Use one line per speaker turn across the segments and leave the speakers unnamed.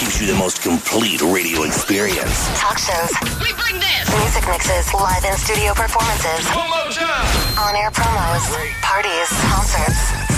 gives you the most complete radio experience.
Talk shows.
We bring this.
Music mixes. Live in studio performances.
One more time.
On air promos. Parties. Concerts.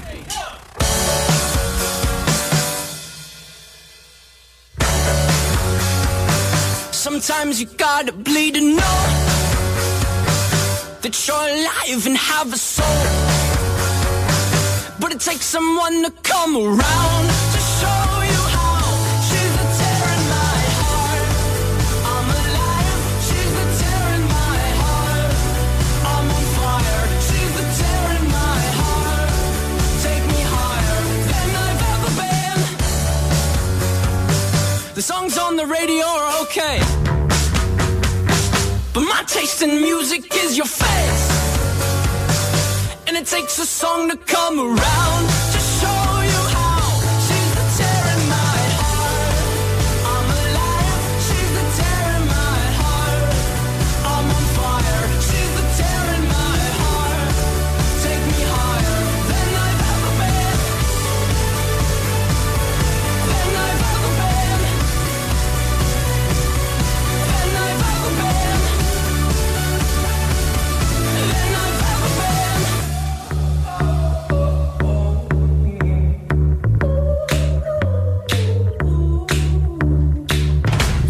Sometimes you gotta bleed to know that you're alive and have a soul. But it takes someone to come around to show you how. She's the tear in my heart. I'm alive. She's tear in my heart. I'm on fire. She's tear in my heart. Take me higher than I've ever been. The songs on the radio are okay. But my taste in music is your face. And it takes a song to come around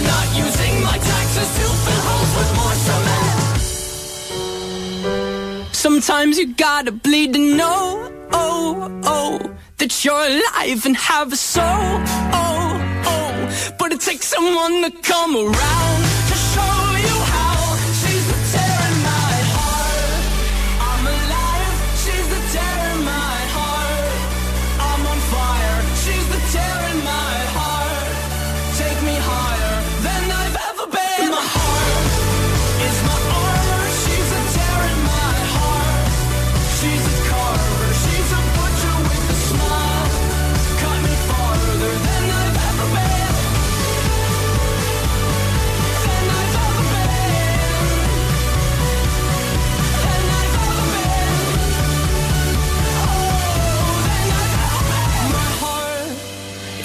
not using my taxes to fill holes with more cement. Sometimes you gotta bleed to know, oh, oh, that you're alive and have a soul, oh, oh. But it takes someone to come around to show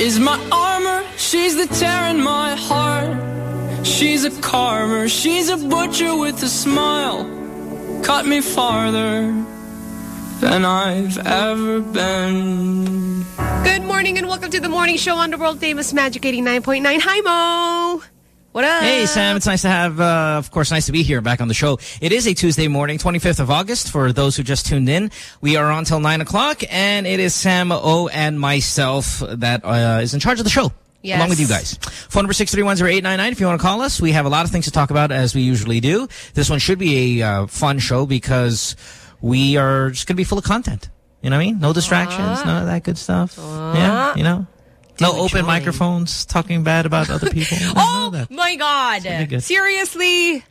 is my armor. She's the tear in my heart. She's a carver. She's a butcher with a smile. Cut me farther than I've ever been.
Good morning and welcome to the morning show on the world famous Magic 89.9. Hi, Mo. What up?
Hey, Sam. It's nice to have, uh, of course, nice to be here back on the show. It is a Tuesday morning, 25th of August, for those who just tuned in. We are on till 9 o'clock, and it is Sam O and myself that uh, is in charge of the show.
Yes.
Along with you guys. Phone number 631-0899 if you want to call us. We have a lot of things to talk about as we usually do. This one should be a uh, fun show because we are just going to be full of content. You know what I mean? No distractions, none of that good stuff. Yeah, you know? No open microphones talking bad about other people.
Oh my God! Seriously,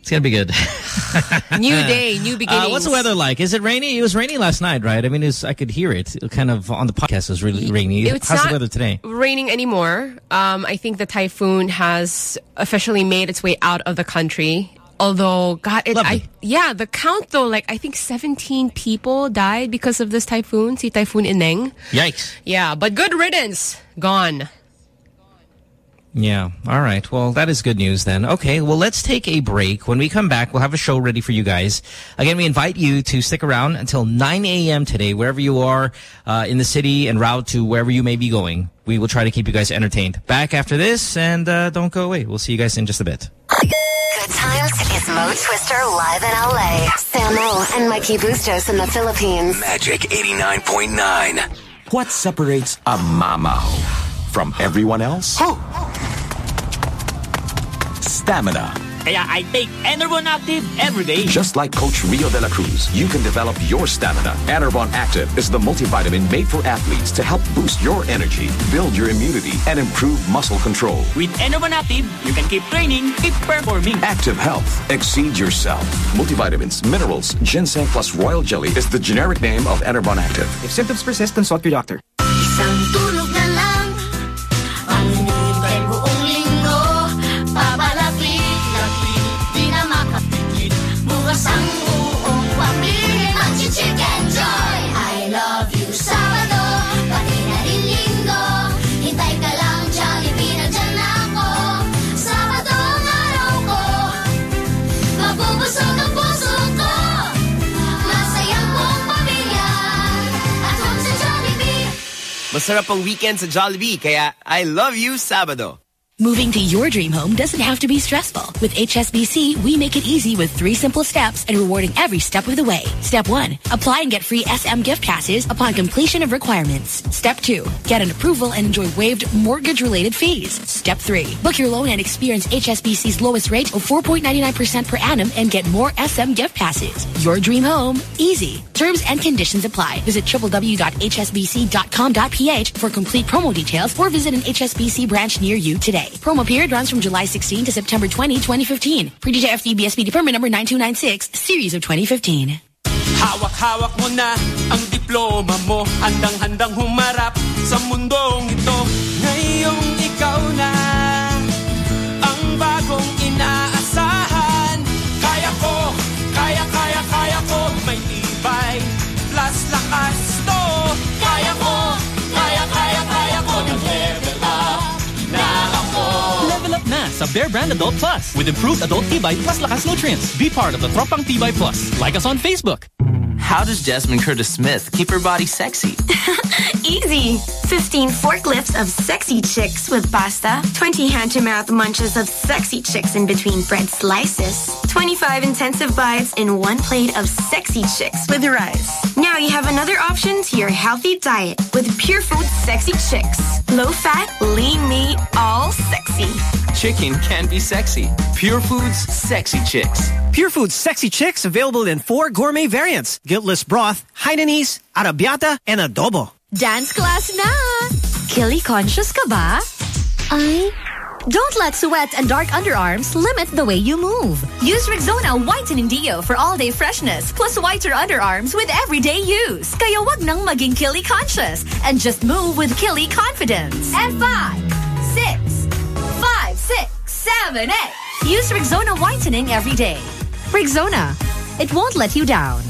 It's gonna be good.
new day, new beginnings.
Uh, what's the weather like? Is it rainy? It was rainy last night, right? I mean, was, I could hear it. Kind of on the podcast. It was really rainy.
It's
How's the weather today?
Raining anymore. Um, I think the typhoon has officially made its way out of the country. Although, God, it. I, yeah, the count though, like I think 17 people died because of this typhoon. See, Typhoon Ineng.
Yikes.
Yeah, but good riddance. Gone.
Yeah. All right. Well, that is good news then. Okay. Well, let's take a break. When we come back, we'll have a show ready for you guys. Again, we invite you to stick around until 9 a.m. today, wherever you are uh, in the city and route to wherever you may be going. We will try to keep you guys entertained. Back after this, and uh, don't go away. We'll see you guys in just a bit.
Good times is Mo Twister live in LA. Samo and Mikey Bustos in the Philippines.
Magic 89.9.
What separates a mamaw from everyone else? Stamina.
Kaya I take Enervon Active every day.
Just like Coach Rio de la Cruz, you can develop your stamina. Enervon Active is the multivitamin made for athletes to help boost your energy, build your immunity, and improve muscle control.
With Enervon Active, you can keep training, keep performing.
Active Health. Exceed yourself. Multivitamins, minerals, ginseng plus royal jelly is the generic name of Enervon Active.
If symptoms persist, consult your doctor.
Masarap ang weekend sa Jollibee, kaya I love you Sabado.
Moving to your dream home doesn't have to be stressful. With HSBC, we make it easy with three simple steps and rewarding every step of the way. Step one, apply and get free SM gift passes upon completion of requirements. Step two, get an approval and enjoy waived mortgage-related fees. Step three, book your loan and experience HSBC's lowest rate of 4.99% per annum and get more SM gift passes. Your dream home, easy. Terms and conditions apply. Visit www.hsbc.com.ph for complete promo details or visit an HSBC branch near you today. Promo period runs from July 16 to September 20, 2015. Pre-DJ FTB SPD permit number 9296, series of 2015.
Hawak-hawak mo na ang diploma mo Handang-handang humarap sa mundong ito Ngayong
Sa Bear Brand Adult Plus with improved adult Tibay plus lakas nutrients. Be part of the Tropang Tibay Plus. Like us on Facebook.
How does Jasmine Curtis Smith keep her body sexy?
Easy. 15 forklifts of sexy chicks with pasta, 20 hand-to-mouth munches of sexy chicks in between bread slices, 25 intensive bites in one plate of sexy chicks with rice. Now you have another option to your healthy diet with Pure Food Sexy Chicks. Low fat, lean meat, all sexy.
Chicken can be sexy. Pure Foods Sexy Chicks.
Pure Foods Sexy Chicks available in four gourmet variants. Guiltless broth, Hainanese, arrabbiata, and adobo.
Dance class na! Kili conscious ka ba? Ay, don't let sweat and dark underarms limit the way you move. Use Rexona Whitening Deo for all-day freshness plus whiter underarms with everyday use. Kaya wag nang maging Kili conscious and just move with Kili confidence. And five, six, five, six, seven, eight. Use Rexona Whitening every day. Rexona, it won't let you down.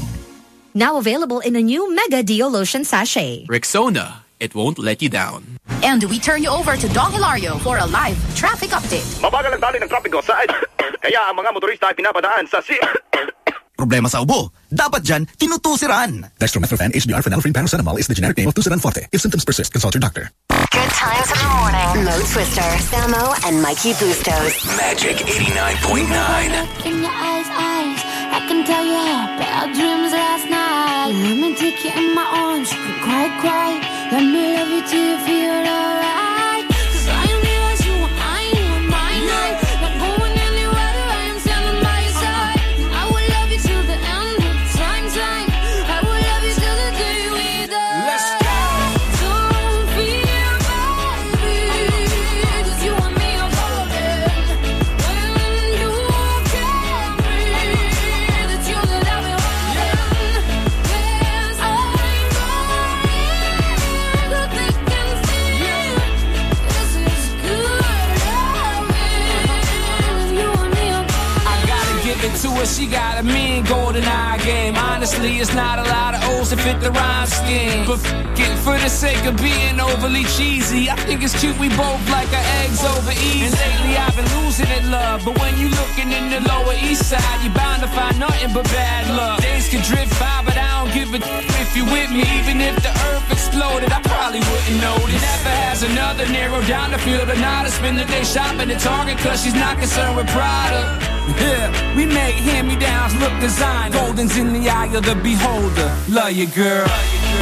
Now available in a new Mega Deo Lotion Sachet.
Rexona, it won't let you down.
And we turn you over to Don Hilario for a live traffic update.
Mabagal ang dali ng trapiko sa Kaya ang mga motorista ay pinapadaan sa si...
Problema sa ubo? Dapat dyan, tinutusiran.
Dextromethorphan HBr phenylephrine paracetamol is the generic name of Tusiran Forte. If symptoms persist, consult your doctor.
Good times in the morning. Mo Twister, Samo, and Mikey Bustos.
Magic 89.9.
In your eyes, eyes, I can tell you had bad dreams last night. Let me take you in my arms, you can cry, cry. Let me love you till you feel alright.
She got a mean golden eye game. Honestly, it's not a lot of O's to fit the rhyme scheme. But f- for the sake of being overly cheesy, I think it's cute we both like our eggs over easy. And lately I've been losing it, love. But when you looking in the lower east side, you're bound to find nothing but bad luck. Days can drift by, but I don't give a if you with me. Even if the earth exploded, I probably wouldn't notice. Never has another narrow down the field or not to spend the day shopping at Target cause she's not concerned with product. Yeah, we make hand-me-downs look design. Golden's in the eye of the beholder. Love you, girl. Yeah,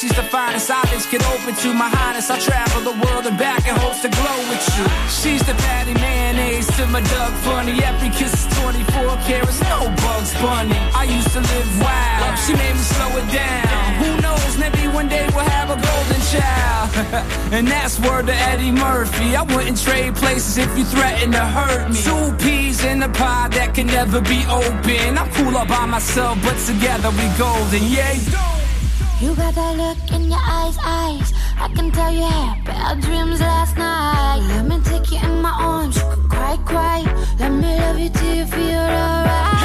she's the finest eyelids get open to my highness. I travel the world and back in hopes to glow with you. She's the Patti Mayonnaise to my Doug Funnie. Every kiss is 24 carats, no bugs bunny. I used to live wild. She made me slow it down. Who knows, maybe one day we'll have a golden child. and that's word to Eddie Murphy. I wouldn't trade places if you threaten to hurt me. Two peas in a pie that can never be open. I'm cool all by myself, but together we golden. Yeah,
You got that look in your eyes, eyes. I can tell you had bad dreams last night. Let me take you in my arms, you can cry, cry. Let me love you till you feel alright.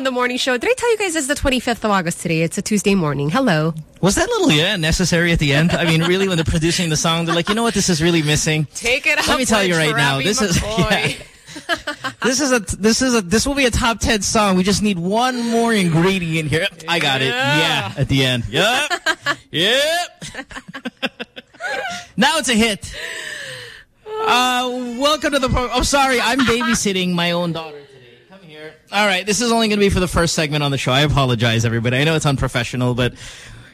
On the morning show. Did I tell you guys it's the 25th of August today? It's a Tuesday morning. Hello.
Was that little yeah necessary at the end? I mean, really, when they're producing the song, they're like, you know what, this is really missing.
Take it
Let me tell you right now, this is yeah. this is a this is a this will be a top ten song. We just need one more ingredient here. I got it. Yeah, at the end. Yep. yep. now it's a hit. Uh, welcome to the program. Oh, sorry, I'm babysitting my own daughter here. All right, this is only going to be for the first segment on the show. I apologize, everybody. I know it's unprofessional, but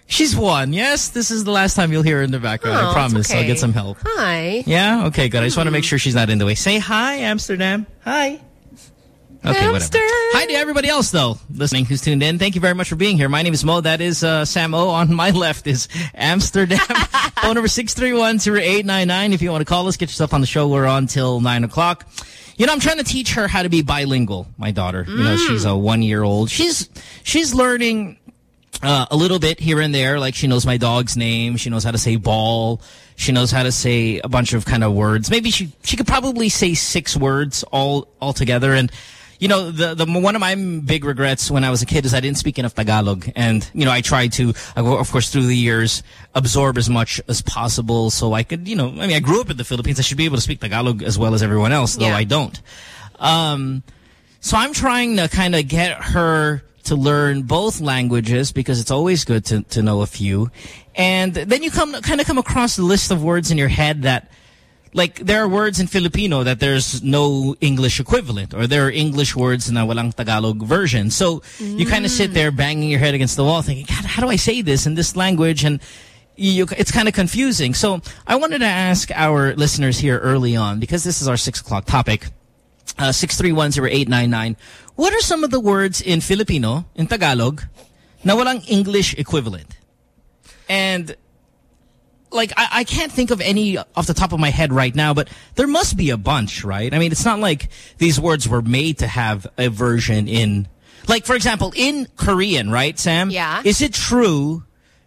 she's one. Yes, this is the last time you'll hear her in the background.
Oh,
I promise. I'll get some help.
Hi.
Yeah? Okay, good. I just want to make sure she's not in the way. Say hi, Amsterdam. Hi. Okay, whatever. Hi to everybody else, though, listening who's tuned in. Thank you very much for being here. My name is Mo. That is uh, Sam O. On my left is Amsterdam. Phone number 631-0899. If you want to call us, get yourself on the show. We're on till 9 o'clock. You know, I'm trying to teach her how to be bilingual, my daughter. You know, she's a one-year-old. She's she's learning uh, a little bit here and there. Like she knows my dog's name. She knows how to say ball. She knows how to say a bunch of kind of words. Maybe she she could probably say six words all all together. And you know, the the one of my big regrets when I was a kid is I didn't speak enough Tagalog. And you know, I tried to, of course, through the years, absorb as much as possible so I could, you know, I mean, I grew up in the Philippines. I should be able to speak Tagalog as well as everyone else, though
Yeah.
I don't. Um, so I'm trying to kind of get her to learn both languages because it's always good to, to know a few. And then you come kind of come across the list of words in your head that like there are words in Filipino that there's no English equivalent or there are English words na walang Tagalog version. So you kind of sit there banging your head against the wall thinking, God, how do I say this in this language? And you, it's kind of confusing. So I wanted to ask our listeners here early on, because this is our six o'clock topic, uh, 6310899. What are some of the words in Filipino, in Tagalog, na walang English equivalent? And like I, I can't think of any off the top of my head right now, but there must be a bunch, right? I mean, it's not like these words were made to have a version in Like, for example, in Korean, right, Sam?
Yeah.
Is it true,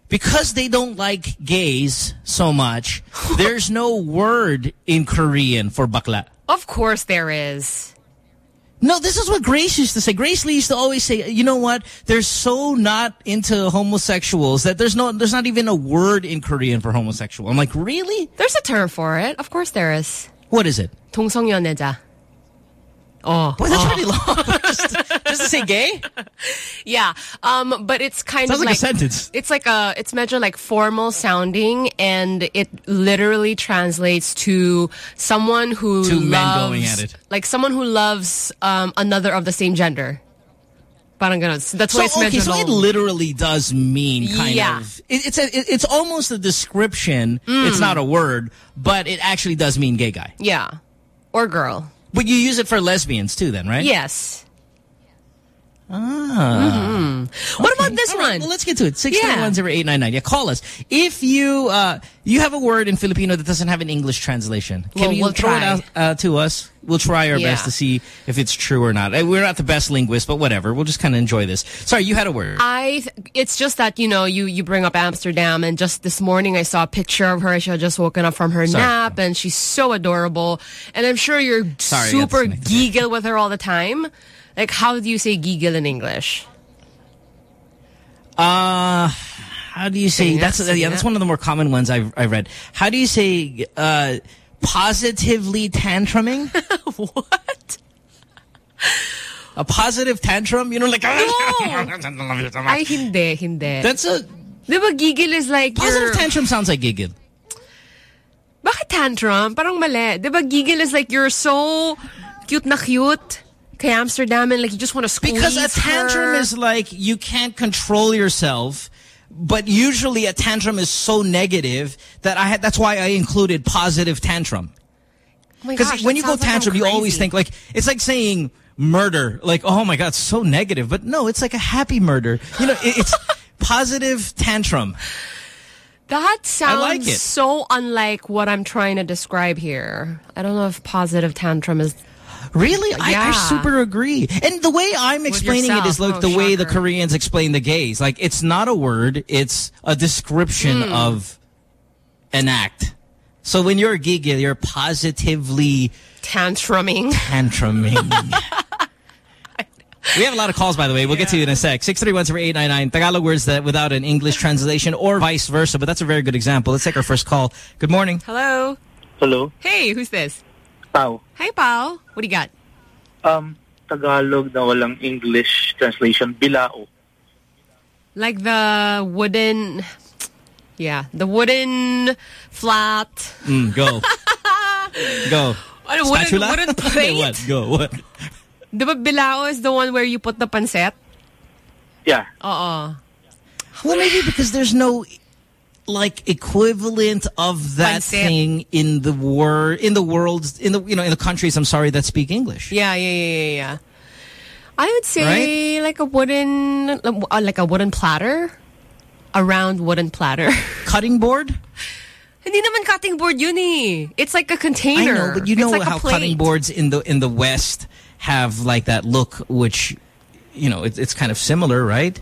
because they don't like gays so much, there's no word in Korean for bakla?
Of course there is.
No, this is what Grace used to say. Grace Lee used to always say, you know what? They're so not into homosexuals that there's no, there's not even a word in Korean for homosexual. I'm like, really?
There's a term for it. Of course there is.
What is it?
동성연애자. Oh.
Boy, that's
oh.
pretty long. just, just to say gay?
Yeah. Um, but it's kind
Sounds
of
like a sentence.
It's like a, it's measured like formal sounding and it literally translates to someone who
Two men going at it.
Like someone who loves, um, another of the same gender. Parang ganun. So That's
So,
why it's
okay,
measured
so it literally does mean kind
Yeah.
of. It, it's a, it, it's almost a description.
Mm.
It's not a word, but it actually does mean gay guy.
Yeah. Or girl.
But you use it for lesbians too, then, right?
Yes.
Ah.
What about this
All right,
one?
well, let's get to it. Six three one zero eight nine nine. Yeah, call us if you uh, you have a word in Filipino that doesn't have an English translation. Can
Well,
you
we'll
throw it
try.
out uh, to us? We'll try our
Yeah.
best to see if it's true or not. Uh, We're not the best linguists, but whatever. We'll just kind of enjoy this. Sorry, you had a word.
I, th- it's just that, you know, you, you bring up Amsterdam and just this morning I saw a picture of her. She had just woken up from her
Sorry.
nap and she's so adorable. And I'm sure you're
Sorry,
super
disconnected.
giggle with her all the time. Like, how do you say giggle in English?
Uh, how do you say?
Saying
That's
that,
yeah. That's one of the more common ones I've I read. How do you say? Uh, positively tantruming.
what?
A positive tantrum? You know, like
Ay, hindi, hindi.
That's a
Di ba giggle is like
positive
you're...
tantrum sounds like giggle.
Bakit tantrum? Parang mali. Di ba giggle is like you're so cute na cute kay Amsterdam and like you just want to squeeze
Because a tantrum
her.
is like you can't control yourself, but usually a tantrum is so negative that I had. That's why I included positive tantrum.
Oh
Because
gosh,
when you go
sounds like
tantrum, you always think like it's like saying murder. Like oh my god, so negative. But no, it's like a happy murder. You know, it, it's positive tantrum.
That sounds
like
so unlike what I'm trying to describe here. I don't know if positive tantrum is
Really? I, I super agree. And the way I'm explaining it is like
Oh,
the way the. Koreans explain the gays. Like it's not a word, it's a description
Hmm.
of an act. So when you're a giggle, you're positively
tantruming.
Tantruming. we have a lot of calls, by the way. We'll get to you in a sec. 631-0899. Tagalog words that without an English translation or vice versa. But that's a very good example. Let's take our first call. Good morning.
Hello.
Hello.
Hey, who's this?
Pao.
Hi, Pao. What do you got?
Um, Tagalog na walang English translation, bilao.
Like the wooden, yeah, the wooden flat.
Mm, go. go.
What, wooden,
Spatula?
wooden plate?
what? Go. What?
Di ba bilao is the one where you put the pancit?
Yeah.
Oo.
Well, maybe because there's no like equivalent of that thing in the word in the world in the you know in the countries I'm sorry that speak English.
Yeah, yeah, yeah, yeah, yeah. I would say like a wooden, uh, like a wooden platter. A round wooden platter.
Cutting board?
Hindi naman cutting board yun eh. It's like a container.
I know, but you know
like
how cutting boards in the in the West have like that look, which you know it's it's kind of similar, right?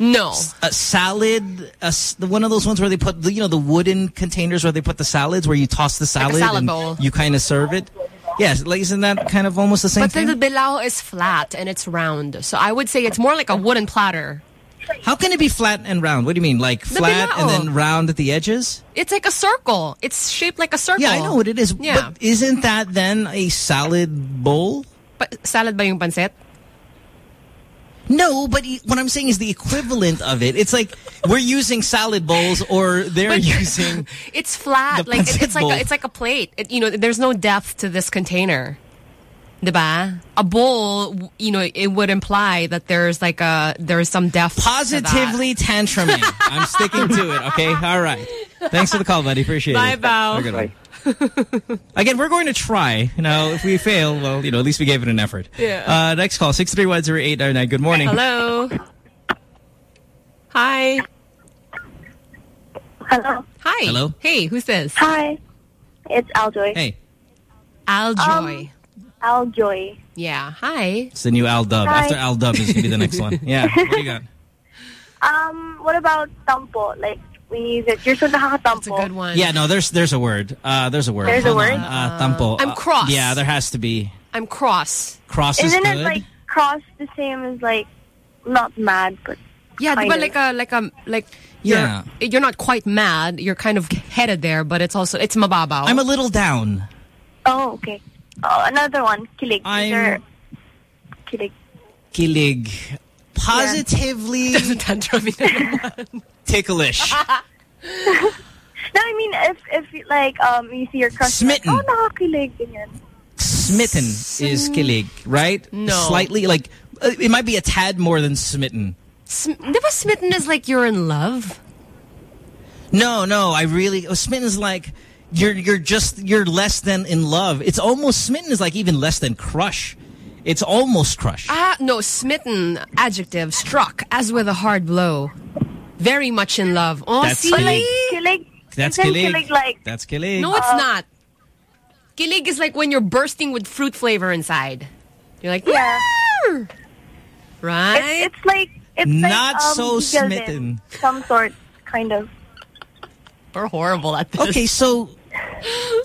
No.
A salad, a one of those ones where they put the, you know the wooden containers where they put the salads, where you toss the
Like
salad
salad
and
bowl.
you kind of serve it. Yes, like isn't that kind of almost the same
But
thing?
But the bilao is flat and it's round. So I would say it's more like a wooden platter.
How can it be flat and round? What do you mean? Like
The
flat and then round at the edges?
It's like a circle. It's shaped like a circle.
Yeah, I know what it is.
Yeah.
But isn't that then a salad bowl?
But salad ba yung pancit?
No, but what I'm saying is the equivalent of it. It's like we're using salad bowls or they're
But-
using...
It's flat.
The
Like it,
pancit
it's like a, it's like a plate. It, you know, there's no depth to this container. Diba? A bowl, you know, it would imply that there's like a there's some depth. to that.
Positively tantruming. I'm sticking to it, okay? All right. Thanks for the call, buddy. Appreciate
Bye,
it.
Pao.
Have a good one. Again, we're going to try. Now, if we fail, well, you know, at least we gave it an effort.
Yeah.
Uh, next call, 6310899. Good morning.
Hello. Hi.
Hello.
Hi.
Hello.
Hey, who's this?
Hi. It's Aljoy.
Hey.
Aljoy.
Um, Aljoy.
Yeah. Hi.
It's the new Al Dub.
Hi.
After Al Dub is going to be the next one. Yeah. What do you got?
Um, what about tampo? Like, when you use it, you're so nakakatampo. That's a good
one.
Yeah, no, there's there's a word. Uh, there's a word.
There's a word?
on. Uh, tampo.
I'm
Uh,
cross.
yeah, there has to be.
I'm cross.
Cross is
Isn't it like cross the same as like, not mad, but
Yeah, but
of.
like a like a like you're,
Yeah.
you're not quite mad. You're kind of headed there, but it's also it's mababaw.
I'm a little down.
Oh, okay. Oh, another one, kilig.
I'm-
Kilig.
Kilig. Positively ticklish.
No, I mean, if, if like, um, you see your crush,
Smitten.
Like, oh, nakakilig, ganyan.
Smitten is kilig, right?
No.
Slightly, like, uh, it might be a tad more than smitten.
Sm Diba smitten is like you're in love.
No, no, I really, oh, smitten is like, you're, you're just, you're less than in love. It's almost, smitten is like even less than crush. It's almost crushed.
Ah, no, smitten, adjective, struck, as with a hard blow. Very much in love. Oh,
That's
see?
kilig.
Kilig.
That's
Isn't
kilig.
kilig like,
That's kilig.
No, it's not. Kilig is like when you're bursting with fruit flavor inside. You're like,
yeah.
"Arr!" right?
It's, it's like, it's
Not
like, um,
so smitten.
Some sort, kind of.
We're horrible at this.
Okay, so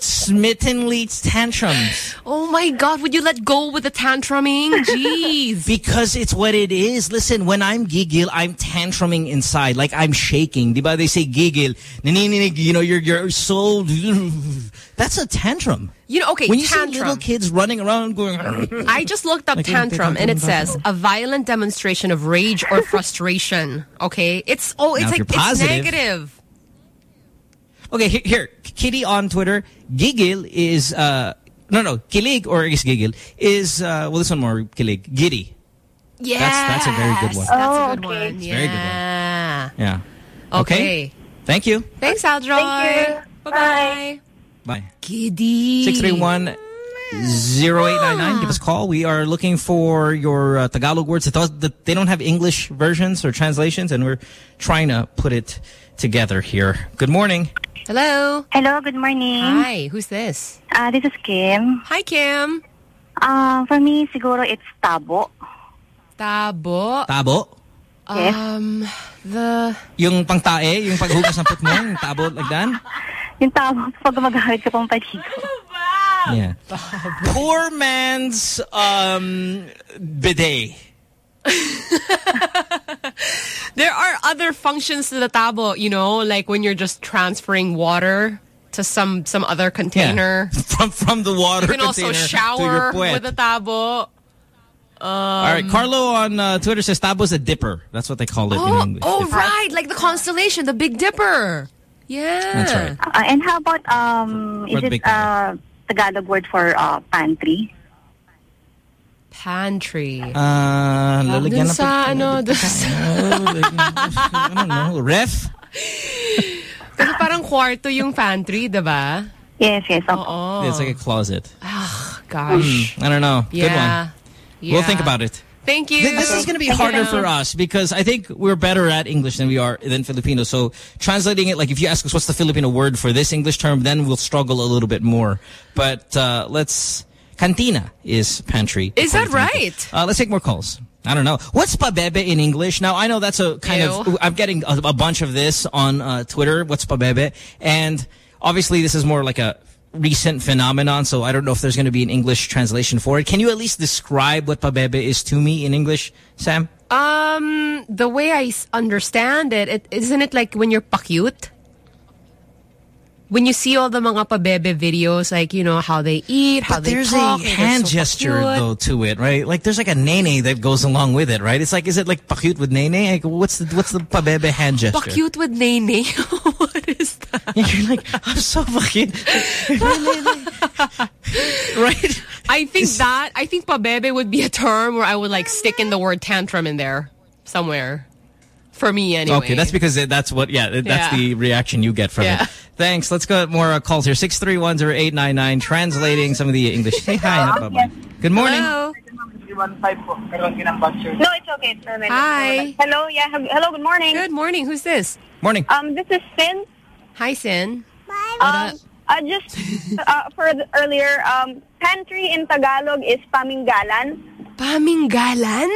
smitten leads tantrums.
Oh my God, would you let go with the tantruming? Jeez.
Because it's what it is. Listen, when I'm giggle, I'm tantruming inside. Like I'm shaking. Diba? They say giggle. You know, you're, you're so... That's a tantrum.
You know, okay,
When you
tantrum.
see little kids running around going...
I just looked up
Like,
tantrum and it says a violent demonstration of rage or frustration. Okay? It's oh, it's
Now,
like it's negative.
Okay, here, here. Kitty on Twitter. Giggle is... uh No, no. Kilig or is giggle is... uh Well, this one more kilig. Giddy.
Yeah.
That's, that's a very good one.
That's
Oh,
a good
okay.
one.
It's a very good one.
Yeah.
Yeah.
Okay.
Thank you.
Thanks, Aljoy.
Thank you.
Bye-bye.
Bye.
Giddy.
631 0899. Give us a call. We are looking for your uh, Tagalog words. That They don't have English versions or translations, and we're trying to put it together here. Good morning.
Hello.
Hello, good morning.
Hi, who's this?
Uh, this is Kim.
Hi, Kim.
Uh, for me, siguro it's tabo.
Tabo.
Tabo.
Yes.
Um, the...
Yung pangtae, yung paghugas ng put mo, yung tabo like that.
Yung tabo, pag gumagamit ka pang paligo.
Yeah. Poor man's um, bidet.
There are other functions to the tabo, you know, like when you're just transferring water to some some other container.
From from the water
You can also
container to
shower with the tabo. Um,
All right, Carlo on uh, Twitter says tabo's a dipper. That's what they call it in
Oh,
English.
oh
Dipper.
right, like the constellation, the Big Dipper. Yeah.
That's right.
Uh, and how about, um, is
the
it
big
uh, Tagalog word for uh, pantry?
Pantry.
Uh, lalagyan
Dun
ng
sa,
pag-
ano, dun sa...
I don't know. Ref?
Kasi parang kwarto yung pantry, diba?
Yes, yes.
Oo.
It's like a closet.
Ah, gosh.
Hmm, I don't know. Good
Yeah.
one. We'll think about it.
Thank you.
This is going to be
Thank
harder
you.
for us because I think we're better at English than we are than Filipino. So translating it, like if you ask us what's the Filipino word for this English term, then we'll struggle a little bit more. But uh, let's... Cantina is pantry.
Is that right?
Uh, let's take more calls. I don't know. What's pabebe in English? Now, I know that's a kind of... I'm getting a, a bunch of this on uh, Twitter. What's pabebe? And obviously this is more like a recent phenomenon, so I don't know if there's going to be an English translation for it. Can you at least describe what pabebe is to me in English, Sam?
Um, the way I understand it, it, isn't it like when you're pa-cute? When you see all the mga pabebe videos, like, you know, how they eat, how
But
they
there's
talk.
a hand
so
gesture,
pa-cute.
though, to it, right? Like, there's like a nene that goes along with it, right? It's like, is it like pakute with nene? Like, what's the, what's the pabebe hand gesture?
Pa-cute with nene. what is that?
You're like, I'm so fucking... right?
I think that, I think pabebe would be a term where I would like stick in the word tantrum in there somewhere. For me, anyway.
Okay, that's because that's what, yeah, that's
Yeah.
the reaction you get from
Yeah.
it. Thanks. Let's go more uh, calls here. 6310899, translating some of the English. Say hi. bye-bye. Good morning.
Hello.
No, it's okay. It's not
Hi.
Hello, yeah. Hello, good morning.
Good morning. Who's this?
Morning.
Um, this is Sin.
Hi, Sin.
Um, Uh, just uh, for the earlier, um, pantry in Tagalog is paminggalan.
Paminggalan?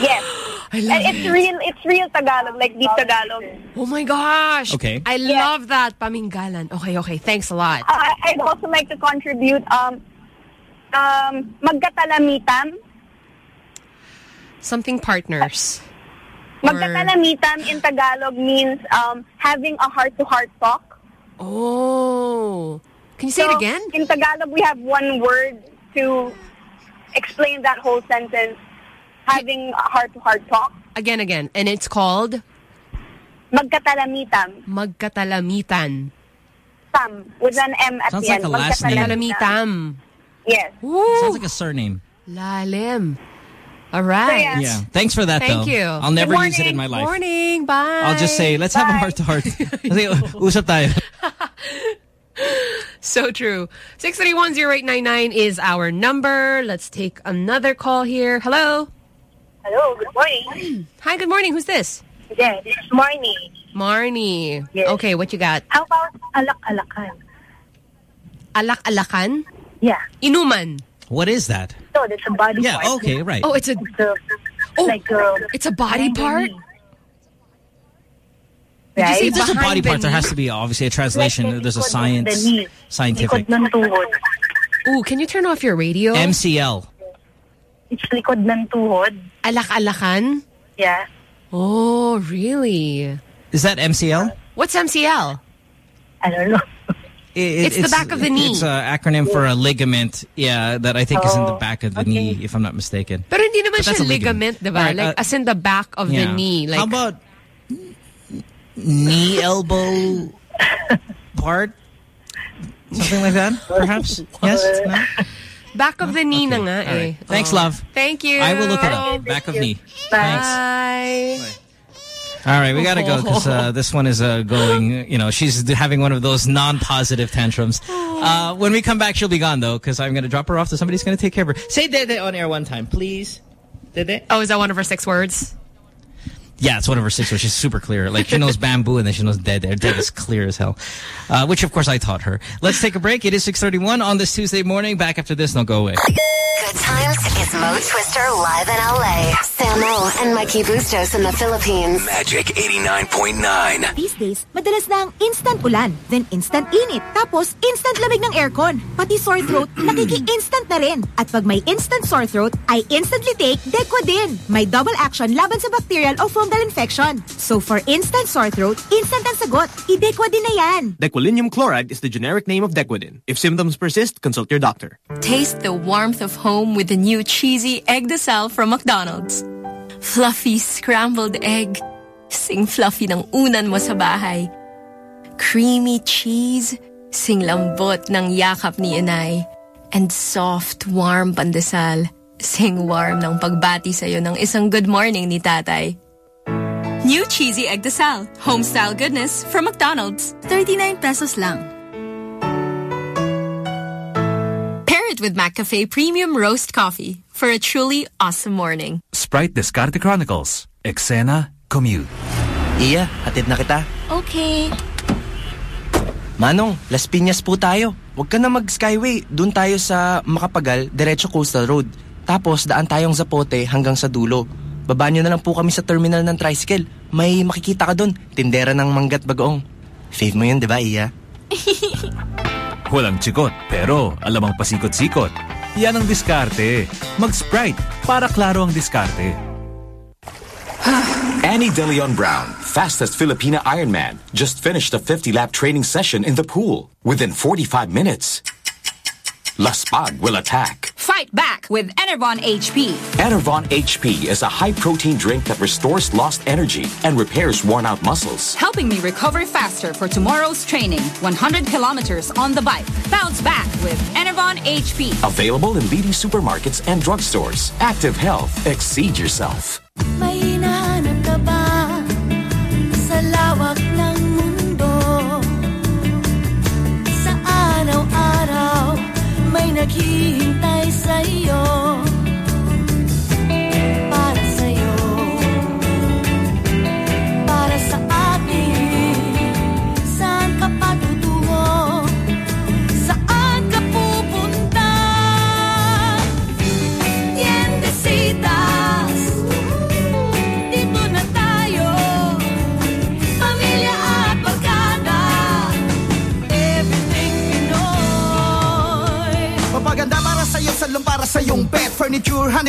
Yes.
I love
And it's
it.
real. It's real Tagalog, like deep Tagalog.
Oh my gosh.
Okay.
I love that. Paminggalan. Okay, okay. Thanks a lot.
Uh, I'd also like to contribute. Um, um, magkatalamitan.
Something partners. Or-
Magkatalamitan in Tagalog means um, having a heart-to-heart talk.
Oh. Can you say it again?
In Tagalog, we have one word to explain that whole sentence. Having a heart-to-heart talk.
Again, again. And it's called
Magkatalamitan.
magkatalamitan.
Tam. With an M at
Sounds
the
like
end.
a last name.
Magkatalamitam.
Yes.
Sounds like a surname.
Lalim. All right.
Yeah.
Yeah. Thanks for that,
Thank
though.
you.
I'll never
Good
use it in my life.
Morning. Bye.
I'll just say, let's have a heart-to-heart. Kasi, Usap tayo.
So true. 6310899 is our number. Let's take another call here. Hello.
Hello. Good morning.
Hi, good morning. Who's this?
Yes. It's Marnie.
Marnie.
Yes.
Okay, what you got?
How about alak-alakan?
Alak-alakan?
Yeah.
Inuman.
What is that?
So that's a body
Yeah,
part.
Yeah, okay, right.
Oh, it's a
oh, like a,
it's a body part?
Right?
Did you say
If there's a body
the
part, there has to be obviously a translation.
Like
there's a science,
the
scientific.
Likod ng tuhod.
Ooh, can you turn off your radio?
MCL.
It's likod ng tuhod.
Alak-alakan?
Yeah.
Oh, really?
Is that MCL?
What's MCL?
I don't know.
It-
It's the back of the knee.
It's an acronym for a ligament, yeah, that I think is in the
Oh,
back of the knee, if I'm not mistaken.
Pero hindi naman
But that's
siya
a ligament.
ligament, diba?
Alright,
like,
uh,
as in the back of the knee. Like,
How about knee elbow part? Something like that, perhaps? Yes? No?
Back of the knee na nga eh.
right. Thanks,
Oh.
love.
Thank you.
I will look it up. Back of knee. Thanks.
Bye.
All right, we got to go because uh, this one is uh, going, you know, she's having one of those non-positive tantrums. Uh, when we come back, she'll be gone, though, because I'm going to drop her off to somebody's going to take care of her. Say Dede on air one time, please. Dede?
Oh, is that one of her six words?
Yeah, it's one of her six, which is super clear. Like, she knows bamboo and then she knows dead. Dead is clear as hell. Uh, which, of course, I taught her. Let's take a break. It is 6.31 on this Tuesday morning. Back after this, don't go away.
Good times is Mo Twister live in LA. Samo and Mikey Bustos in the Philippines.
Magic 89.9.
These days, madalas na ang instant ulan, then instant init, tapos instant lamig ng aircon. Pati sore throat, nakiki-instant na rin. At pag may instant sore throat, I instantly take Dequadin. May double action laban sa bacterial o fungal infection. So for instant sore throat, instant ang sagot. I-Dequa na yan.
Dequalinium chloride is the generic name of Dequadin. If symptoms persist, consult your doctor.
Taste the warmth of home with the new cheesy egg desal from McDonald's. Fluffy scrambled egg. Sing fluffy ng unan mo sa bahay. Creamy cheese. Sing lambot ng yakap ni inay. And soft, warm pandesal. Sing warm ng pagbati sa'yo ng isang good morning ni tatay. New cheesy egg desal. Home-style goodness from McDonald's. 39 pesos lang. Pair it with McCafe Premium Roast Coffee for a truly awesome morning.
Sprite Diskarte Chronicles. Exena Commute.
Iya, hatid na kita.
Okay.
Manong, Las Piñas po tayo. Huwag ka na mag-skyway. Doon tayo sa Macapagal, Diretso Coastal Road. Tapos daan tayong Zapote hanggang sa dulo. Baba nyo na lang po kami sa terminal ng tricycle. May makikita ka doon. Tindera ng manggat bagoong. Fave mo yun, di ba, Iya?
Walang chikot, pero alamang pasikot-sikot. Yan ang diskarte. Mag-Sprite para klaro ang diskarte.
Annie De Leon Brown, fastest Filipina Ironman, just finished a 50-lap training session in the pool within 45 minutes. Laspag will attack.
Fight back with Enervon HP.
Enervon HP is a high-protein drink that restores lost energy and repairs worn-out muscles.
Helping me recover faster for tomorrow's training. 100 kilometers on the bike. Bounce back with Enervon HP.
Available in leading supermarkets and drugstores. Active Health. Exceed yourself.
May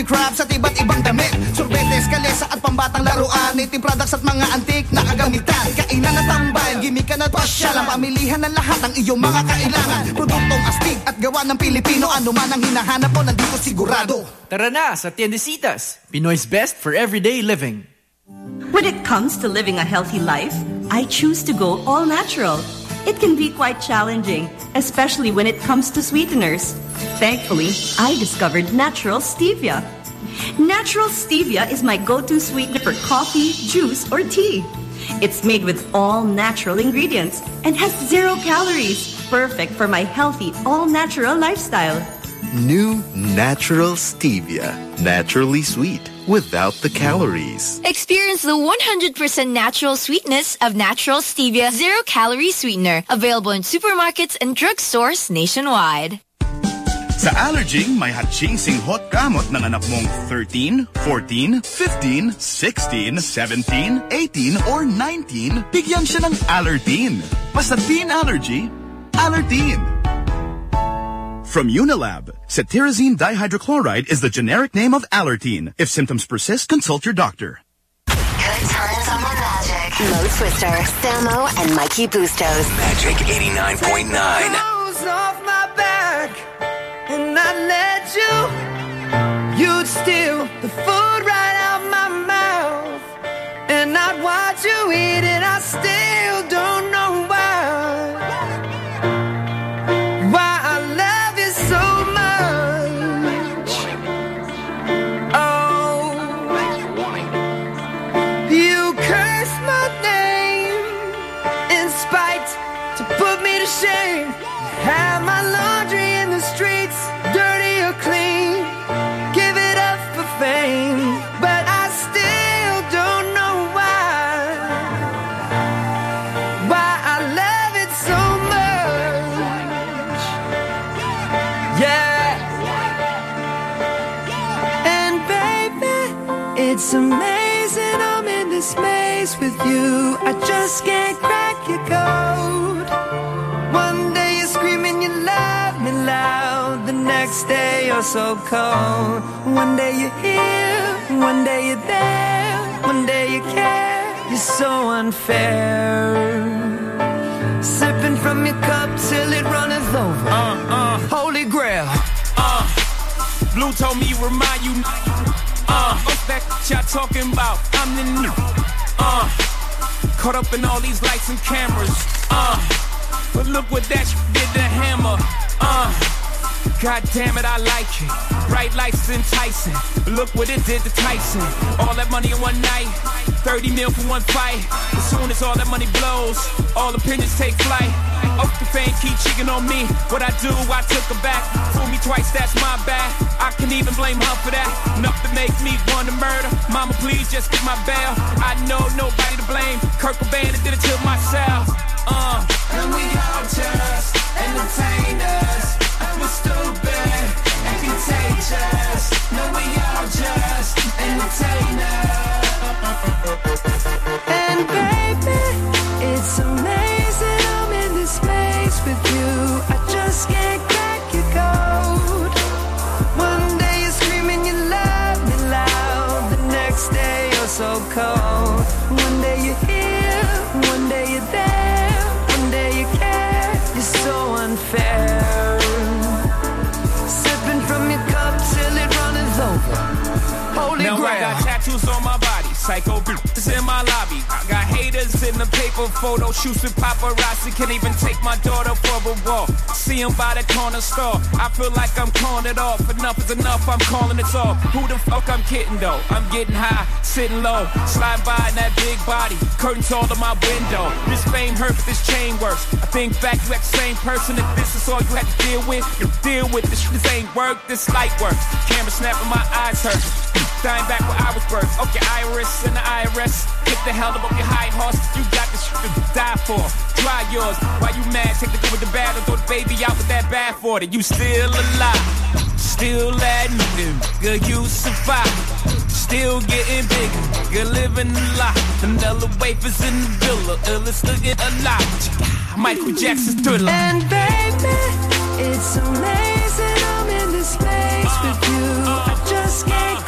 Miniature, honey crabs at iba't ibang damit Sorbetes, kalesa at pambatang laruan Native products at mga antik na kagamitan Kainan at tambayan, gimmick na pasyalan Pamilihan ng lahat ng iyong mga kailangan Produktong astig at gawa ng Pilipino Ano man ang hinahanap mo, nandito sigurado
Tara na sa Tiendesitas, Pinoy's best for everyday living.
When it comes to living a healthy life, I choose to go all natural. It can be quite challenging, especially when it comes to sweeteners. Thankfully, I discovered natural stevia. Natural stevia is my go-to sweetener for coffee, juice, or tea. It's made with all natural ingredients and has zero calories, perfect for my healthy, all-natural lifestyle.
New Natural Stevia. Naturally sweet without the calories.
Experience the 100% natural sweetness of Natural Stevia Zero Calorie Sweetener. Available in supermarkets and drugstores nationwide.
Sa Allerging, may hot-chasing hot gamot ng anak mong 13, 14, 15, 16, 17, 18, or 19, bigyan siya ng Allertine. Basta teen allergy, Allertine. From Unilab, cetirizine dihydrochloride is the generic name of Allertine. If symptoms persist, consult your doctor.
Good times on the Magic. Mo Twister, Samo, and Mikey Bustos.
Magic 89.9.
and I let you you'd steal the food right out my mouth. And I'd watch you eat it I still don't it's amazing I'm in this maze with you. I just can't crack your code. One day you're screaming you love me loud. The next day you're so cold. One day you're here, one day you're there. One day you care, you're so unfair. Sipping from your cup till it runneth over. Uh, uh. Holy grail.
Uh, Blue told me remind you. Uh, what's that y'all talking about? I'm the new. Uh, caught up in all these lights and cameras. Uh, but look what that did to Hammer. Uh, God damn it, I like it. Bright lights enticing. Look what it did to Tyson. All that money in one night. 30 mil for one fight. As soon as all that money blows, all opinions take flight. Off the fame keep cheating on me. What I do, I took her back. Fool me twice, that's my bad. I can even blame her for that. Enough to make me want to murder. Mama, please just get my bail. I know nobody to blame. Kurt Cobain did it to myself. Uh.
And we all just entertainers. Contagious. No, we all just entertainers.
Psycho is in my lobby. I got haters in the paper photo shoots with paparazzi. Can't even take my daughter for a walk. See 'em by the corner store. I feel like I'm calling it off. Enough is enough, I'm calling it off. Who the fuck I'm kidding though? I'm getting high, sitting low, slide by in that big body. Curtains all in my window. This fame hurts, this chain works. I think back, you act the same person. If this is all you had to deal with, you deal with this. This ain't work, this light work. Camera snapping, my eyes hurt. Dying back where I was birthed. Okay, Iris and the IRS. Get the hell up off your high horse. You got this shit to die for. Try yours. Why you mad? Take the good with the bad and throw the baby out with that bad for it. You still alive. Still admitting, good you survive. Still getting bigger, good living a lot. Vanilla wafers in the villa, illest looking alive. Michael Jackson's thriller.
And baby, it's amazing I'm in this place with you. I just can't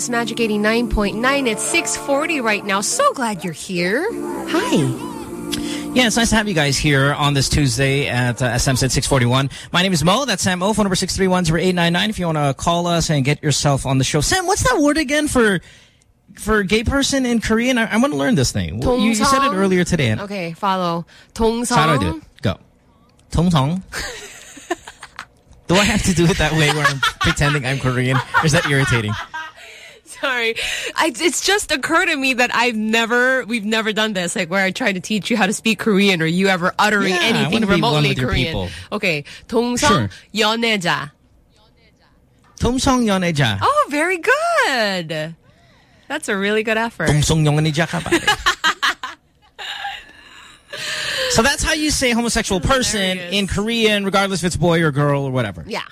show on the world famous Magic 89.9. at 640 right now. So glad you're here. Hi.
Yeah, it's nice to have you guys here on this Tuesday at uh, SM Said 641. My name is Mo. That's Sam O. Phone number 631-0899 if you want to call us and get yourself on the show. Sam, what's that word again for for gay person in Korean? I, I want to learn this thing. You, you said it earlier today. and-
Okay, follow. Tongsong.
So how do I do it? Go. Tong tong. do I have to do it that way where I'm pretending I'm Korean? Or is that irritating?
Sorry. I, it's just occurred to me that I've never, we've never done this, like where I try to teach you how to speak Korean or you ever uttering
Yeah, I
anything
wanna be one
remotely
with your
Korean.
people.
Okay. 동성
Sure.
연애자.
Tumsong yoneja.
Oh, very good. That's a really good effort.
Tumsong yoneja ka pare. So that's how you say homosexual person in Korean, regardless if it's boy or girl or whatever.
Yeah.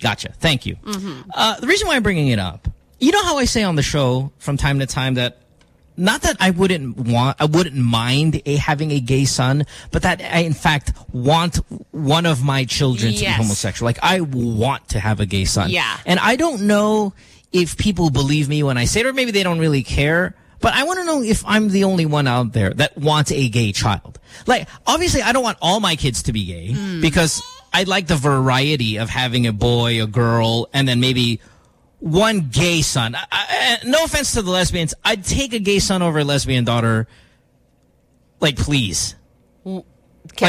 Gotcha. Thank you.
Mhm.
Uh, the reason why I'm bringing it up, you know how I say on the show from time to time that not that I wouldn't want, I wouldn't mind a, having a gay son, but that I in fact want one of my children to be homosexual. Like I want to have a gay son.
Yeah.
And I don't know if people believe me when I say it, or maybe they don't really care. But I want to know if I'm the only one out there that wants a gay child. Like, obviously, I don't want all my kids to be gay
Hmm.
because I like the variety of having a boy, a girl, and then maybe one gay son. I, I, no offense to the lesbians. I'd take a gay son over a lesbian daughter. Like, please. like,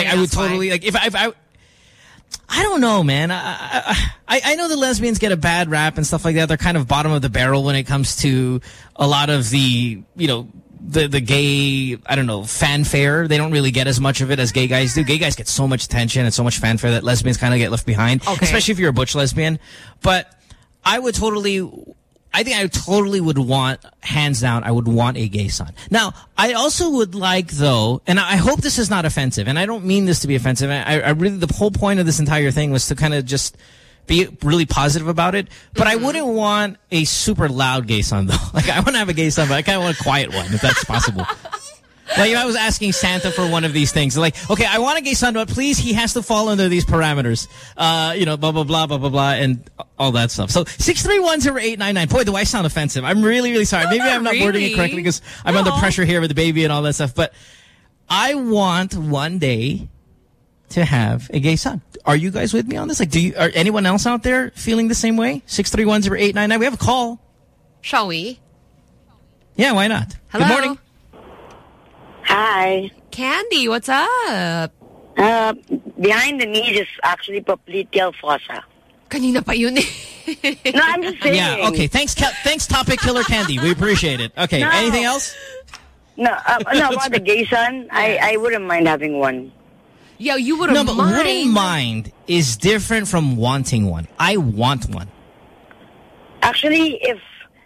I would totally, like, if I, if I, I don't know, man. I, I I know the lesbians get a bad rap and stuff like that. They're kind of bottom of the barrel when it comes to a lot of the, you know, the the gay, I don't know, fanfare. They don't really get as much of it as gay guys do. Gay guys get so much attention and so much fanfare that lesbians kind of get left behind,
Okay.
especially if you're a butch lesbian. But I would totally I think I totally would want, hands down, I would want a gay son. Now, I also would like, though, and I hope this is not offensive, and I don't mean this to be offensive. I, I really, the whole point of this entire thing was to kind of just be really positive about it. But I wouldn't want a super loud gay son, though. Like, I want to have a gay son, but I kind of want a quiet one, if that's possible. Like, if I was asking Santa for one of these things, like, okay, I want a gay son, but please, he has to fall under these parameters. Uh, you know, blah, blah, blah, blah, blah, blah, and all that stuff. So, 6310899. Boy, do I sound offensive. I'm really, really sorry. Maybe
not
I'm not wording it correctly because I'm under pressure here with the baby and all that stuff. But I want one day to have a gay son. Are you guys with me on this? Like, do you, are anyone else out there feeling the same way? 6310899. We have a call.
Shall we?
Yeah, why not?
Hello.
Good morning.
Hi. Candy, what's up?
Uh, behind the knees is actually popliteal fossa.
Kanina pa yun eh.
No, I'm just saying.
Yeah, okay. Thanks, thanks, Topic Killer Candy. We appreciate it. Okay,
No.
anything else?
No, uh, no, about the gay son, I, I wouldn't mind having one.
Yeah, you wouldn't
No, but
mind.
wouldn't mind is different from wanting one. I want one.
Actually, if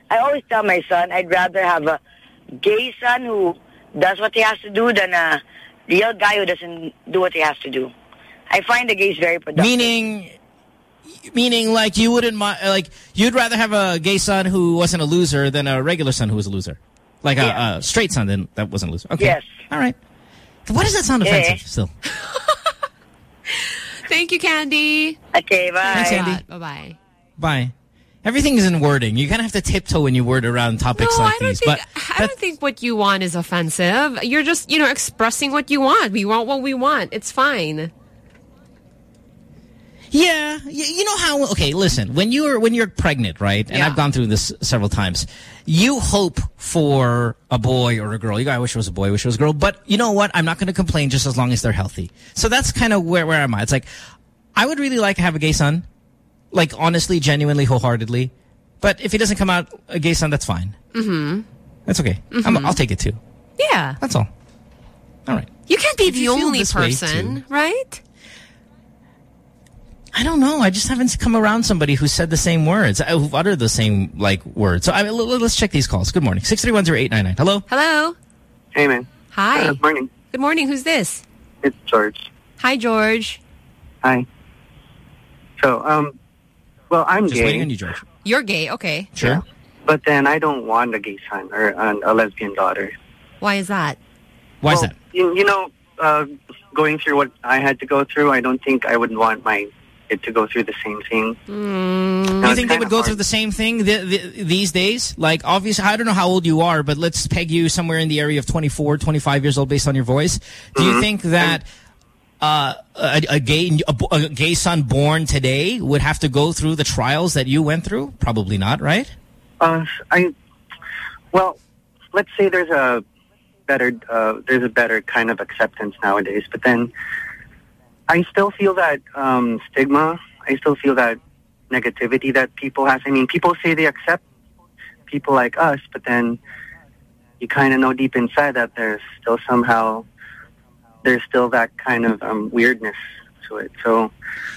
I always tell my son I'd rather have a gay son who does what he has to do than a real guy who doesn't do what he has to do. I find the gays very productive.
Meaning, meaning like you wouldn't mind, like you'd rather have a gay son who wasn't a loser than a regular son who was a loser, like a, a straight son then that wasn't a loser. Okay.
Yes.
All right. Why does that sound
Yeah.
offensive still?
Thank you, Candy.
Okay, bye.
Thanks, Andy.
Bye-bye.
Bye. Everything is in wording. You kind of have to tiptoe when you word around topics
No,
like
I
these.
think
but
I don't think what you want is offensive. You're just, you know, expressing what you want. We want what we want. It's fine.
Yeah, you know how? Okay, listen. When you're when you're pregnant, right? And
Yeah.
I've gone through this several times. You hope for a boy or a girl. You go, I wish it was a boy. I wish it was a girl. But you know what? I'm not going to complain just as long as they're healthy. So that's kind of where where am I? It's like I would really like to have a gay son, like honestly, genuinely, wholeheartedly. But if he doesn't come out a gay son, that's fine.
Mm-hmm.
That's okay. I'm, I'll take it too.
Yeah.
That's all. All right.
You can't be
If
the only person, right?
I don't know. I just haven't come around somebody who said the same words, uh, who've uttered the same like words. So I mean, l- l- let's check these calls. Good morning. Six three one zero eight nine nine. Hello.
Hello.
Hey, man.
Hi.
Uh, morning.
Good morning. Who's this?
It's George.
Hi, George.
Hi. So, um, well, I'm
Just
gay.
waiting on you, George.
You're gay. Okay.
Sure.
But then I don't want a gay son or an, a lesbian daughter.
Why is that?
Why is that?
You, you know, uh, going through what I had to go through, I don't think I would want my kid to go through the same thing.
Do you think they would go through the same thing th th these days? Like, obviously, I don't know how old you are, but let's peg you somewhere in the area of 24, 25 years old based on your voice. Do you
Mhm.
think that uh, a, a gay a, a gay son born today would have to go through the trials that you went through? Probably not, right?
Uh, I, well, let's say there's a better, uh, there's a better kind of acceptance nowadays, but then I still feel that um, stigma. I still feel that negativity that people have. I mean, people say they accept people like us, but then you kind of know deep inside that there's still somehow there's still that kind of um, weirdness to it. So,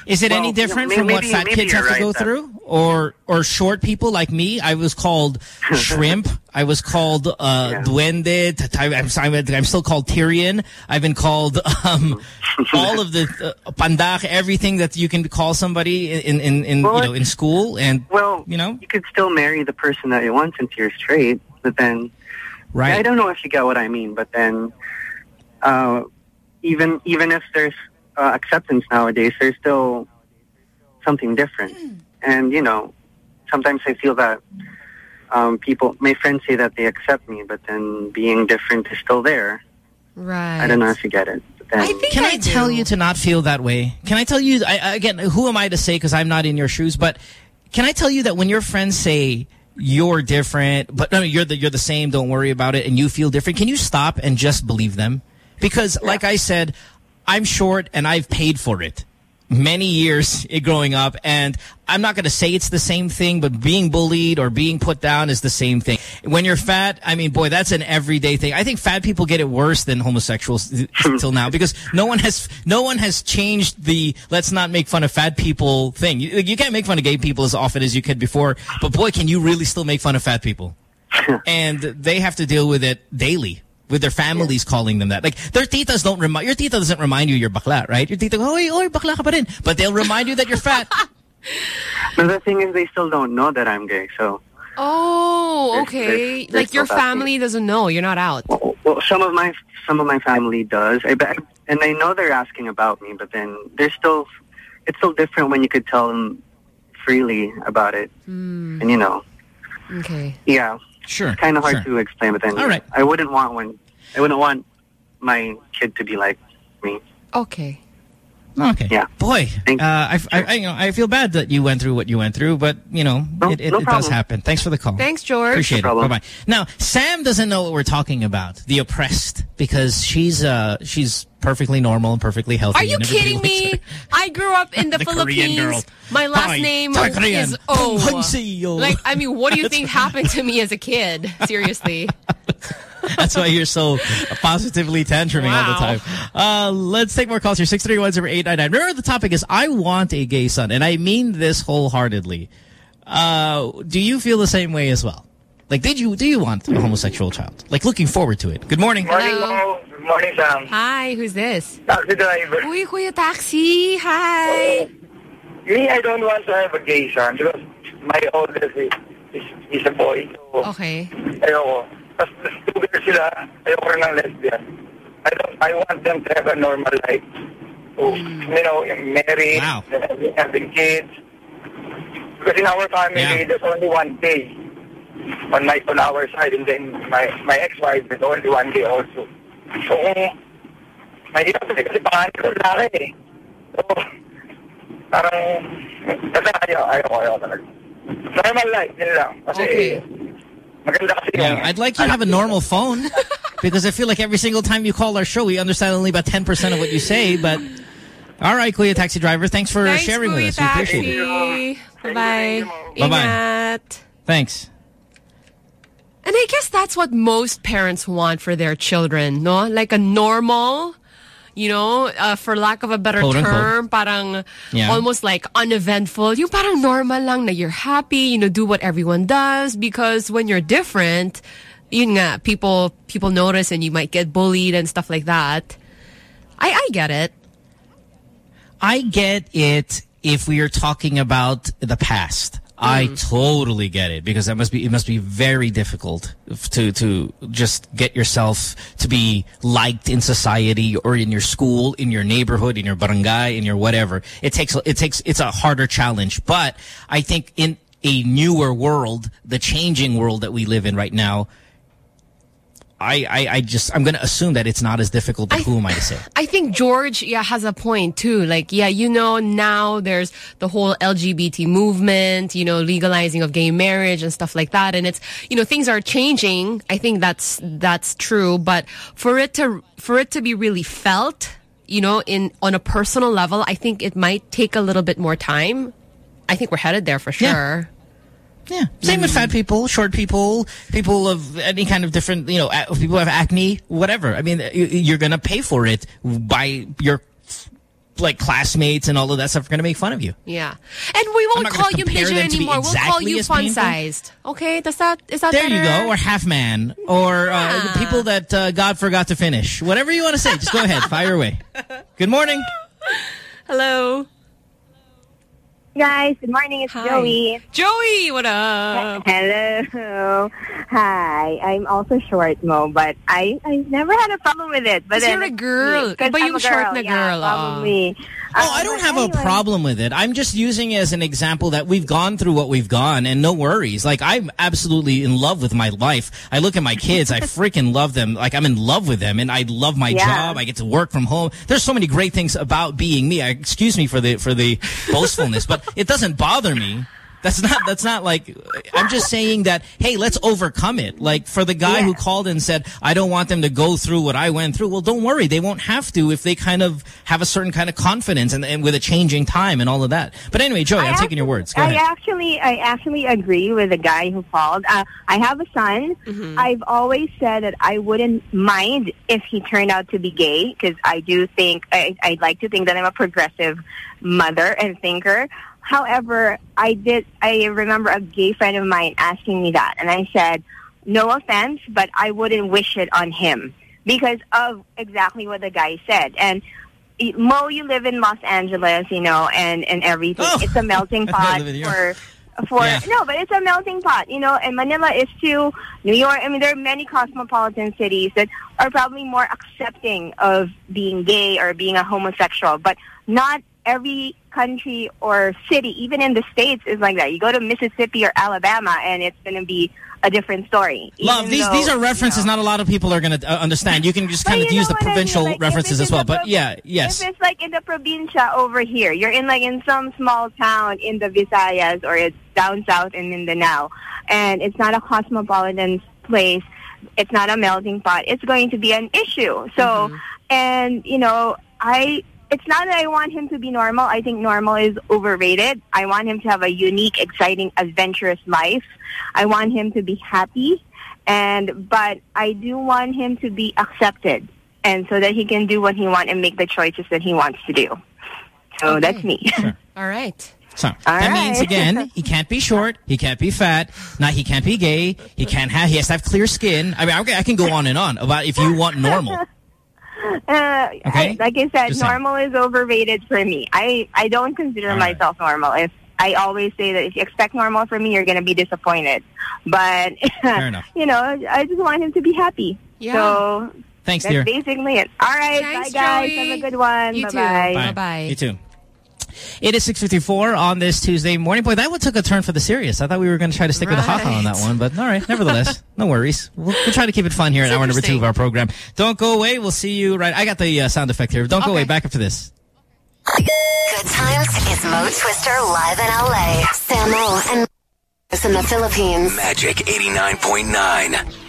Is it
well,
any
you know,
different from what fat kids have to
right
go through? Or or short people like me? I was called shrimp. I was called uh, duende. t- t- I'm, I'm, I'm still called Tyrion. I've been called um, all of the uh, pandak, everything that you can call somebody in in, in
Well,
you know in school. And
well,
you know,
you could still marry the person that you want since you're straight, but then
Right.
I don't know if you get what I mean, but then uh, even even if there's uh, acceptance nowadays, there's still something different. And you know, sometimes I feel that um, people, my friends say that they accept me, but then being different is still there.
Right.
I don't know if you get it. But then,
Can I, tell you to not feel that way? Can I tell you, I, I- again, who am I to say because I'm not in your shoes, but can I tell you that when your friends say you're different, but no, you're the, you're the same, don't worry about it, and you feel different, can you stop and just believe them? Because like I said, I'm short and I've paid for it many years eh, growing up and I'm not going to say it's the same thing but being bullied or being put down is the same thing. When you're fat, I mean boy that's an everyday thing. I think fat people get it worse than homosexuals eh, till now because no one has no one has changed the let's not make fun of fat people thing. You, you can't make fun of gay people as often as you could before, but boy can you really still make fun of fat people. and they have to deal with it daily with their families calling them that. Like, their titas don't remind, your tita doesn't remind you you're bakla, right? Your tita goes, oy, oy, bakla ka pa rin. But they'll remind you that you're fat.
no, the thing is, they still don't know that I'm gay. So,
Oh,
There's-
okay.
there's- there's
like your
still that
family doesn't know. You're not out.
well, some of my some of my family does, I and they know they're asking about me. But then there's still, it's still different when you could tell them freely about it,
Hmm.
and you know,
Okay.
yeah,
sure,
it's kind of hard
sure.
to explain. But then,
All right.
I wouldn't want one. I wouldn't want my kid to be like me.
Okay.
Okay.
Yeah.
Boy, uh, I, I, I, you know, I feel bad that you went through what you went through, but, you know, it, it,
no
it does happen. Thanks for the call.
Thanks, George.
Appreciate
No
it. Bye-bye. Now, Sam doesn't know what we're talking about, the oppressed, because she's uh, she's perfectly normal and perfectly healthy.
Are you kidding me? I grew up in the,
The
Philippines.
girl.
My last
Hi,
name
Thai
is O.
Hangseyo.
Like, I mean, what do you think happened to me as a kid? Seriously.
That's why you're so positively tantruming all the time. Uh, let's take more calls here. 631-0899. Remember the topic is I want a gay son. And I mean this wholeheartedly. Uh, do you feel the same way as well? Like, did you do you want a homosexual child? Like, looking forward to it. Good morning.
Morning, Mo. Good morning, Sam.
Hi, who's this?
Taxi driver.
Uy, Kuya Taxi. Hi.
Me, I don't want to have a gay son because my oldest is, is, is a boy. So,
Okay.
ayoko. Tapos two girls sila, ayoko rin ng lesbian. I don't, I want them to have a normal life. So, you know, married, having, having kids. Because in our family, there's only one day on my on our side, and then my my ex-wife is only one day also. So, mahirap eh, kasi pangalan ko lalaki eh. So, parang, kasi ayaw, ayaw, ayaw talaga. Normal life, yun lang. Kasi, maganda kasi.
Yeah, I'd like you to have a normal phone because I feel like every single time you call our show, we understand only about 10% of what you say. But all right, Kuya Taxi Driver, thanks for
Thanks,
sharing with
Kuya
us. We appreciate it.
Bye-bye.
Bye-bye. Thanks.
And I guess that's what most parents want for their children, no? Like a normal, you know, uh, for lack of a better
Quote, unquote.
term, parang
Yeah.
almost like uneventful. Yung parang normal lang na you're happy, you know, do what everyone does because when you're different, yun nga, people people notice and you might get bullied and stuff like that. I I get it.
I get it if we are talking about the past. I mm. totally get it because that must be it must be very difficult to to just get yourself to be liked in society or in your school, in your neighborhood, in your barangay, in your whatever. It takes it takes it's a harder challenge, but I think in a newer world, the changing world that we live in right now, I I, I just I'm going to assume that it's not as difficult. But who am I to say?
I think George, yeah, has a point too. Like, yeah, you know, now there's the whole LGBT movement, you know, legalizing of gay marriage and stuff like that. And it's, you know, things are changing. I think that's, that's true. But for it to, for it to be really felt, you know, in, on a personal level, I think it might take a little bit more time. I think we're headed there for sure.
Yeah. Same with fat people, short people, people of any kind of different, you know, people who have acne, whatever. I mean, you're going to pay for it by your like classmates and all of that stuff are going to make fun of you.
Yeah. And we won't call you
compare
midget
them to
anymore. We'll call you fun-sized. Okay? Does that, is that
There you go. Or half man or uh, people that uh, God forgot to finish. Whatever you want to say, just go ahead. Fire away. Good morning.
Hello.
Guys, good morning. It's Joey.
Joey, what up?
Hello. Hi. I'm also short, Mo, but I I never had a problem with it. But then
you're a girl.
Because I'm
yung
a
short
girl.
na girl, ah.
Probably.
Oh, Oh, um, I don't have a problem with it. I'm just using it as an example that we've gone through what we've gone and no worries. Like I'm absolutely in love with my life. I look at my kids. I freaking love them. Like I'm in love with them and I love my
Yeah.
job. I get to work from home. There's so many great things about being me. I, excuse me for the, for the boastfulness, but it doesn't bother me. That's not, that's not like, I'm just saying that, hey, let's overcome it. Like for the guy who called and said, I don't want them to go through what I went through. Well, don't worry. They won't have to if they kind of have a certain kind of confidence and, and with a changing time and all of that. But anyway, Joey, I'm taking your words. Go
I
ahead.
actually, I actually agree with the guy who called. Uh, I have a son.
Mm-hmm.
I've always said that I wouldn't mind if he turned out to be gay because I do think I, I'd like to think that I'm a progressive mother and thinker. However, I did. I remember a gay friend of mine asking me that, and I said, "No offense, but I wouldn't wish it on him because of exactly what the guy said." And Mo, you live in Los Angeles, you know, and and everything. Oh. It's a melting pot
live in New
for for
Yeah.
no, but it's a melting pot, you know. And Manila is too. New York. I mean, there are many cosmopolitan cities that are probably more accepting of being gay or being a homosexual, but not every country or city, even in the states, is like that. You go to Mississippi or Alabama, and it's going to be a different story.
Love, these
though-
these are references not a lot of people are going to uh, understand. You can just kind of use the
what I mean,
provincial
like,
references as well. But yeah, yes.
If it's like in the provincia over here, you're in like in some small town in the Visayas or it's down south in Mindanao, and it's not a cosmopolitan place. It's not a melting pot. It's going to be an issue. So, and you know, I. It's not that I want him to be normal. I think normal is overrated. I want him to have a unique, exciting, adventurous life. I want him to be happy, and but I do want him to be accepted, and so that he can do what he wants and make the choices that he wants to do. So that's me.
All right.
So that means again, he can't be short, he can't be fat, not he can't be gay, he can't have he has to have clear skin. I mean, I, I can go on and on about if you want normal.
Uh,
Okay.
I- like I said,
Just saying.
normal is overrated for me. I, I don't consider
All right.
myself normal. If I always say that if you expect normal from me, you're going to be disappointed. But, you know, I just want him to be happy.
Yeah.
So
Thanks,
that's
dear.
basically it. All right.
Thanks,
bye, guys.
Joey.
Have a good one.
You too.
Bye-bye.
Bye.
Bye-bye.
You too. It is 6.54 on this Tuesday morning. Boy, that one took a turn for the serious. I thought we were going to try to stick with the hot on that one, but all right, nevertheless, no worries. We'll, we'll try to keep it fun here in
It's
hour number two of
interesting.
our program. Don't go away. We'll see you right. I got the uh, sound effect here. Don't go away. Back after this.
Good times is Mo Twister live in LA. Samo and in the Philippines.
Magic 89.9.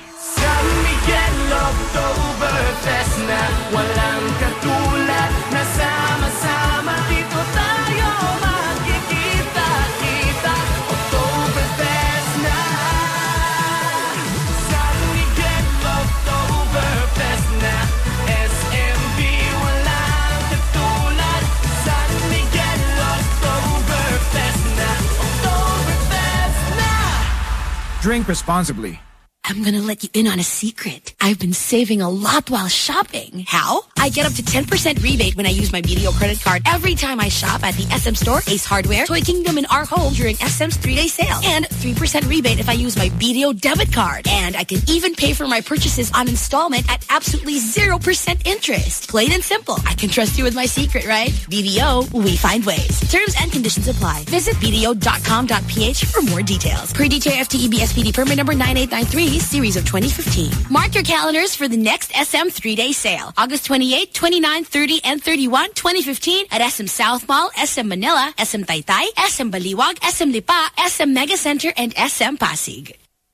Drink responsibly.
I'm gonna let you in on a secret. I've been saving a lot while shopping. How? I get up to 10% rebate when I use my BDO credit card every time I shop at the SM Store, Ace Hardware, Toy Kingdom, and our home during SM's three-day sale. And 3% rebate if I use my BDO debit card. And I can even pay for my purchases on installment at absolutely 0% interest. Plain and simple. I can trust you with my secret, right? BDO, we find ways. Terms and conditions apply. Visit bdo.com.ph for more details. Per DJ FTE BSPD permit number 9893, series of 2015. Mark your calendars for the next SM three-day sale. August 28, 29, 30, and 31, 2015 at SM South Mall, SM Manila, SM Taytay, SM Baliwag, SM Lipa, SM Mega Center, and SM Pasig.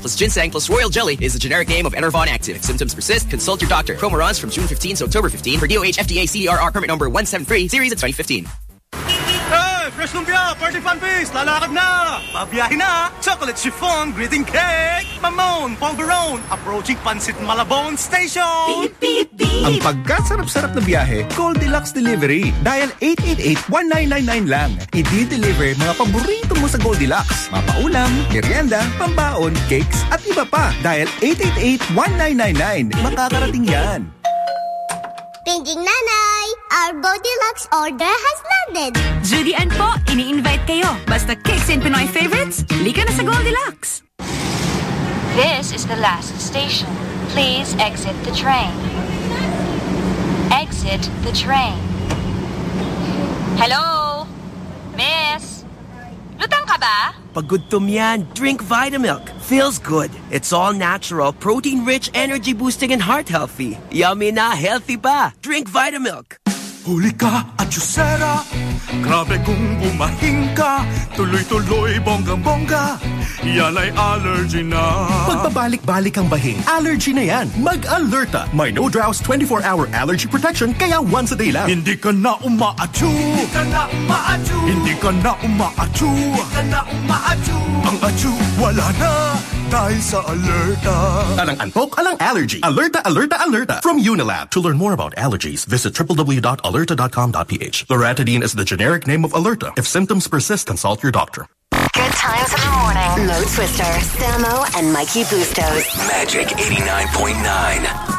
plus ginseng plus royal jelly is the generic name of Enervon Active. If symptoms persist, consult your doctor. Promo runs from June 15 to October 15 for DOH FDA CDRR permit number 173, series of 2015.
Hey, Fresh Lumpia, Party Fan Feast, lalakad na! Pabiyahe na! Chocolate chiffon, greeting cake! Mamon, Polvoron, approaching Pansit Malabon Station!
Ang pagkasarap-sarap na biyahe, Goldilocks Delivery. Dial 888-1999 lang. I-deliver mga paborito mo sa Goldilocks. Mapaulam, merienda, pambaon, cakes, at iba pa. Dial 888-1999. Makakarating yan.
Paging nanay, our Goldilocks order has landed.
Judy and po, ini-invite kayo. Basta kicks in Pinoy favorites, lika na sa Goldilocks.
This is the last station. Please exit the train. Exit the train. Hello? Miss? Lutang ka ba?
Pag gutom yan, drink Vitamilk. Feels good. It's all natural, protein-rich, energy-boosting, and heart-healthy. Yummy na, healthy pa. Drink Vitamilk.
Huli ka at Yusera Grabe kung bumahing ka Tuloy-tuloy, bonggang-bongga Yan ay allergy na
Pagpabalik-balik ang bahing, allergy na yan. Mag-alerta. May no drowse 24-hour allergy protection kaya once a day lang.
Hindi ka na umaatsu Hindi ka na umaatsu Hindi ka na umaatsu Hindi ka na umaatsu Ang atsu wala na dahil sa alerta
Alang antok, alang allergy. Alerta, alerta, alerta. From Unilab. To learn more about allergies, visit www.alerta.com.ph. Loratadine is the generic name of Alerta. If symptoms persist, consult your doctor.
Good times in the morning. Mo Twister, Samo, and Mikey Bustos.
Magic 89.9.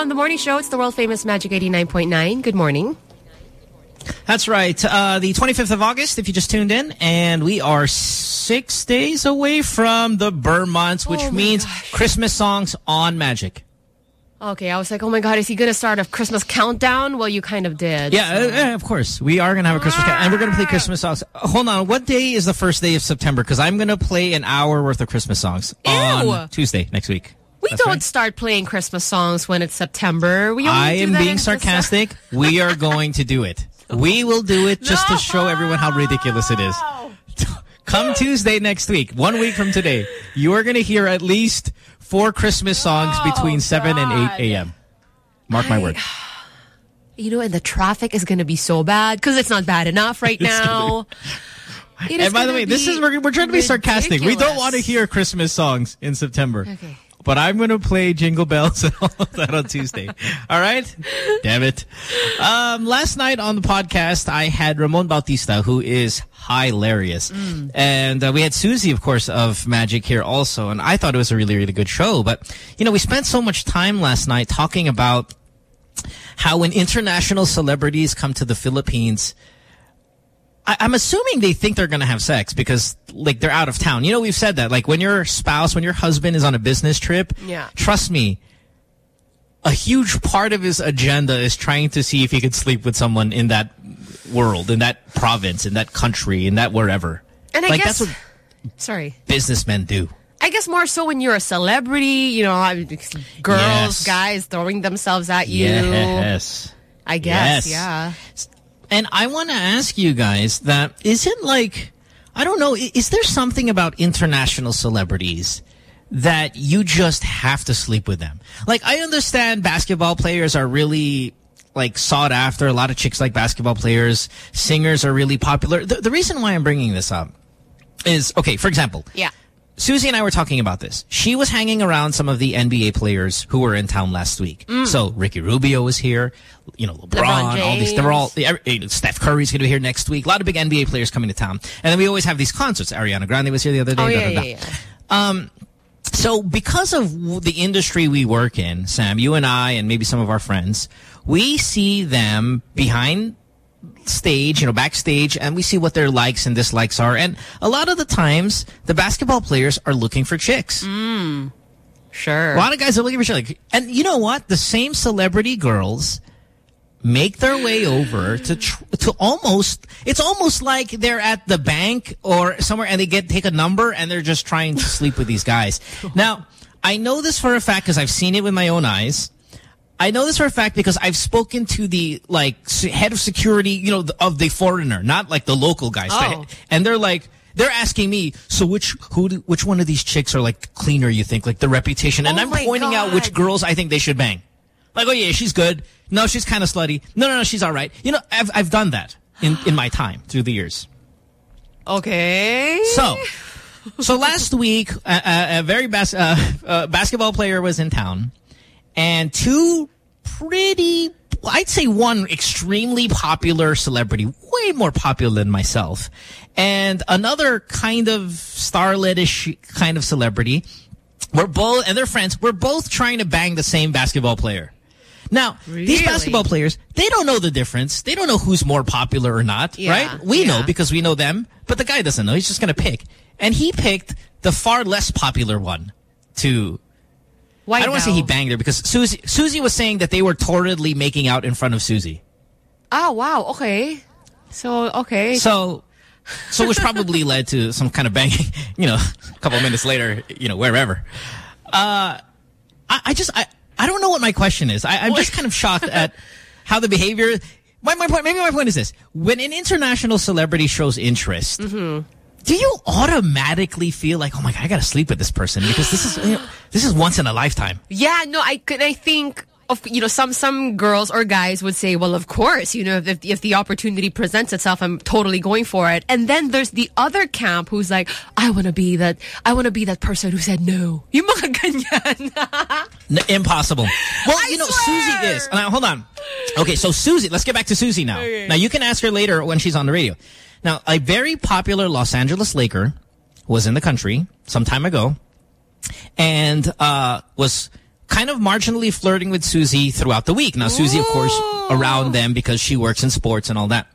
on the morning show. It's the world famous Magic 89.9. Good morning.
That's right. Uh, the 25th of August, if you just tuned in, and we are six days away from the Ber months, which
Oh
means Christmas songs on Magic.
Okay, I was like, oh my God, is he going to start a Christmas countdown? Well, you kind of did.
Yeah, uh, uh, of course. We are going to have a Christmas count, and we're going to play Christmas songs. Hold on. What day is the first day of September? Because I'm going to play an hour worth of Christmas songs on Tuesday next week.
We
That's
don't
right.
start playing Christmas songs when it's September. We
I
do
am being sarcastic. we are going to do it. We will do it just to show everyone how ridiculous it is. Come Tuesday next week, one week from today, you are going to hear at least four Christmas songs between 7 and 8 a.m. Mark my word.
You know, and the traffic is going to be so bad because it's not bad enough right now.
And by the way, this is we're, we're trying to be sarcastic. We don't want to hear Christmas songs in September. But I'm going to play Jingle Bells and all of that on Tuesday. All right? Damn it. Um, last night on the podcast, I had Ramon Bautista, who is hilarious. And uh, we had Susie, of course, of Magic here also. And I thought it was a really, really good show. But, you know, we spent so much time last night talking about how when international celebrities come to the Philippines, I, I'm assuming they think they're going to have sex because, like, they're out of town. You know, we've said that. Like, when your spouse, when your husband is on a business trip,
Yeah.
trust me, a huge part of his agenda is trying to see if he could sleep with someone in that world, in that province, in that country, in that wherever.
And I
like,
guess,
that's what
sorry.
businessmen do.
I guess more so when you're a celebrity, you know, girls,
Yes.
guys throwing themselves at you.
Yes.
I guess,
Yes.
yeah.
And I want to ask you guys that is it like I don't know is there something about international celebrities that you just have to sleep with them? Like I understand basketball players are really like sought after. A lot of chicks like basketball players. Singers are really popular. The, the reason why I'm bringing this up is okay. For example,
Yeah.
Susie and I were talking about this. She was hanging around some of the NBA players who were in town last week.
Mm.
So Ricky Rubio was here, you know, LeBron,
LeBron
all these. They were all.
James.
every- you know, Steph Curry's going to be here next week. A lot of big NBA players coming to town, and then we always have these concerts. Ariana Grande was here the other day.
Oh, yeah,
da, da.
yeah, yeah.
Um, so because of the industry we work in, Sam, you and I, and maybe some of our friends, we see them behind stage, you know, backstage, and we see what their likes and dislikes are. And a lot of the times, the basketball players are looking for chicks.
Mm. Sure.
A lot of guys are looking for chicks. And you know what? The same celebrity girls make their way over to tr to almost it's almost like they're at the bank or somewhere and they get take a number and they're just trying to sleep with these guys. Now, I know this for a fact because I've seen it with my own eyes. I know this for a fact because I've spoken to the like head of security, you know, of the foreigner, not like the local guys.
Oh.
And they're like, they're asking me, so which who do- which one of these chicks are like cleaner? You think like the reputation? And
Oh
I'm pointing out which girls I think they should bang. Like, oh yeah, she's good. No, she's kind of slutty. No, no, no, she's all right. You know, I've I've done that in in my time through the years.
Okay.
So, so last week, a, a, a very bas uh, uh, basketball player was in town, and two pretty, I'd say one extremely popular celebrity, way more popular than myself, and another kind of starletish kind of celebrity. We're both, and they're friends. We're both trying to bang the same basketball player. Now, these basketball players, they don't know the difference. They don't know who's more popular or not,
Yeah,
right? We know because we know them, but the guy doesn't know. He's just going to pick. And he picked the far less popular one to...
Why
I don't want to say he banged her because Susie, Susie was saying that they were torridly making out in front of Susie.
Oh, wow. Okay. So, okay.
So, so which probably led to some kind of banging, you know, a couple of minutes later, you know, wherever. Uh, I, I just, I, I don't know what my question is. I, I'm just kind of shocked at how the behavior, my, my point, maybe my point is this. When an international celebrity shows interest,
Mm-hmm.
Do you automatically feel like, oh my God, I got to sleep with this person because this is, you know, this is once in a lifetime.
Yeah, no, I could. I think of you know some some girls or guys would say, well, of course, you know, if if the opportunity presents itself, I'm totally going for it. And then there's the other camp who's like, I want to be that. I want to be that person who said no. Yung mga ganyan.
N impossible. Well, you know, Susie is. Now, hold on. Okay, so Susie, let's get back to Susie now.
Okay.
Now, you can ask her later when she's on the radio. Now, a very popular Los Angeles Laker was in the country some time ago and uh, was kind of marginally flirting with Susie throughout the week. Now, Susie, of course, around them because she works in sports and all that.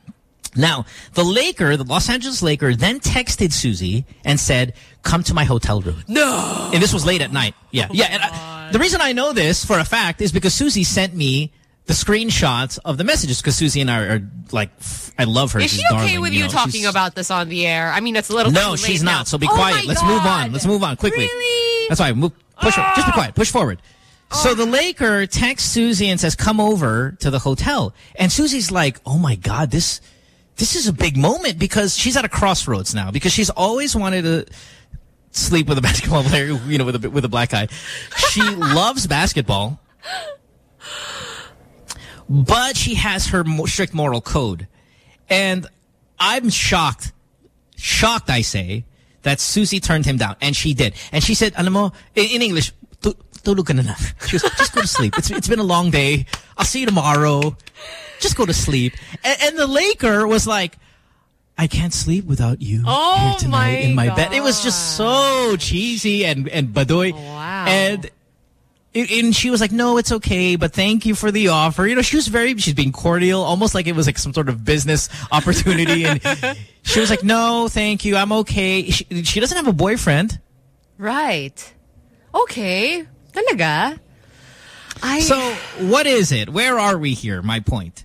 Now, the Laker, the Los Angeles Laker, then texted Susie and said, come to my hotel room.
No.
And this was late at night. Yeah. yeah. And I, the reason I know this for a fact is because Susie sent me the screenshots of the messages because Susie and I are like, I love her.
Is
She's
she okay
darling,
with
you know,
talking
she's-
about this on the air? I mean, it's a little
no, she's not.
now.
So be
Oh
quiet. Let's move on. Let's move on quickly.
Really?
That's right. Move, push.
Ah.
Just be quiet. Push forward. So the Laker texts Susie and says, "Come over to the hotel." And Susie's like, "Oh my God, this this is a big moment because she's at a crossroads now because she's always wanted to." Sleep with a basketball player, you know, with a with a black eye. She loves basketball, but she has her strict moral code, and I'm shocked shocked, I say, that Susie turned him down. And she did. And she said, alam mo, in, in English, "Tu- tulog ka na lang. She goes, just go to sleep. It's, it's been a long day. I'll see you tomorrow. Just go to sleep. And, and the Laker was like, I can't sleep without you
Oh
here tonight
my
in my bed. It was just so cheesy and, and badoy.
Wow.
And and- she was like, no, it's okay, but thank you for the offer. You know, she was very, she's being cordial, almost like it was like some sort of business opportunity. and she was like, no, thank you. I'm okay. She, she doesn't have a boyfriend.
Right. Okay. Talaga? I...
So what is it? Where are we here? My point.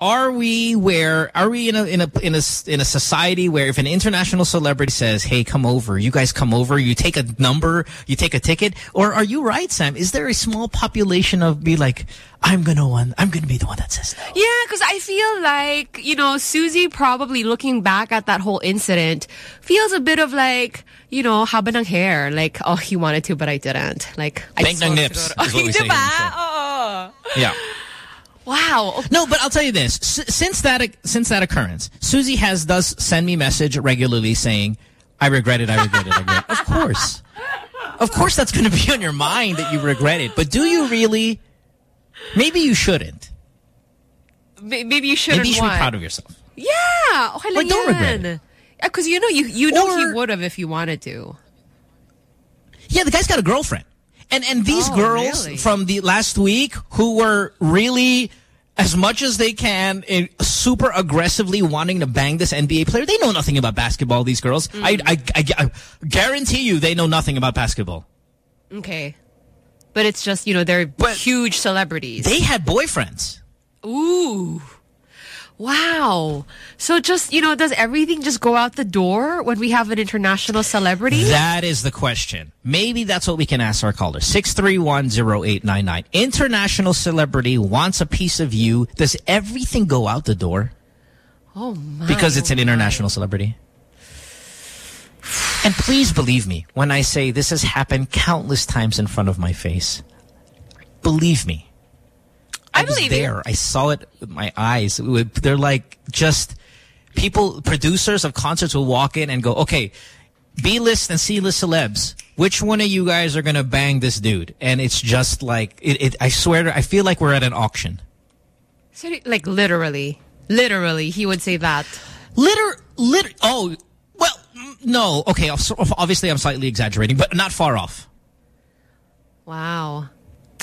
Are we where are we in a in a in a in a society where if an international celebrity says, "Hey, come over," you guys come over, you take a number, you take a ticket, or are you right, Sam? Is there a small population of be like, "I'm gonna one, I'm gonna be the one that says no."
Yeah, because I feel like, you know, Susie probably looking back at that whole incident feels a bit of like, you know, haba ng hair. Like, oh, he wanted to, but I didn't. Like, I
Bank ng nips is what we say
Diba?
so. Yeah.
Wow.
No, but I'll tell you this: S since that since that occurrence, Susie has does send me message regularly saying, "I regret it. I regret it. I regret it." Of course, of course, that's going to be on your mind that you regret it. But do you really? Maybe you shouldn't.
Maybe you shouldn't
Maybe you should be proud of yourself.
Yeah. Oh, okay
Like, don't regret it.
Because you know, you, you know he would have if you wanted to.
Yeah, the guy's got a girlfriend. And and these
Oh,
girls
really?
from the last week who were really as much as they can in super aggressively wanting to bang this NBA player, they know nothing about basketball, these girls.
Mm.
I, I, I, I guarantee you they know nothing about basketball.
Okay. But it's just, you know, they're huge celebrities.
They had boyfriends.
Ooh. Wow. So just, you know, does everything just go out the door when we have an international celebrity?
That is the question. Maybe that's what we can ask our caller. 6310899. International celebrity wants a piece of you. Does everything go out the door?
oh my.
because it's an international celebrity. And please believe me when I say this has happened countless times in front of my face. Believe me. I, was
believe you.
there. I saw it with my eyes. They're like just people, producers of concerts will walk in and go, okay, B-list and C-list celebs. Which one of you guys are going to bang this dude? And it's just like, it, it, I swear, to, I feel like we're at an auction.
So, like literally. Literally, he would say that.
Liter, liter, oh, well, no. Okay, obviously I'm slightly exaggerating, but not far off.
Wow.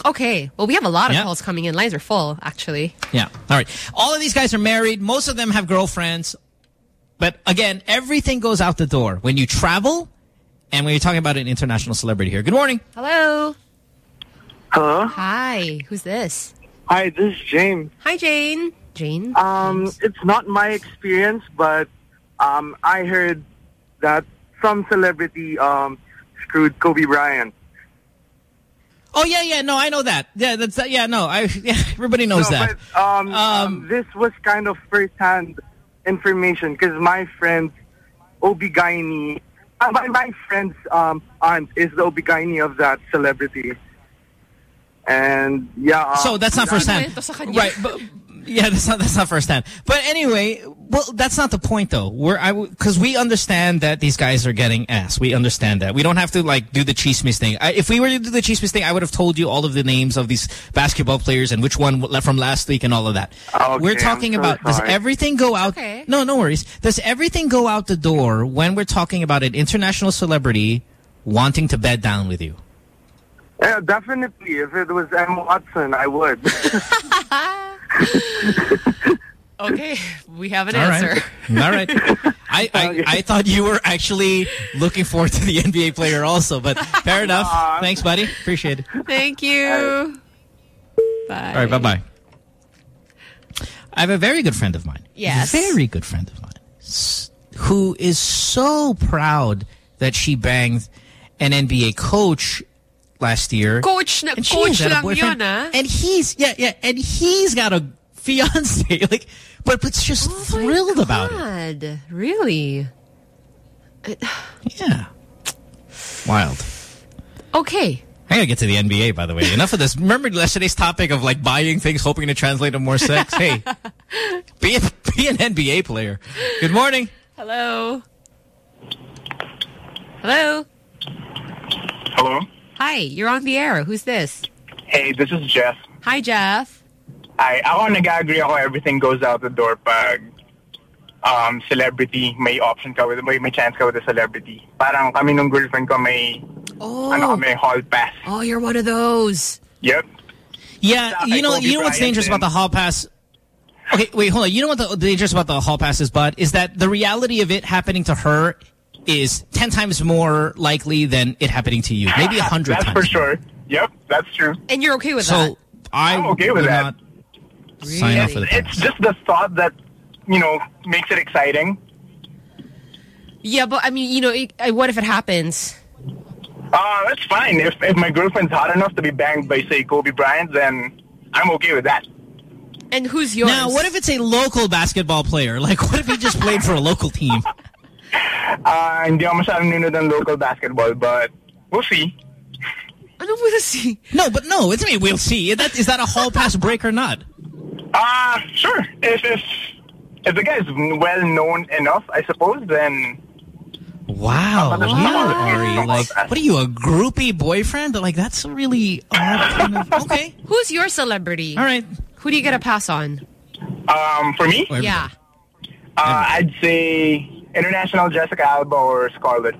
Okay. Well, we have a lot of
Yeah.
calls coming in. Lines are full, actually.
Yeah. All right. All of these guys are married. Most of them have girlfriends. But again, everything goes out the door when you travel and when you're talking about an international celebrity here. Good morning.
Hello.
Hello.
Hi. Who's this?
Hi, this is Jane.
Hi, Jane. Jane.
Um, it's not my experience, but um, I heard that some celebrity um, screwed Kobe Bryant.
Oh yeah, yeah. No, I know that. Yeah, that's yeah. No, I yeah. Everybody knows
No,
that.
But, um, um, this was kind of first-hand information because my friend OB-GYN, uh, my, my friend's um, aunt is the OB-GYN of that celebrity. And yeah. uh,
So that's not firsthand, right? But yeah, that's not that's not firsthand. But anyway, well, that's not the point though. We're I because we understand that these guys are getting ass. We understand that. We don't have to like do the chismis thing. I, if we were to do the chismis thing, I would have told you all of the names of these basketball players and which one from last week and all of that.
Okay,
we're talking
so
about does everything go out? No, no worries. Does everything go out the door when we're talking about an international celebrity wanting to bed down with you?
Yeah, definitely. If it was Emma Watson, I would.
Okay, we have an
All right.
answer.
All right. I, I, I thought you were actually looking forward to the NBA player also, but fair enough. Thanks, buddy. Appreciate it.
Thank you. Bye.
All right, bye-bye. I have a very good friend of mine.
Yes.
Very good friend of mine. Who is so proud that she banged an NBA coach last year.
Coach na,
And
coach
has got a
lang yun, ah.
And he's, yeah, yeah, and he's got a fiance. like, but, but just thrilled about it.
Really?
Yeah. Wild.
Okay.
I gotta get to the NBA, by the way. Enough of this. Remember yesterday's topic of like buying things, hoping to translate to more sex? hey, be, a, be an NBA player. Good morning.
Hello. Hello.
Hello?
Hi, you're on the air. Who's this?
Hey, this is Jeff.
Hi, Jeff.
Ay, ako nag-agree ako everything goes out the door pag um, celebrity, may option ka with, may, may chance ka with a celebrity. Parang kami nung girlfriend ko may,
Oh.
ano kami, hall pass.
Oh, you're one of those.
Yep.
Yeah,
Sa
you know,
Kobe
you know what's dangerous
din.
about the hall pass? Okay, wait, hold on. You know what the, the dangerous about the hall pass is, Bud? Is that the reality of it happening to her is 10 times more likely than it happening to you. Maybe a 100
That's
times.
for sure. Yep, that's true.
And you're okay with
so
that?
I
I'm okay with that.
not sign up for the
It's just the thought that, you know, makes it exciting.
Yeah, but I mean, you know, it, what if it happens?
Uh, that's fine. If, if my girlfriend's hot enough to be banged by, say, Kobe Bryant, then I'm okay with that.
And who's yours?
Now, what if it's a local basketball player? Like, what if he just played for a local team?
Uh, hindi ako masyadong nunod ng local basketball, but we'll see.
Ano we'll see?
No, but no, it's me. we'll see. Is that, is that a hall pass break or not?
Uh, sure. If, if, if the guy's well known enough, I suppose, then
Wow,
Wow.
weird, Ari. Like, what are you, a groupie boyfriend? Like, that's a really odd kind of... Okay.
Who's your celebrity?
All right.
Who do you get a pass on?
um, for me,
Yeah.
uh, I'd say international Jessica Alba or Scarlett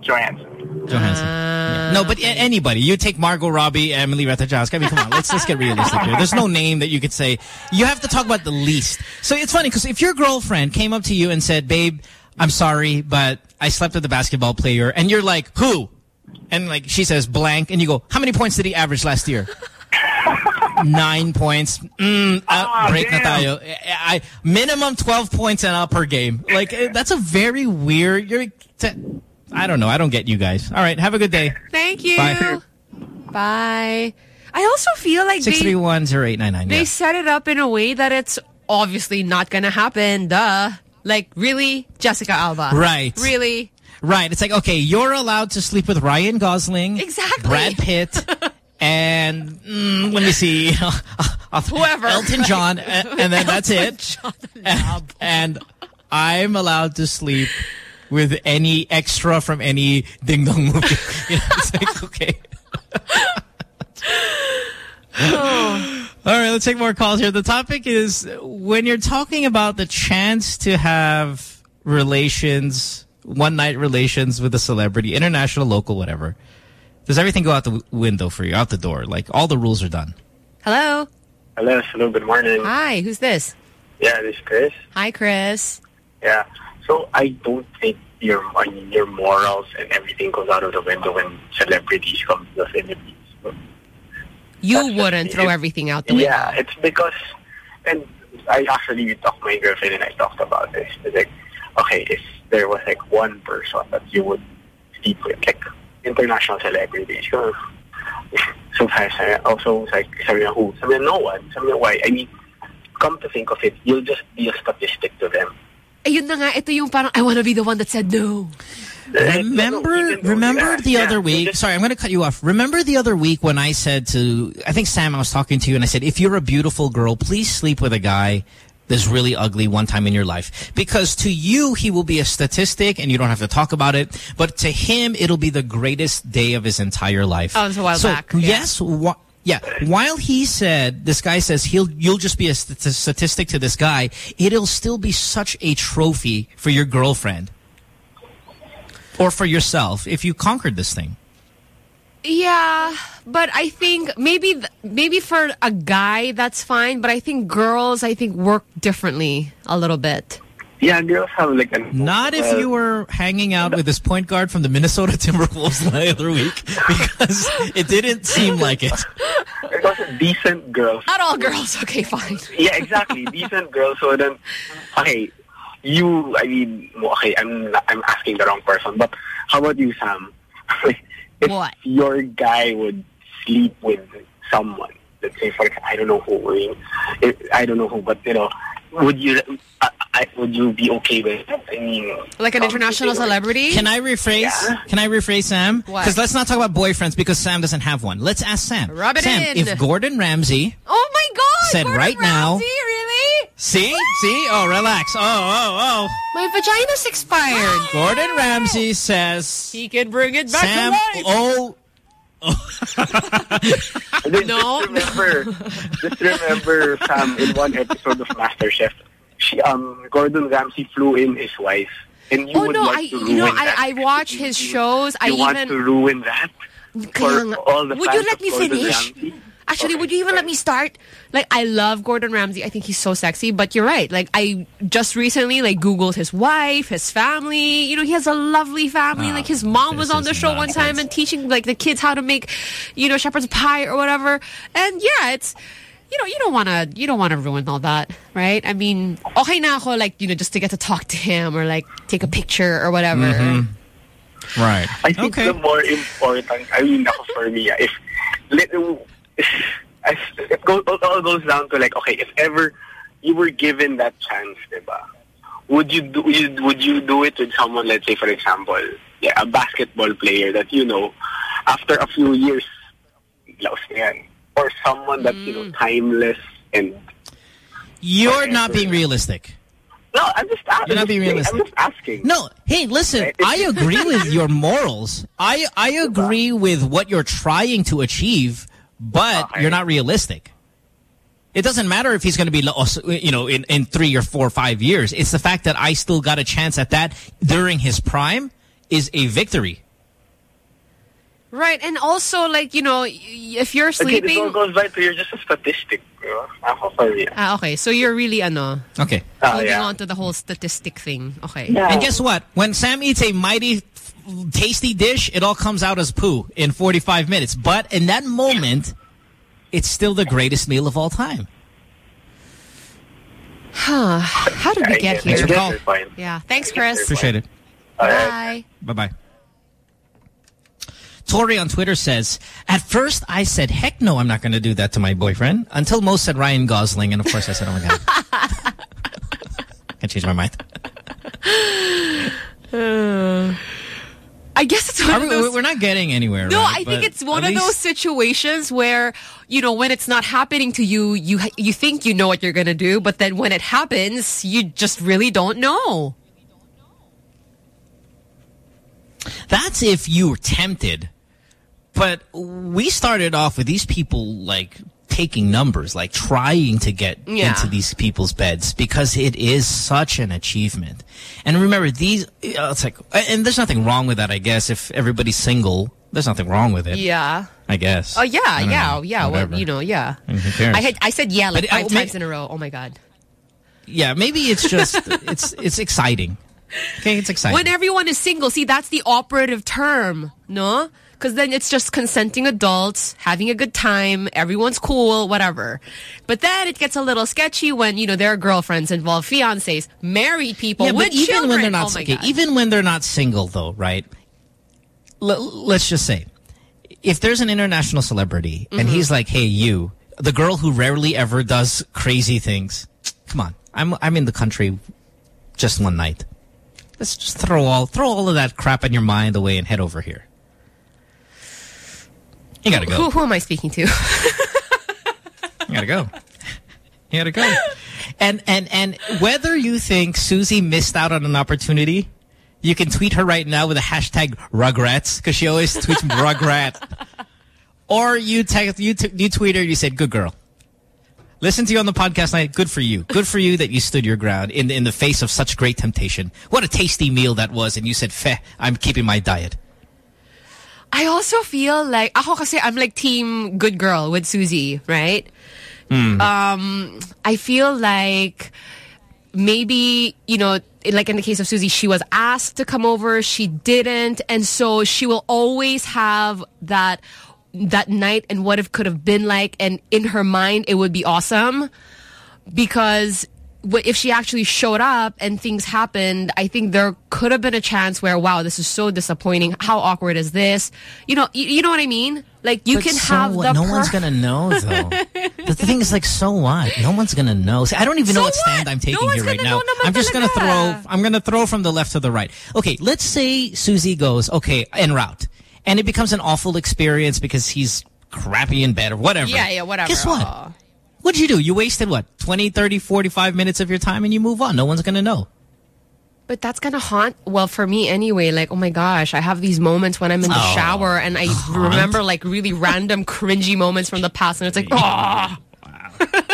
Johansson.
Johansson. Uh, yeah. No, but anybody. You take Margot Robbie, Emily Ratajkowski. I mean, come on, let's let's get realistic here. There's no name that you could say. You have to talk about the least. So it's funny because if your girlfriend came up to you and said, "Babe, I'm sorry, but I slept with a basketball player," and you're like, "Who?" and like she says blank, and you go, "How many points did he average last year?" Nine points. Mm, uh, break na tayo. I, I- minimum 12 points and up per game. Like, eh, that's a very weird... You're, I don't know. I don't get you guys. All right. Have a good day.
Thank you.
Bye.
Bye. I also feel like they,
631-0899.
they
Yeah.
set it up in a way that it's obviously not going to happen. Duh. Like, really? Jessica Alba.
Right.
Really?
Right. It's like, okay, you're allowed to sleep with Ryan Gosling.
Exactly.
Brad Pitt. and mm, let me see.
Whoever.
Elton John. and, and then that's it. And, and I'm allowed to sleep with any extra from any Dingdong movie. You know, it's like, okay.
Oh.
All right, let's take more calls here. The topic is when you're talking about the chance to have relations, one night relations with a celebrity, international, local, whatever. Does everything go out the window for you, out the door? Like all the rules are done.
Hello?
Hello, hello, good morning.
Hi, who's this?
Yeah, this is Chris.
Hi, Chris.
Yeah. So I don't think your I mean, your morals and everything goes out of the window when celebrities come to the Philippines.
You wouldn't throw everything out the window.
Yeah, it's because, and I actually talked to my girlfriend and I talked about this. It's like, okay, if there was like one person that you would sleep with, like international celebrities, you know, so I eh? also was like, sabi niya, who? Sabi niya, no one. Sabi niya, why? I mean, come to think of it, you'll just be a statistic to them.
Eh, Ayun na nga, ito yung parang, I wanna be the one that said no.
Eh, remember, remember the other week. Sorry, I'm going to cut you off. Remember the other week when I said to, I think Sam, I was talking to you, and I said, if you're a beautiful girl, please sleep with a guy that's really ugly one time in your life. Because to you, he will be a statistic, and you don't have to talk about it. But to him, it'll be the greatest day of his entire life.
Oh, it's a while
so,
back. Yeah.
Yes. wha- yeah. While he said, this guy says he'll you'll just be a st statistic to this guy, it'll still be such a trophy for your girlfriend or for yourself if you conquered this thing.
Yeah, but I think maybe maybe for a guy that's fine, but I think girls I think work differently a little bit.
Yeah, girls have like a
Not if you were hanging out with this point guard from the Minnesota Timberwolves the other week, because it didn't seem like it.
It was decent girls.
Not all girls. Okay, fine.
Yeah, exactly. decent girls. So then, okay, you. I mean, okay, I'm I'm asking the wrong person, but how about you, Sam? if
what?
your guy would sleep with someone, let's say for I don't know who, I, mean, if, I don't know who, but you know, would you I, I, would you be okay with? it? I mean,
Like an international celebrity?
Can I rephrase? Can I rephrase, Sam? Because let's not talk about boyfriends because Sam doesn't have one. Let's ask Sam.
Rub it
Sam,
in.
if Gordon Ramsay
Oh my God!
said
Gordon
right now,
really?
see, see, oh, relax, oh, oh, oh.
My vagina's expired.
Gordon Ramsay says
He can bring it back
Sam,
to life.
oh,
no, just remember, just remember, Sam, in one episode of MasterChef, she um Gordon Ramsay flew in his wife, and you
Oh
would
no,
like
I
to
you know
that.
I I watch his shows. I
you want
even
to ruin that for all the
Would you let me finish?
Ramsay?
Actually, would you even let me start? Like, I love Gordon Ramsay. I think he's so sexy. But you're right. Like, I just recently, like, Googled his wife, his family. You know, he has a lovely family.
Ah,
like, his mom was on the show one time and teaching, like, the kids how to make, you know, shepherd's pie or whatever. And yeah, it's... You know, you don't want to, you don't want to ruin all that, right? I mean, okay na ako, like, you know, just to get to talk to him or, like, take a picture or whatever.
Mhm. right.
I think the more important, I mean, ako for me, if, it goes, it all goes down to like, okay, if ever you were given that chance, diba, would you do, you, would you do it with someone, let's say, for example, yeah, a basketball player that, you know, after a few years, yan. Or someone that's, you know, mm. timeless and...
You're not being realistic.
No, I'm just asking.
You're not being realistic.
I'm just asking.
No, hey, listen, I agree with your morals. I I agree with what you're trying to achieve, but you're not realistic. It doesn't matter if he's going to be, uh, you know, in, in three or four or five years. It's the fact that I still got a chance at that during his prime is a victory.
Right. And also, like, you know, if you're
Again, it all
sleeping...
goes back to you're just a statistic. You know? Ah, oh, Ako for me.
Ah, okay. So you're really, ano,
Okay.
Ah, holding on to the whole statistic thing. Okay. Yeah.
And guess what? When Sam eats a mighty tasty dish, it all comes out as poo in 45 minutes. But in that moment, it's still the greatest meal of all time.
Huh. How did we get here?
guess you're.
Yeah. Thanks, Chris.
Appreciate it.
Bye.
Bye-bye. Tori on Twitter says, At first I said, heck no, I'm not going to do that to my boyfriend. Until Mo said Ryan Gosling. And of course I said, oh my God. I changed my mind.
I guess it's one
Are
of those...
we're not getting anywhere,
No,
right?
I think
But
it's one of those situations where, you know, when it's not happening to you, you you think you know what you're going to do, but then when it happens, you just really don't know.
That's if you were tempted. But we started off with these people like taking numbers, like trying to get
Yeah.
into these people's beds because it is such an achievement. And remember, these, uh, it's like, and there's nothing wrong with that, I guess. If everybody's single, there's nothing wrong with it.
Yeah.
I guess.
Oh, yeah, yeah,
know.
yeah. Well,
Whatever.
you know, yeah.
I mean.
I, had, I said yeah like
But, uh,
five
may-
times in a row. Oh, my God.
yeah, maybe it's just, it's, it's exciting. Okay, it's exciting.
When everyone is single, see, that's the operative term, no? Because then it's just consenting adults, having a good time, everyone's cool, whatever. But then it gets a little sketchy when, you know, there are girlfriends involved, fiancés, married people
yeah,
with
but even
children.
when they're not
oh
okay, even when they're not single, though, right? L let's just say, if there's an international celebrity and
Mhm.
he's like, "Hey, you, the girl who rarely ever does crazy things, come on, I'm I'm in the country just one night. Let's just throw all throw all of that crap in your mind away and head over here. You gotta go.
Who, who am I speaking to?
You gotta go. You gotta go. And and and whether you think Susie missed out on an opportunity, you can tweet her right now with the hashtag regrets because she always tweets regret. Or you text you you tweet her. You said, "Good girl." Listen to you on the podcast night. Good for you. Good for you that you stood your ground in in the face of such great temptation. What a tasty meal that was, and you said, "Feh, I'm keeping my diet."
I also feel like ako kasi I'm like team good girl with Susie, right?
Hmm.
Um, I feel like maybe you know, like in the case of Susie, she was asked to come over, she didn't, and so she will always have that that night and what it could have been like, and in her mind, it would be awesome because if she actually showed up and things happened, I think there could have been a chance where, wow, this is so disappointing. How awkward is this? You know, you, you know what I mean? Like you
But
can
so
have
what?
the
No one's gonna know though. the thing is like, so what? No one's gonna know. See, I don't even know
So
what stand? I'm taking
No
here right now. I'm just gonna throw. I'm gonna throw from the left to the right. Okay, let's say Susie goes okay en route, and it becomes an awful experience because he's crappy in bed or whatever.
Yeah, yeah, whatever.
Guess what?
Aw.
What did you do? You wasted what 20, 30, 45 minutes of your time, and you move on. No one's gonna know.
But that's gonna haunt. Well, for me anyway. Like, oh my gosh, I have these moments when I'm in the
Oh,
shower and I remember like really random cringy moments from the past, and it's like, oh.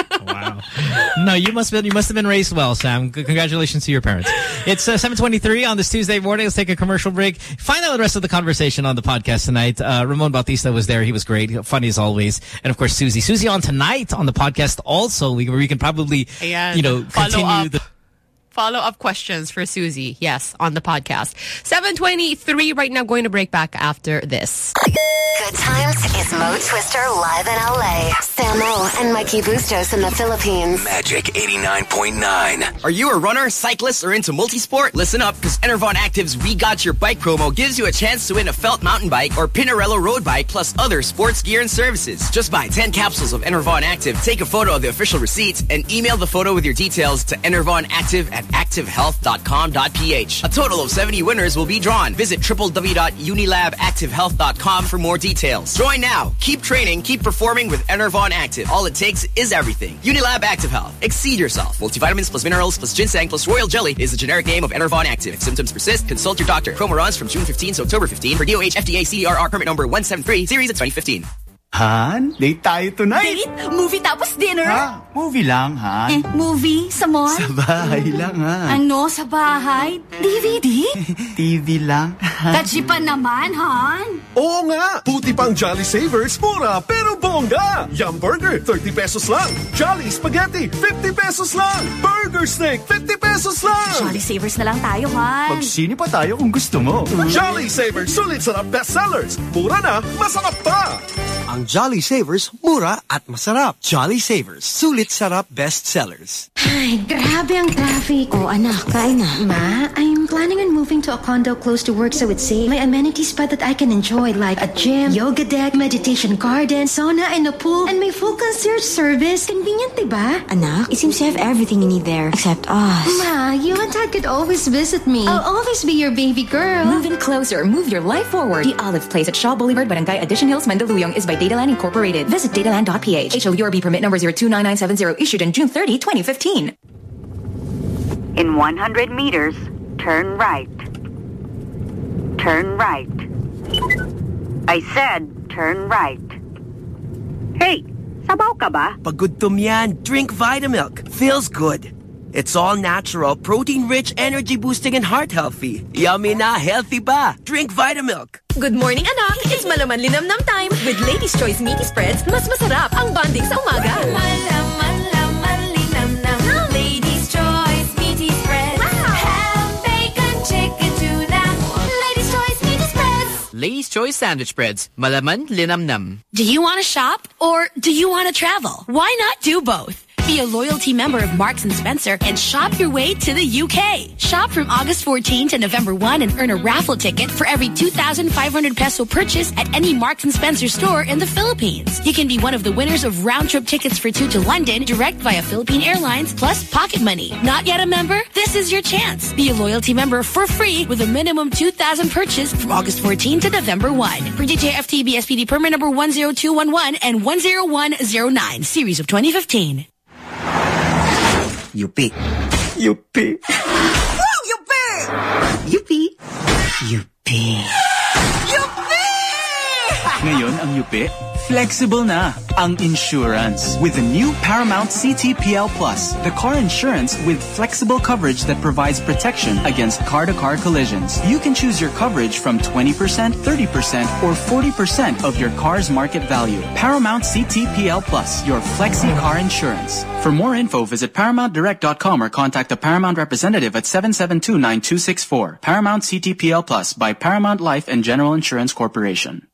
No, you must have been, you must have been raised well, Sam. Congratulations to your parents. It's uh, 7:23 on this Tuesday morning. Let's take a commercial break. Find out the rest of the conversation on the podcast tonight. Uh, Ramon Bautista was there. He was great, funny as always, and of course Susie. Susie on tonight on the podcast also. We we can probably
Ayan.
you know continue the.
Follow-up questions for Susie. Yes, on the podcast. 723 right now, going to break back after this.
Good times is Mo Twister live in LA. Samo and Mikey Bustos in the Philippines.
Magic 89.9.
Are you a runner, cyclist, or into multisport? Listen up, because Enervon Active's We Got Your Bike promo gives you a chance to win a felt mountain bike or Pinarello road bike plus other sports gear and services. Just buy 10 capsules of Enervon Active, take a photo of the official receipt, and email the photo with your details to Enervon Active at activehealth.com.ph. A total of 70 winners will be drawn. Visit www.unilabactivehealth.com for more details. Join now. Keep training, keep performing with Enervon Active. All it takes is everything. Unilab Active Health. Exceed yourself. Multivitamins plus minerals plus ginseng plus royal jelly is the generic name of Enervon Active. If symptoms persist, consult your doctor. Promo runs from June 15 to October 15 for DOH FDA CDRR permit number 173 series of 2015.
Han, date tayo tonight.
Date? Movie tapos dinner?
Ha? Movie lang, Han.
Eh, movie? Sa mall?
Sa bahay lang, Han.
Ano sa bahay? DVD?
TV lang.
Kachi pa naman, Han.
Oo nga! Puti pang Jolly Savers, mura pero bongga! Yum Burger, 30 pesos lang. Jolly Spaghetti, 50 pesos lang. Burger Steak, 50 pesos lang.
Jolly Savers na lang tayo, Han.
Magsini pa tayo kung gusto mo.
Jolly Savers, sulit sarap bestsellers. Mura na, masarap pa!
Ang Jolly Savers, mura at masarap. Jolly Savers, sulit sarap bestsellers.
Ay, grabe ang traffic. Oh, anak, kain na. Ma, I'm planning on moving to a condo close to work so it's safe. May amenities pa that I can enjoy like a gym, yoga deck, meditation garden, sauna, and a pool, and may full concierge service. Convenient, diba? Anak, it seems to have everything you need there, except us. Ma, you and Dad could always visit me. I'll always be your baby girl.
Move in closer. Move your life forward. The Olive Place at Shaw Boulevard, Barangay Addition Hills, Mandaluyong is by Dataland Incorporated. Visit dataland.ph. HLURB permit number 029970 issued in June 30, 2015.
In 100 meters, turn right. Turn right. I said turn right. Hey, sabaw ka ba?
Pagudtom yan, drink Vitamilk. Feels good. It's all natural, protein-rich, energy-boosting, and heart-healthy. Yummy na, healthy ba. Drink Vitamilk.
Good morning, anak! It's Malaman Linamnam time! With Lady's Choice Meaty Spreads, mas masarap ang bonding sa umaga. Malaman, laman, linamnam. Lady's Choice Meaty Spreads. wow. Ham, bacon, chicken, tuna. Lady's Choice Meaty Spreads.
Lay's Choice Sandwich Spreads. Malaman linamnam.
Do you want to shop or do you want to travel? Why not do both? Be a loyalty member of Marks & Spencer and shop your way to the UK. Shop from August 14 to November 1 and earn a raffle ticket for every 2,500 peso purchase at any Marks & Spencer store in the Philippines. You can be one of the winners of round-trip tickets for two to London direct via Philippine Airlines plus pocket money. Not yet a member? This is your chance. Be a loyalty member for free with a minimum 2,000 purchase from August 14 to November 1. For DJFT BSPD permit number 10211 and 10109, series of 2015.
Yupi. Yupi.
Woo! Yupi!
Yupi. Yupi.
Yupi!
Ngayon, ang yupi,
Flexible na ang insurance with the new Paramount CTPL Plus, the car insurance with flexible coverage that provides protection against car-to-car collisions. You can choose your coverage from 20%, 30%, or 40% of your car's market value. Paramount CTPL Plus, your flexi car insurance. For more info, visit ParamountDirect.com or contact a Paramount representative at 772-9264. Paramount CTPL Plus by Paramount Life and General Insurance Corporation.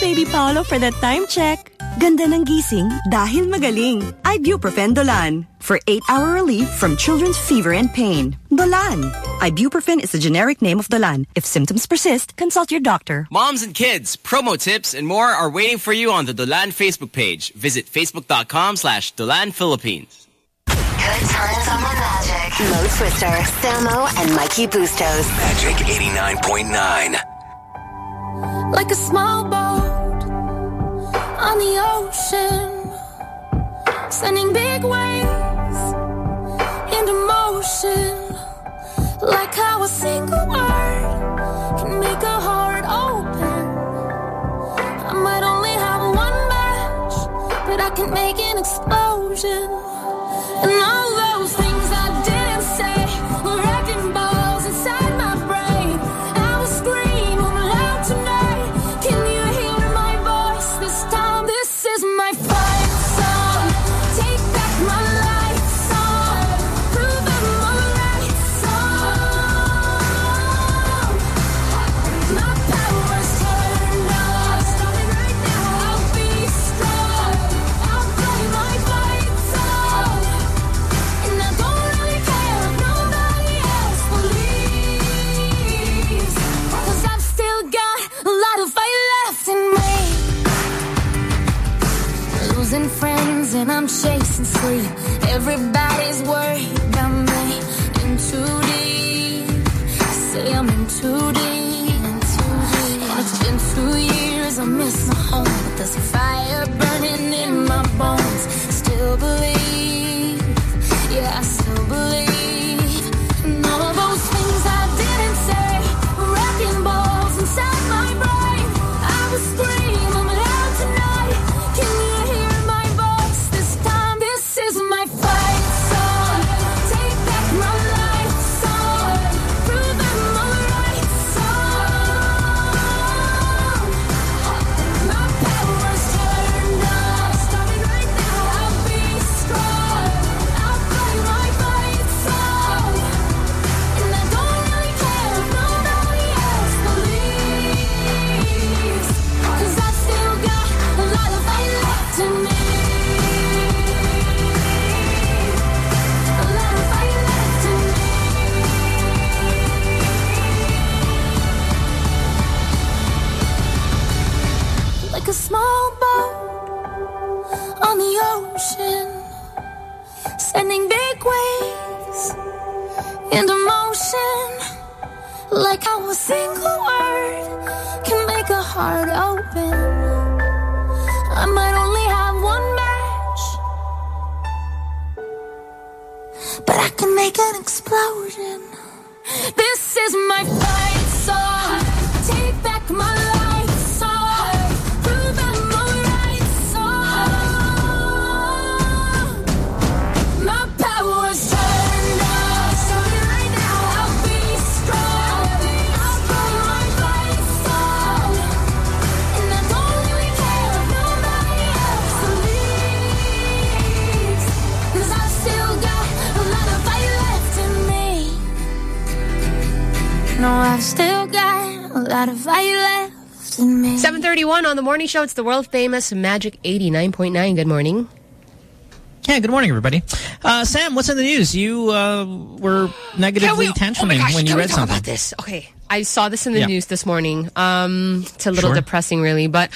Baby Paolo, for that time check. Ganda ng gising dahil magaling. Ibuprofen Dolan. For 8-hour relief from children's fever and pain. Dolan. Ibuprofen is the generic name of Dolan. If symptoms persist, consult your doctor.
Moms and kids, promo tips, and more are waiting for you on the Dolan Facebook page. Visit facebook.com slash Dolan Philippines.
Good times on the Magic. Mo Twister, Samo, and Mikey Bustos.
Magic 89.9.
like a small boat on the ocean, sending big waves into motion. Like how a single word can make a heart open. I might only have one match, but I can make an explosion. And all friends and I'm chasing sleep. Everybody's worried about me. In too deep. Say I'm in too deep. And it's been two years, I miss my home. But there's a fire burning Like how a single word can make a heart open. I might only have one match, but I can make an explosion. This is my fight song. Take back my life No, I've still got a lot of fight left in me.
731 on the morning show. It's the world famous Magic 89.9. Good morning.
Yeah, good morning, everybody. Uh, Sam, what's in the news? You uh, were negatively tantruming
oh my gosh,
when you
can we
read
talk
something.
About this. Okay. I saw this in the
Yeah.
news this morning. Um, it's a little
Sure.
depressing, really, but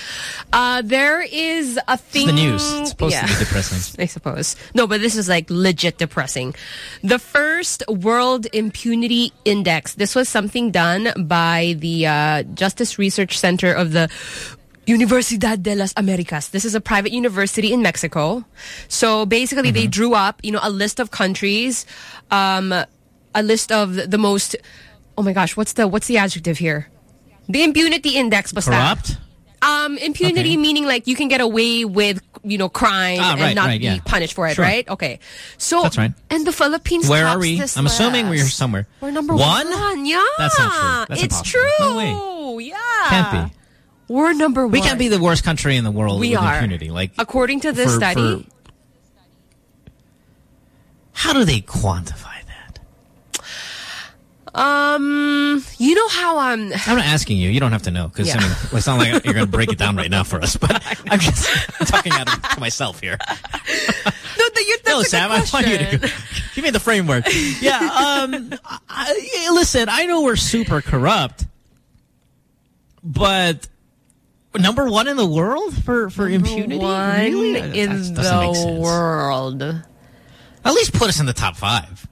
uh, there is a thing.
the news. It's supposed to be depressing.
I suppose. No, but this is like legit depressing. The first World Impunity Index. This was something done by the uh, Justice Research Center of the Universidad de las Americas. This is a private university in Mexico. So basically, they drew up, you know, a list of countries, um, a list of the most. Oh my gosh, what's the what's the adjective here? The impunity index basta.
Corrupt?
Um, impunity
Okay.
meaning like you can get away with, you know, crime
Ah,
and not
right, yeah.
be punished for it,
Sure.
right? Okay. So
That's right.
And the Philippines
Where are we? I'm assuming we're somewhere.
We're number
one.
one. Yeah.
That's not true. That's
it's
impossible.
true.
No way.
Yeah.
Can't be.
We're number one.
We can't be the worst country in the world
We
with
are.
impunity. Like
According to this
for-
study,
for- how do they quantify?
Um, you know how I'm.
I'm not asking you. You don't have to know because I mean, it's not like you're going to break it down right now for us. But I'm just talking out of myself here.
no, you, that's
no, Sam, I want you to give me the framework. Yeah. Um. I, listen, I know we're super corrupt, but number one in the world for for impunity.
one
really? That
in the world.
At least put us in the top five.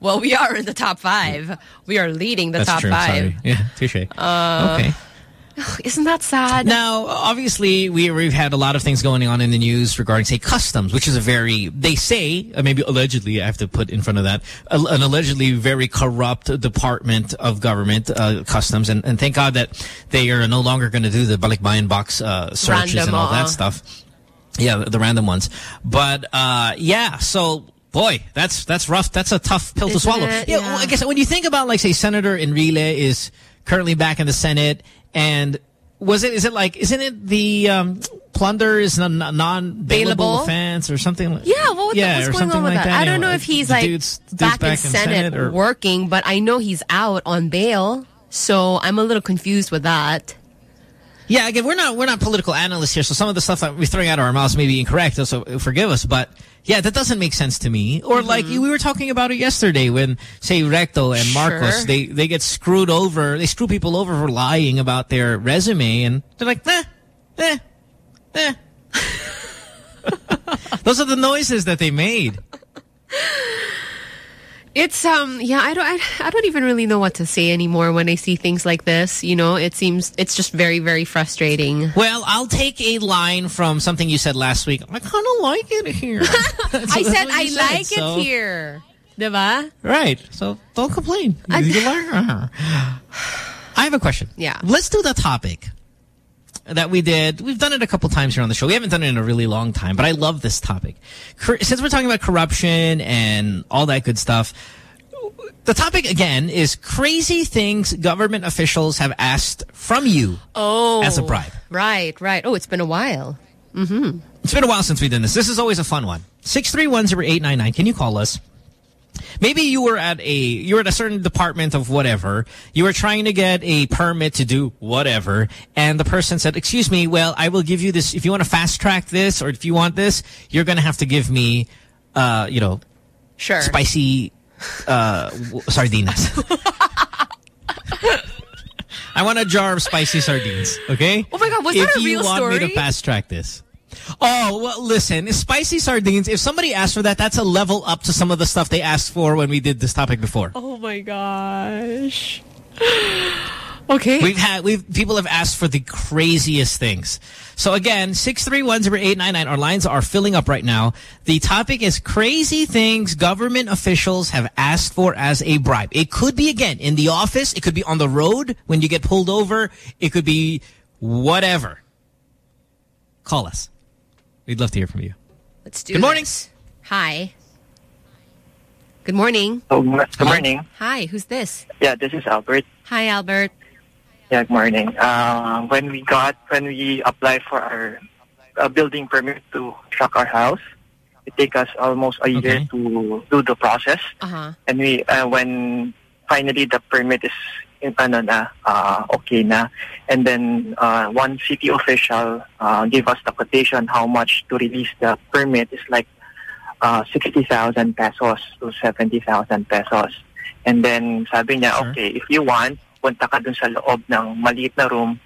Well, we are in the top five. We are leading the
That's
top
true.
five.
Sorry. Yeah. Touche.
Uh,
okay.
Isn't that sad?
Now, obviously, we, we've had a lot of things going on in the news regarding, say, customs, which is a very, they say, uh, maybe allegedly, I have to put in front of that, an allegedly very corrupt department of government, uh, customs. And, and thank God that they are no longer going to do the balikbayan box uh, searches
Random,
and all that stuff. Yeah, the, the random ones. But, uh, yeah, so... Boy, that's that's rough. That's a tough pill to
Isn't
swallow.
it?
Yeah,
Yeah.
well, I guess when you think about, like, say, Senator Enrile is currently back in the Senate, and was it? Is it like? Isn't it the um, plunder is a non- non-bailable offense or something? like-
Yeah, what,
yeah,
what's going on with
like
that?
that.
I don't
You
know if he's like
dude's- dude's
back, in Senate
or-
working, but I know he's out on bail. So I'm a little confused with that.
Yeah, again, we're not we're not political analysts here, so some of the stuff that we're throwing out of our mouths may be incorrect. So forgive us, but yeah, that doesn't make sense to me. Or like we were talking about it yesterday when say Recto and Marcos
Sure.
they they get screwed over, they screw people over for lying about their resume, and they're like, eh, eh, eh. Those are the noises that they made.
It's um yeah I don't I, I don't even really know what to say anymore when I see things like this. You know, it seems it's just very very frustrating.
Well, I'll take a line from something you said last week. I kind of like it here.
I said I
you
like
so-
it here. Diba?
Right. So don't complain. You like her. I have a question.
Yeah.
Let's do the topic that we did. We've done it a couple times here on the show. We haven't done it in a really long time, but I love this topic. Since we're talking about corruption and all that good stuff, the topic again is crazy things government officials have asked from you
Oh.
as a bribe.
Right, right. Oh, it's been a while. Mm-hmm.
It's been a while since we've done this. This is always a fun one. 6310899. Can you call us? Maybe you were at a you were at a certain department of whatever. You were trying to get a permit to do whatever, and the person said, "Excuse me, well, I will give you this if you want to fast track this, or if you want this, you're going to have to give me, uh, you know,
sure,
spicy uh, sardinas." I want a jar of spicy sardines. Okay.
Oh my God, was
if
that a
you want me to fast track this. Oh, well, listen, spicy sardines, if somebody asked for that, that's a level up to some of the stuff they asked for when we did this topic before.
Oh my gosh. Okay.
We've had, we've, people have asked for the craziest things. So again, 6310899, our lines are filling up right now. The topic is crazy things government officials have asked for as a bribe. It could be, again, in the office. It could be on the road when you get pulled over. It could be whatever. Call us. We'd love to hear from you.
Let's do it.
Good morning.
this. Hi. Good morning.
Oh, good morning.
Hi, who's this?
Yeah, this is Albert.
Hi, Albert.
Yeah, good morning. Uh, when we got, when we applied for our uh, building permit to truck our house, it take us almost a year to do the process.
Uh-huh.
And we, uh, when finally the permit is na, uh, okay na, and then uh, one city official uh, gave us the quotation how much to release the permit is like uh, 60,000 pesos to 70,000 pesos. And then sabi niya, okay, if you want, punta ka dun sa loob ng maliit na room,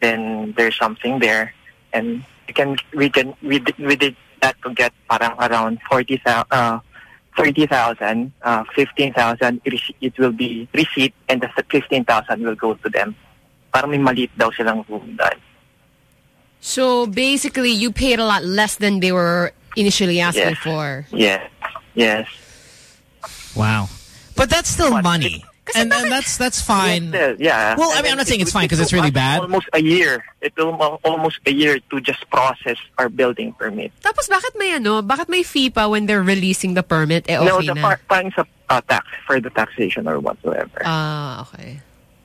then there's something there. And we can, we can, we did, we did that to get parang around 40,000, uh, 30,000, uh, 15,000, it will be receipt and the 15,000 will go to them. Parang may maliit daw silang room doon.
So basically, you paid a lot less than they were initially asking
Yes.
for.
Yes, yes.
Wow. But that's still money. And, and that's that's fine.
Still, yeah.
Well, I mean, I'm not
it
saying it's
would-
fine
it
'cause it's really bad.
Almost a year. It took almost a year to just process our building permit.
Tapos bakit may ano, bakit may fee pa when they're releasing the permit? Eh,
no,
okay
the
na.
par- parang sa uh, tax for the taxation or whatsoever.
Ah, okay.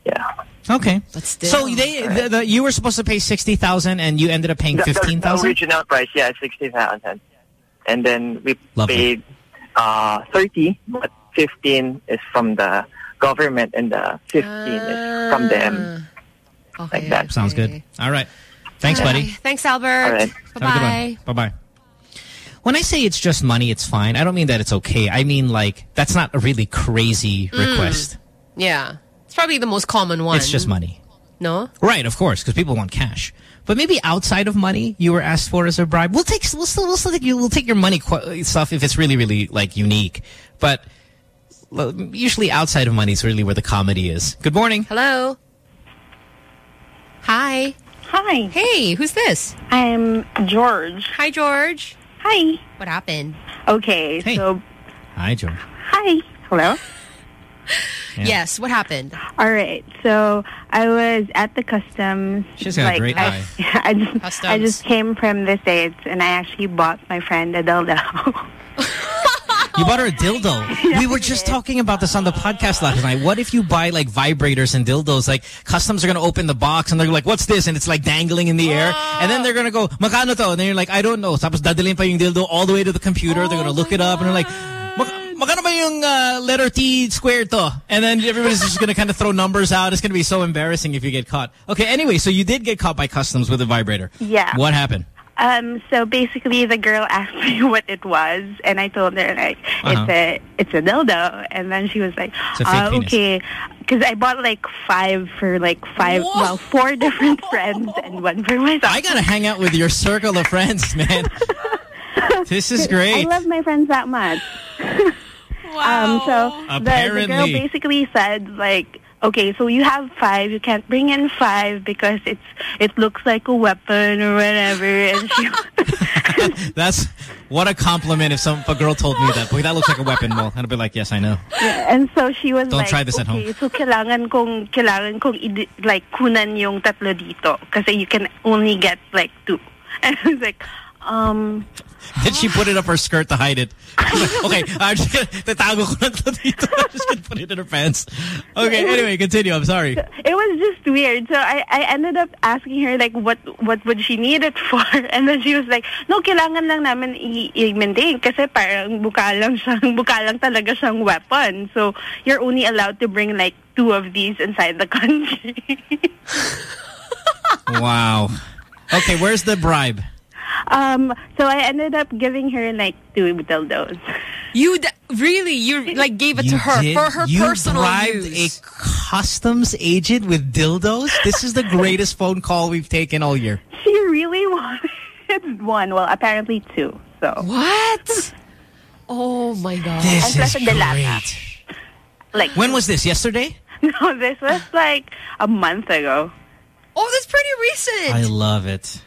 Yeah.
Okay.
But still.
So they, the, the, you were supposed to pay sixty thousand, and you ended up paying
The- the-
fifteen
The
thousand.
original price, yeah, sixty thousand, and then we
Lovely.
paid uh, thirty, but fifteen is from the government, and the fifteen is from them.
Okay.
Like that.
Sounds good. All right. Thanks, buddy.
Thanks, Albert.
All right.
Have a good
Bye-bye.
Bye-bye. When I say it's just money, it's fine. I don't mean that it's okay. I mean, like, that's not a really crazy
Mm.
request.
Yeah. It's probably the most common one.
It's just money.
No?
Right, of course, because people want cash. But maybe outside of money, you were asked for as a bribe. We'll take we'll still we'll still take you we'll take your money stuff if it's really really like unique. But well, usually outside of money is really where the comedy is. Good morning.
Hello. Hi.
Hi.
Hey, who's this?
I'm George.
Hi, George.
Hi.
What happened?
Okay,
Hey.
so
Hi, George.
hi. Hello.
Yeah.
Yes, what happened?
All right. So I was at the customs.
She's got a great
I,
eye.
I just I just came from the states, and I actually bought my friend a dildo.
You bought her a dildo. we were just talking about this on the podcast last night. What if you buy like vibrators and dildos? Like customs are going to open the box and they're like, what's this? And it's like dangling in the air. And then they're going to go, magkano to? And then you're like, I don't know. Tapos dadalhin pa yung dildo all the way to the computer. they're going to look it up and they're like, "Mag- magkano ba yung uh, letter T squared to? And then everybody's just going to kind of throw numbers out. It's going to be so embarrassing if you get caught. Okay, anyway, so you did get caught by customs with a vibrator.
Yeah.
What happened?
Um, so basically, the girl asked me what it was, and I told her like
Uh-huh.
it's a it's a dildo, and then she was like,
It's
uh, "Okay," because I bought like five for like five, well, four different friends and one for myself.
I got to hang out with your circle of friends, man. this is great.
I love my friends that much. Um, so the, the girl basically said like, okay, so you have five. You can't bring in five because it's it looks like a weapon or whatever. And she,
That's what a compliment if some if a girl told me that. Boy, that looks like a weapon. Well, I'd be like, yes, I know.
and so she was
Don't
like,
try this at
okay,
home.
so kailangan kong kailangan kong like kunan yung tatlo dito kasi you can only get like two. And I was like, um,
Did she put it up her skirt to hide it? okay, I'm just gonna tatago ko lang to dito. I'm just gonna put it in her pants. Okay, anyway, continue. I'm sorry.
it was just weird. So I, I ended up asking her like what what would she need it for, and then she was like, no, kailangan lang namin i-maintain kasi parang buka lang siyang buka lang talaga siyang weapon. So you're only allowed to bring like two of these inside the country.
Wow. Okay, where's the bribe?
Um, so I ended up giving her like two dildos.
You d- really, you like gave it to her
did?
for her
you
personal
bribed
use.
a customs agent with dildos? This is the greatest phone call we've taken all year.
She really wanted one. Well, apparently two. So
what? Oh my god!
This
And
is
plus a
great.
Like
When was this? Yesterday?
no, this was like a month ago.
Oh, that's pretty recent.
I love it.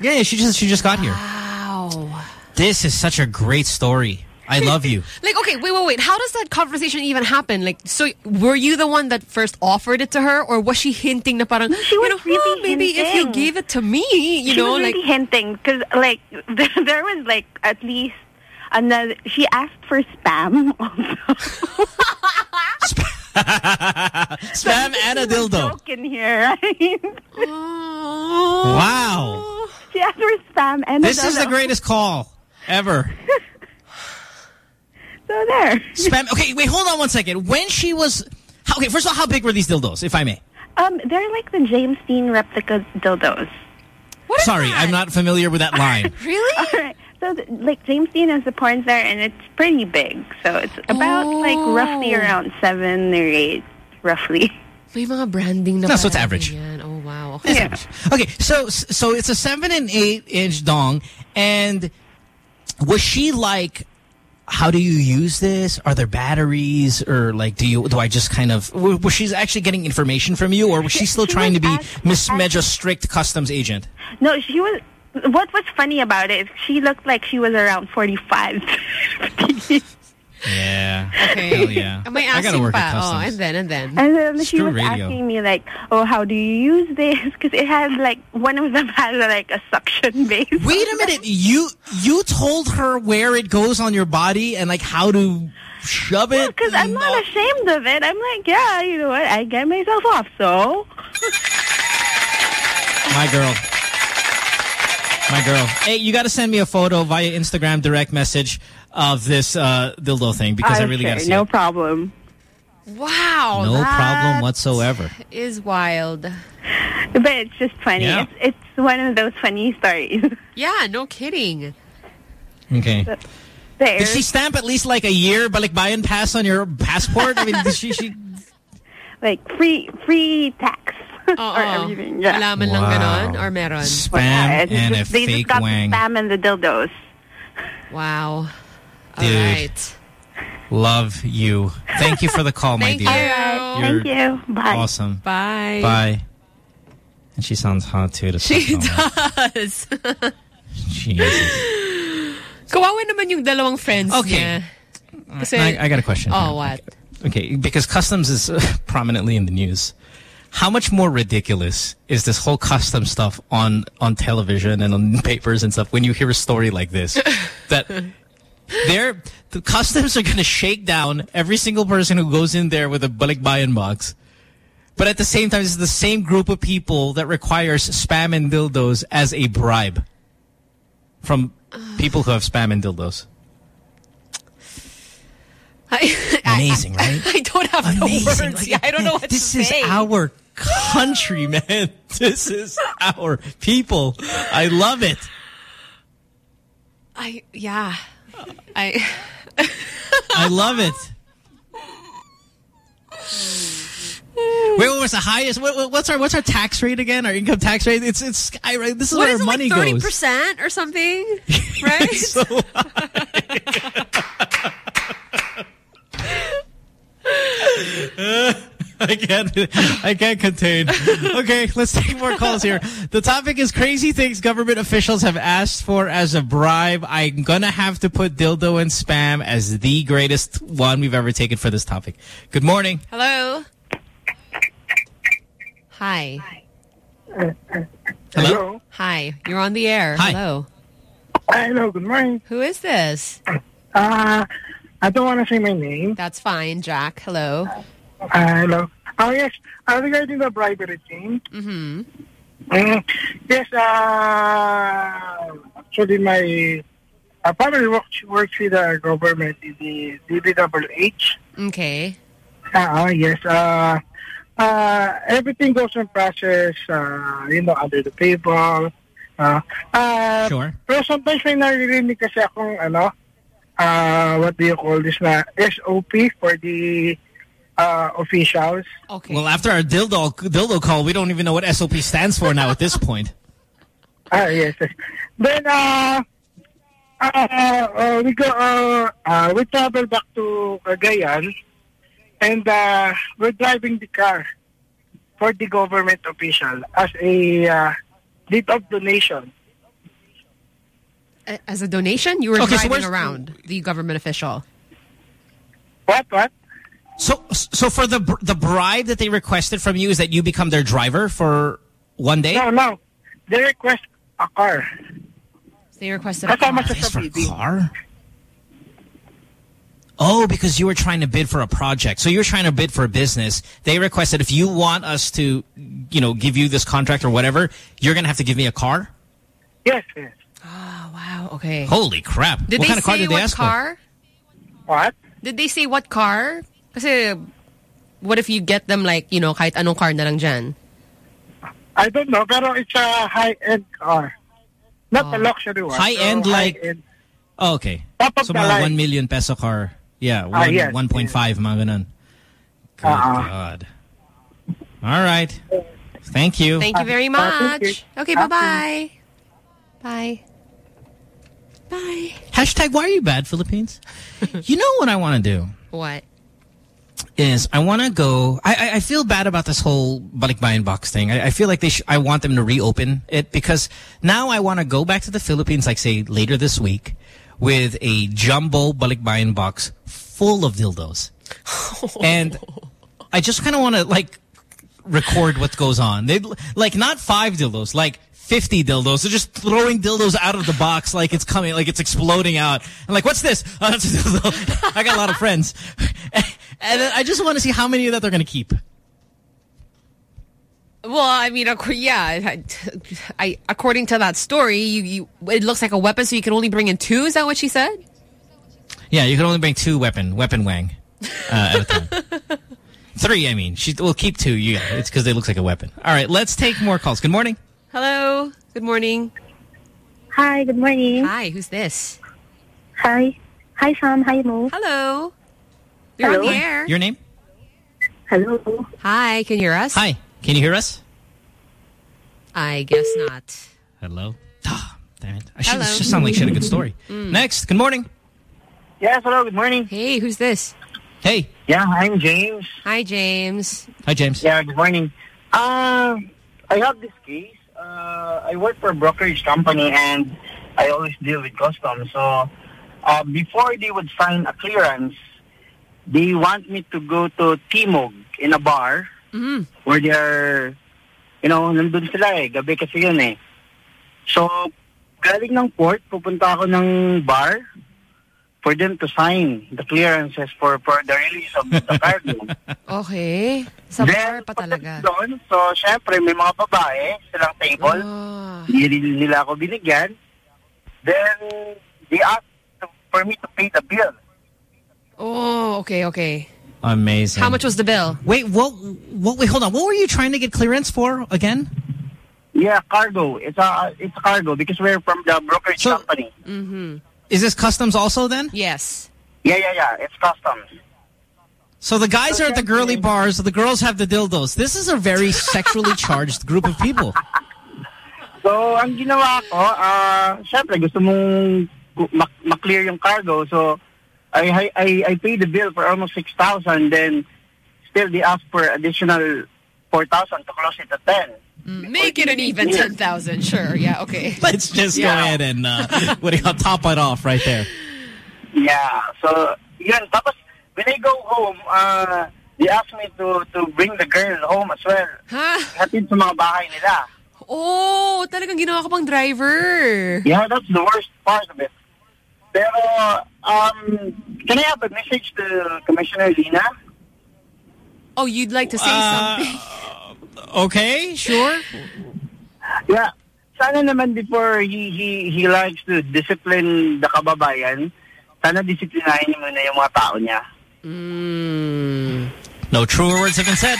Yeah, yeah, she just she just got here.
Wow.
This is such a great story. I love you.
Like, okay, wait, wait, wait. How does that conversation even happen? Like, so were you the one that first offered it to her, or was she hinting na parang,
she
you
was
know,
really
"Huh, maybe if you gave it to me, you
she
know,
was
like,
really hinting because like there, there was like at least another. She asked for spam also.
Spam and a dildo.
Joke in here, right?
Wow.
She asked for spam and
This is the greatest call ever.
So there.
Spam. Okay, wait, hold on one second. When she was... how- Okay, first of all, how big were these dildos, if I may?
Um, they're like the James Deen replica dildos.
Sorry, I'm not familiar with that line.
really?
All right. So, th- like, James Deen has the porn star, and it's pretty big. So, it's about, like, roughly
Oh.
around seven or eight, roughly.
may mga branding na
No, so it's average.
ganyan. Wow.
Yeah.
Okay, so so it's a seven and eight inch dong, and was she like, "How do you use this? Are there batteries, or like, do you do I just kind of?" Was she actually getting information from you, or was she still
She
trying to be Miss Medja strict customs agent?
No, she was... What was funny about it, she looked like she was around 45.
Yeah.
Okay.
Hell yeah.
Am I
I gotta
asking
work
pa?
at
Oh, and then, and then.
And then she
Screw
was
radio.
asking me like, "Oh, how do you use this?" Because it had like one of them had like a suction base.
Wait a minute. You you told her where it goes on your body and like how to shove it?
Because I'm not ashamed of it. I'm like, yeah, you know what? I get myself off, so.
My girl. My girl. Hey, you got to send me a photo via Instagram direct message of this uh, dildo thing because I
I'm
really got to see
No
it.
problem.
Wow.
No
that
problem whatsoever.
Is wild.
But it's just funny.
Yeah.
It's, it's one of those funny stories.
Yeah, no kidding.
Okay.
There.
Did she stamp at least like a year balikbayan pass on your passport? I mean, did she, she
like free free tax
Oo.
or everything. Yeah.
Wala man lang
Wow.
ganon or meron?
spam
Yeah,
and
just-
a
they
fake
just got
wang?
the spam and the dildos.
Wow. All
Dude.
right.
Love you. Thank you for the call, my dear.
you.
You're
Thank you. Bye.
Awesome.
Bye.
Bye. And she sounds hot too. To
She
start off.
does.
Jesus.
Kawawa naman yung dalawang friends
Okay.
Kasi,
I, I got a question.
Oh, what?
Okay, because customs is uh, prominently in the news. How much more ridiculous is this whole custom stuff on on television and on papers and stuff when you hear a story like this? that they're the customs are going to shake down every single person who goes in there with a balikbayan box. But at the same time, it's the same group of people that requires spam and dildos as a bribe from people who have spam and dildos.
I,
Amazing, right?
I don't have the
Amazing.
words.
Like,
Yeah, I don't know what
this
to
is
say.
our country, man. This is our people. I love it.
I yeah. I
I love it. Wait, what was the highest? What, what- what's our what's our tax rate again? Our income tax rate? It's it's sky. This is
what
where
is
our
it,
money
like thirty
goes.
percent or something? Right?
so I can't I can't contain. Okay, let's take more calls here. The topic is crazy things government officials have asked for as a bribe. I'm gonna have to put dildo and spam as the greatest one we've ever taken for this topic. Good morning.
Hello. Hi.
Hello.
Hi. You're on the air.
Hi.
Hello.
Hello, good morning.
Who is this?
Uh, I don't want to say my name.
That's fine, Jack. Hello.
Uh, hello. Oh, yes. Uh, regarding the bribery thing.
Mm-hmm.
Mm, yes, uh, actually my uh, family works, works with the government in the DPWH.
Okay.
Uh, yes. Uh, uh, everything goes in process, uh, you know, under the table. Uh, uh,
Sure.
Pero sometimes may naririnig kasi akong, ano, uh, what do you call this na, SOP for the uh, officials.
Okay.
Well, after our dildo dildo call, we don't even know what SOP stands for now at this point.
Ah, yes. yes. Then, uh, uh, uh, we go, uh, uh, we travel back to Cagayan and uh, we're driving the car for the government official as a uh, deed of donation.
A- As a donation, you were
Okay,
driving
where's-
around the government official.
What? What?
So, so for the the bribe that they requested from you is that you become their driver for one day?
No, no. They request a car.
They requested a car.
siya
For a car? Oh, because you were trying to bid for a project. So you were trying to bid for a business. They requested if you want us to, you know, give you this contract or whatever, you're going to have to give me a car?
Yes, yes.
Oh, wow. Okay.
Holy crap.
Did
what
they
kind of car
say
did they
what
ask
car?
What?
Did they say what car? Kasi, what if you get them like, you know, kahit anong car na lang dyan?
I don't know, pero it's a high-end car. Not a luxury one.
High-end,
So,
like-
high-end.
Oh, okay.
Top of
So
the
mga
line.
1 million peso car. Yeah,
Ah,
one,
yes,
1.5 mga ganun. Good
Uh-uh.
God. All right. Thank you.
Thank you very
Uh, you.
much. Okay, bye-bye. Bye. Bye.
Hashtag why are you bad, Philippines? you know what I want to do?
What?
is I want to go. I, I I feel bad about this whole balikbayan box thing. I, I feel like they. Sh I want them to reopen it because now I want to go back to the Philippines, like say later this week, with a jumbo balikbayan box full of dildos. and I just kind of want to like record what goes on. They like not five dildos, like 50 dildos. They're just throwing dildos out of the box like it's coming, like it's exploding out. I'm like, what's this? Oh, that's a dildo. I got a lot of friends. and I just want to see how many of that they're going to keep.
Well, I mean, yeah, I, I, according to that story, you, you, it looks like a weapon, so you can only bring in two. Is that what she said?
Yeah, you can only bring two weapon, weapon wang uh, at a time. Three, I mean. She will keep two. Yeah, it's because they look like a weapon. All right, let's take more calls. Good morning.
Hello. Good morning.
Hi, good morning.
Hi, who's this?
Hi. Hi, Sam. Hi, Mo.
Hello. You're on the air.
Your name?
Hello.
Hi, can you hear us?
Hi. Can you hear us?
I guess not.
Hello. Ah, damn it. I should
Hello.
this just sound like she had a good story.
Mm.
Next. Good morning.
Yes, hello, good morning.
Hey, who's this?
Hey.
Yeah, I'm James.
Hi, James.
Hi, James.
Yeah, good morning. Uh, I have this case. Uh, I work for a brokerage company and I always deal with customs. So uh, before they would sign a clearance, they want me to go to Timog in a bar
Mm.
where they're, you know, nandun sila eh. Gabi kasi yun eh. So, galing ng port, pupunta ako ng bar for them to sign the clearances for, for the release of the cargo.
Okay. Sa bar pa talaga.
doon. So, syempre, may mga babae, silang table.
Ah.
Hindi rin nila ako binigyan. Then, they asked for me to pay the bill.
Oh, okay, okay.
Amazing.
How much was the bill?
Wait, what? What? Wait, hold on. What were you trying to get clearance for again?
Yeah, cargo. It's a it's cargo because we're from the brokerage company.
Mm-hmm.
Is this customs also then?
Yes.
Yeah, yeah, yeah. It's customs.
So the guys are at the girly bars, the girls have the dildos. This is a very sexually charged group of people.
So, ang ginawa ko, ah, syempre, gusto mong gu- mak- maklear yung cargo. So, I, I, I paid the bill for almost 6,000. Then, still they asked for additional 4,000 to close it at 10.
Mm, Make it an even 10,000. Sure. Yeah, okay.
Let's just go ahead and uh, what do you call top it off right there.
Yeah. So, yun. Tapos, when I go home, uh, they asked me to, to bring the girl home as well.
Ha?
Hatid sa mga bahay nila.
Oh, talagang ginawa ka pang driver.
Yeah, that's the worst part of it. Pero, um, can I have a message to Commissioner Lina?
Oh, you'd like to say
Uh,
something?
Okay, sure.
Yeah. Sana naman before he, he, he likes to discipline the kababayan, sana disiplinahin niya muna yung mga tao niya.
Mm.
No truer words have been said.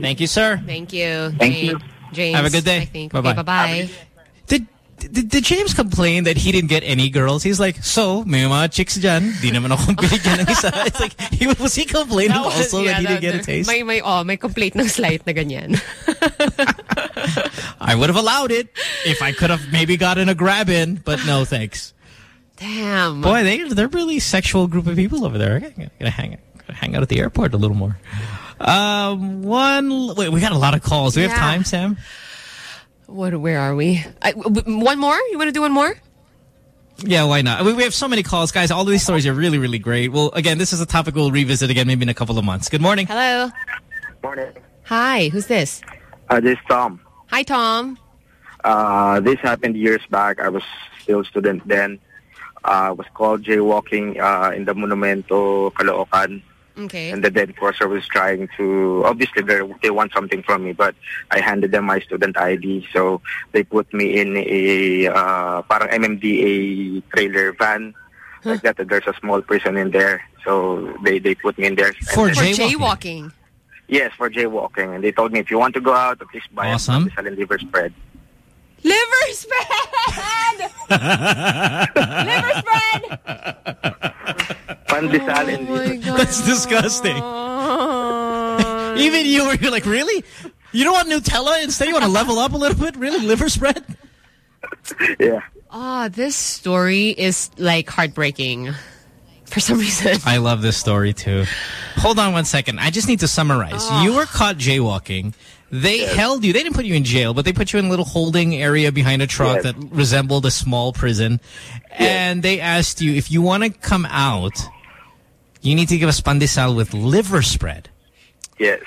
Thank you, sir.
Thank you.
Thank
James.
you.
James.
Have a good day.
I think.
Bye-bye.
Okay, bye-bye.
Did, did, James complain that he didn't get any girls? He's like, so, may mga chicks dyan, di naman ako binigyan ng isa. It's like, he, was he complaining
That was-
also
yeah,
that he didn't get a taste?
May, may, oh, may complaint ng slight na ganyan.
I would have allowed it if I could have maybe gotten a grab in, but no thanks.
Damn.
Boy, they, they're really sexual group of people over there. Okay, Gonna hang, gonna hang out at the airport a little more. Um, one, wait, we got a lot of calls. Do we have time, Sam?
What? Where are we? I, w- one more? You want to do one more?
Yeah, why not? We, we have so many calls, guys. All of these stories are really, really great. Well, again, this is a topic we'll revisit again maybe in a couple of months. Good morning.
Hello.
Morning.
Hi. Who's this?
Uh, this is Tom.
Hi, Tom.
Uh, this happened years back. I was still a student then. Uh, I was called jaywalking uh, in the Monumento, Caloocan.
Okay.
And the dead crosser was trying to, obviously they they want something from me, but I handed them my student ID. So they put me in a uh, parang MMDA trailer van. Like that, there's a small prison in there. So they, they put me in there.
For
And
For jaywalking.
Yes, for jaywalking. And they told me if you want to go out, please least buy
Awesome.
a liver spread.
Liver spread! Liver spread!
Pandesal and
That's disgusting. Even you were you're like, really? You don't want Nutella instead? You want to level up a little bit? Really? Liver spread?
Yeah.
Ah, this story is like heartbreaking for some reason.
I love this story too. Hold on one second. I just need to summarize.
Oh.
You were caught jaywalking. They held you. They didn't put you in jail, but they put you in a little holding area behind a truck
Yes.
that resembled a small prison. And they asked you if you want to come out, You need to give us pandesal with liver spread.
Yes.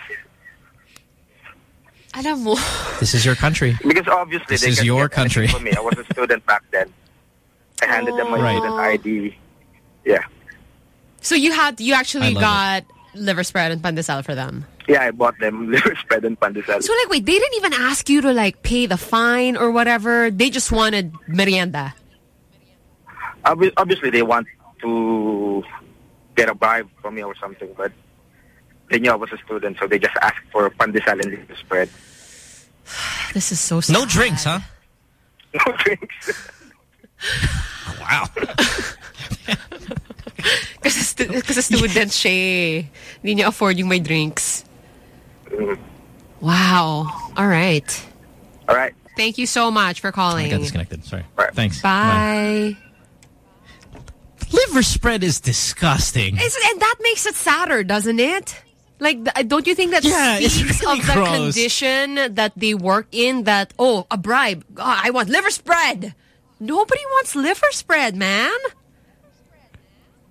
Alam mo.
This is your country.
Because obviously
This
they
is your
get anything
country.
For me, I was a student back then. I handed them my oh.
Right.
student ID. Yeah.
So you had you actually
love
got liver spread and pandesal for them.
Yeah, I bought them liver spread and pandesal.
So like, wait, they didn't even ask you to like pay the fine or whatever. They just wanted merienda.
Obvi- Obviously, they want to get a bribe from me or something, but they knew I was a student, so they just asked for pandesal and liver spread.
This is so sad.
No drinks, huh?
No drinks.
wow.
Kasi, stu kasi student siya eh. Hindi niya afford yung may drinks. Wow. All right.
All right.
Thank you so much for calling.
I got disconnected. Sorry. Thanks.
Bye.
Liver spread is disgusting.
Is- and that makes it sadder, doesn't it? Like, uh, don't you think that
Yeah,
speaks
really
of the
gross.
condition that they work in? That oh, a bribe. God, I want liver spread. Nobody wants liver spread, man.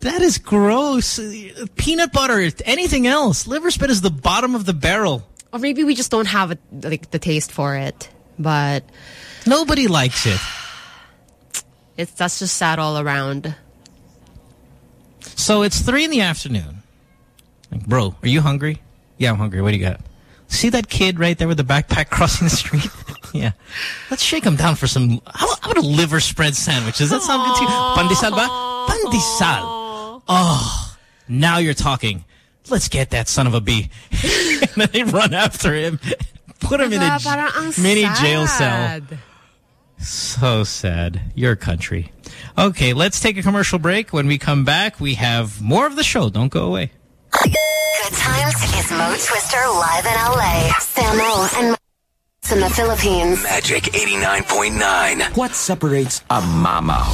That is gross. Peanut butter, anything else. Liver spread is the bottom of the barrel.
Or maybe we just don't have it, like the taste for it. But
nobody likes it.
It's that's just sad all around.
So it's three in the afternoon. Like, bro, are you hungry? Yeah, I'm hungry. What do you got? See that kid right there with the backpack crossing the street? yeah. Let's shake him down for some... How, about a liver spread sandwich? Does that sound good to you? Pandesal ba? Pandesal. Oh, now you're talking. Let's get that son of a bee. and then they run after him. Put him in a
Diba? Parang ang
mini jail cell.
Sad.
So sad. Your country. Okay, let's take a commercial break. When we come back, we have more of the show. Don't go away.
Good times is Mo Twister live in LA. Samo and Mo in the Philippines.
Magic 89.9.
What separates a mamaw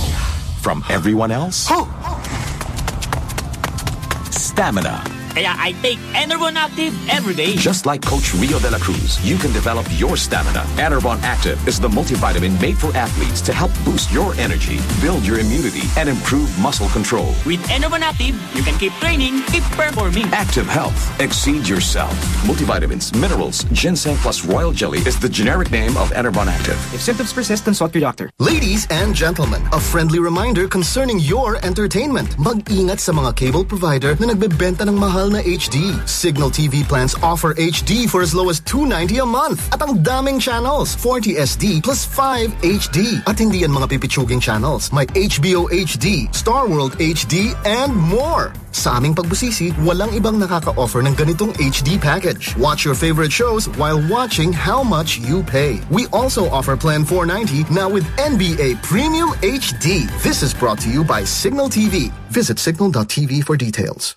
from everyone else? Stamina.
Kaya I take Enervon Active every day.
Just like Coach Rio de la Cruz, you can develop your stamina. Enervon Active is the multivitamin made for athletes to help boost your energy, build your immunity, and improve muscle control.
With Enervon Active, you can keep training, keep performing.
Active Health. Exceed yourself. Multivitamins, minerals, ginseng plus royal jelly is the generic name of Enervon Active.
If symptoms persist, consult your doctor. Ladies and gentlemen, a friendly reminder concerning your entertainment. Mag-ingat sa mga cable provider na nagbebenta ng mahal HD. Cignal TV plans offer HD for as low as $2.90 a month. At ang daming channels, 40 SD plus 5 HD. At hindi yan mga pipitsuging channels. May HBO HD, Star World HD, and more. Sa aming pagbusisi, walang ibang nakaka-offer ng ganitong HD package. Watch your favorite shows while watching how much you pay. We also offer Plan 490 now with NBA Premium HD. This is brought to you by Cignal TV. Visit cignal.tv for details.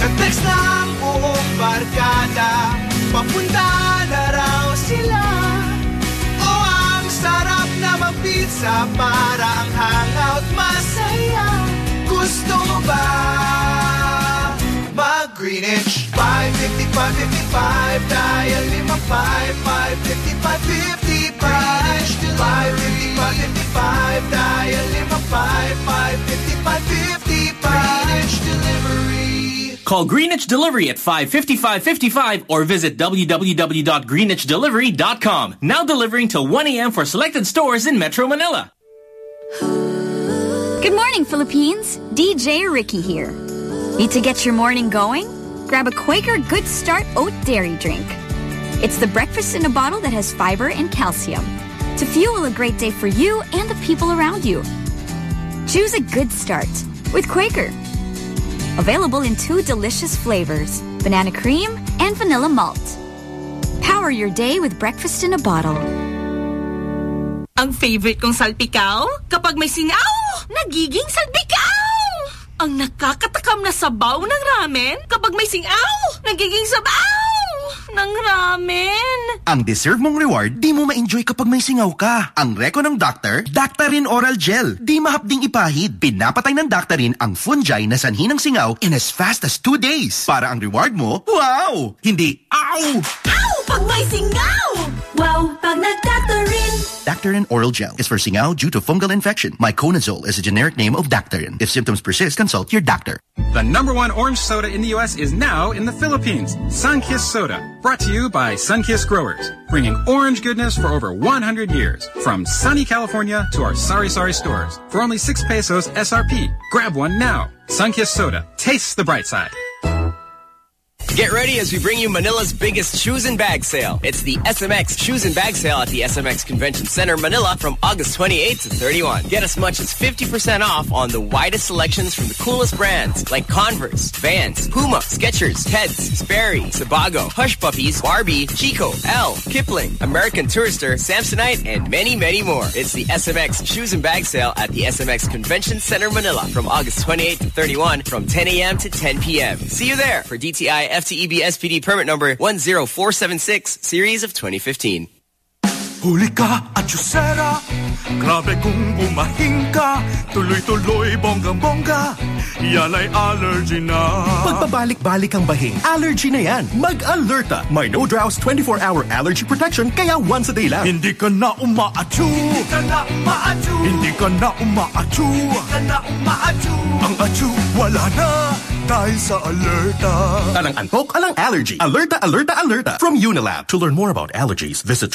Nag-text na buong barkada Papunta na raw sila O ang sarap na Para ang hangout masaya. Gusto mo ba? mag-Greenwich? 555-55 Dial 55 555-55 Greenwich 555-55 Dial 55 555-55 Greenwich Delivery
Call Greenwich Delivery at 555-55 or visit www.greenwichdelivery.com. Now delivering till 1 a.m. for selected stores in Metro Manila.
Good morning, Philippines. DJ Ricky here. Need to get your morning going? Grab a Quaker Good Start oat dairy drink. It's the breakfast in a bottle that has fiber and calcium to fuel a great day for you and the people around you. Choose a good start with Quaker. Available in two delicious flavors banana cream and vanilla malt. Power your day with breakfast in a bottle.
Ang favorite kong salpikaw? Kapag may singaw, nagiging salpikaw! Ang nakakatakam na sabaw ng ramen kapag may singaw, nagiging sabaw ng ramen.
Ang deserve mong reward, di mo ma-enjoy kapag may singaw ka. Ang reko ng doctor, Daktarin Oral Gel. Di mahapding ipahid. Pinapatay ng Daktarin ang fungi na sanhi ng singaw in as fast as two days. Para ang reward mo, wow! Hindi, ow!
Ow! Pag may singaw! Wow! Pag nagtatarin!
Daktarin Oral Gel is for singaw due to fungal infection. Miconazole is a generic name of Daktarin. If symptoms persist, consult your doctor.
The number one orange soda in the U.S. is now in the Philippines. Sunkist Soda. Brought to you by Sunkist Growers. Bringing orange goodness for over 100 years. From sunny California to our sorry sorry stores. For only 6 pesos SRP. Grab one now. Sunkist Soda. Taste the bright side.
Get ready as we bring you Manila's biggest shoes and bag sale. It's the SMX Shoes and Bag Sale at the SMX Convention Center, Manila from August 28 to 31. Get as much as 50% off on the widest selections from the coolest brands like Converse, Vans, Puma, Skechers, Teds, Sperry, Sebago, Hush Puppies, Barbie, Chico, L, Kipling, American Tourister, Samsonite, and many, many more. It's the SMX Shoes and Bag Sale at the SMX Convention Center, Manila from August 28 to 31 from 10 a.m. to 10 p.m. See you there for DTI FTEB SPD permit number 10476 series of 2015.
Huli ka at Yusera Grabe kung bumahing ka Tuloy-tuloy bonggang-bongga Yan ay allergy na
Pagpabalik-balik ang bahing, allergy na yan. Mag-alerta. May no drowse 24-hour allergy protection kaya once a day lang.
Hindi ka na umaatsu Hindi ka na umaatsu Hindi ka na umaatsu Hindi ka na umaatsu Ang atsu wala na dahil sa alerta
Alang antok, alang allergy. Alerta, alerta, alerta. From Unilab. To learn more about allergies, visit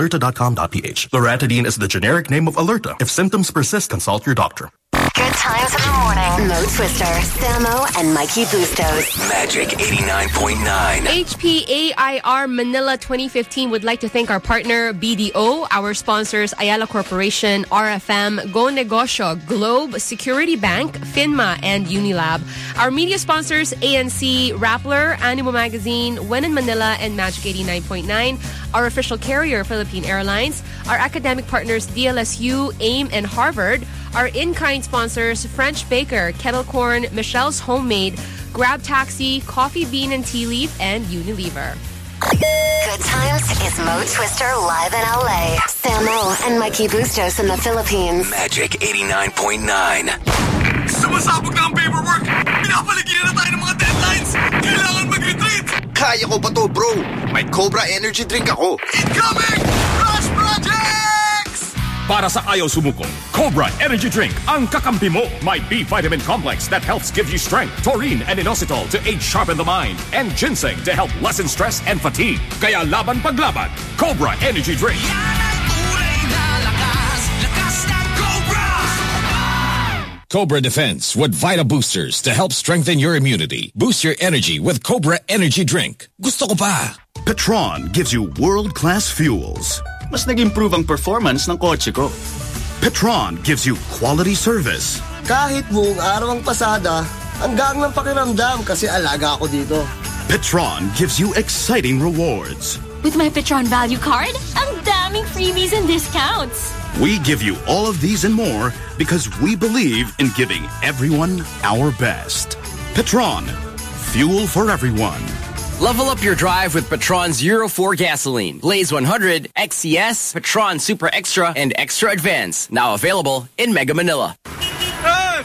www.alerta.com.ph. Loratadine is the generic name of Alerta. If symptoms persist, consult your doctor.
Good times in the morning. Mo Twister, Samo, and Mikey Bustos.
Magic 89.9.
HPAIR Manila 2015 would like to thank our partner BDO, our sponsors Ayala Corporation, RFM, Go Negosyo, Globe, Security Bank, PHINMA, and Unilab. Our media sponsors ANC, Rappler, Animal Magazine, When in Manila, and Magic 89.9. Our official carrier, Philippine Airlines. Our academic partners, DLSU, AIM, and Harvard. Our in-kind sponsors, French Baker, Kettle Corn, Michelle's Homemade, Grab Taxi, Coffee Bean and Tea Leaf, and Unilever.
Good times is Mo Twister live in LA. Samo and Mikey Bustos in the Philippines.
Magic 89.9.
Sumasabog na ang paperwork Pinapaligiran na tayo ng mga deadlines Kailangan mag-retreat
Kaya ko pa to, bro. May Cobra Energy Drink ako.
Incoming! Rush Projects!
Para sa ayaw sumuko, Cobra Energy Drink ang kakampi mo. May B vitamin complex that helps give you strength, taurine and inositol to aid sharpen the mind, and ginseng to help lessen stress and fatigue. Kaya laban paglaban, Cobra Energy Drink.
Cobra Defense with Vita Boosters to help strengthen your immunity. Boost your energy with Cobra Energy Drink. Gusto ko pa!
Petron gives you world-class fuels.
Mas nag-improve ang performance ng kotse ko.
Petron gives you quality service.
Kahit buong araw ang pasada, ang gaan ng pakiramdam kasi alaga ako dito.
Petron gives you exciting rewards.
With my Petron Value Card, ang daming freebies and discounts.
We give you all of these and more because we believe in giving everyone our best. Petron, fuel for everyone.
Level up your drive with Petron's Euro 4 gasoline. Blaze 100, XCS, Petron Super Extra, and Extra Advance. Now available in Mega Manila.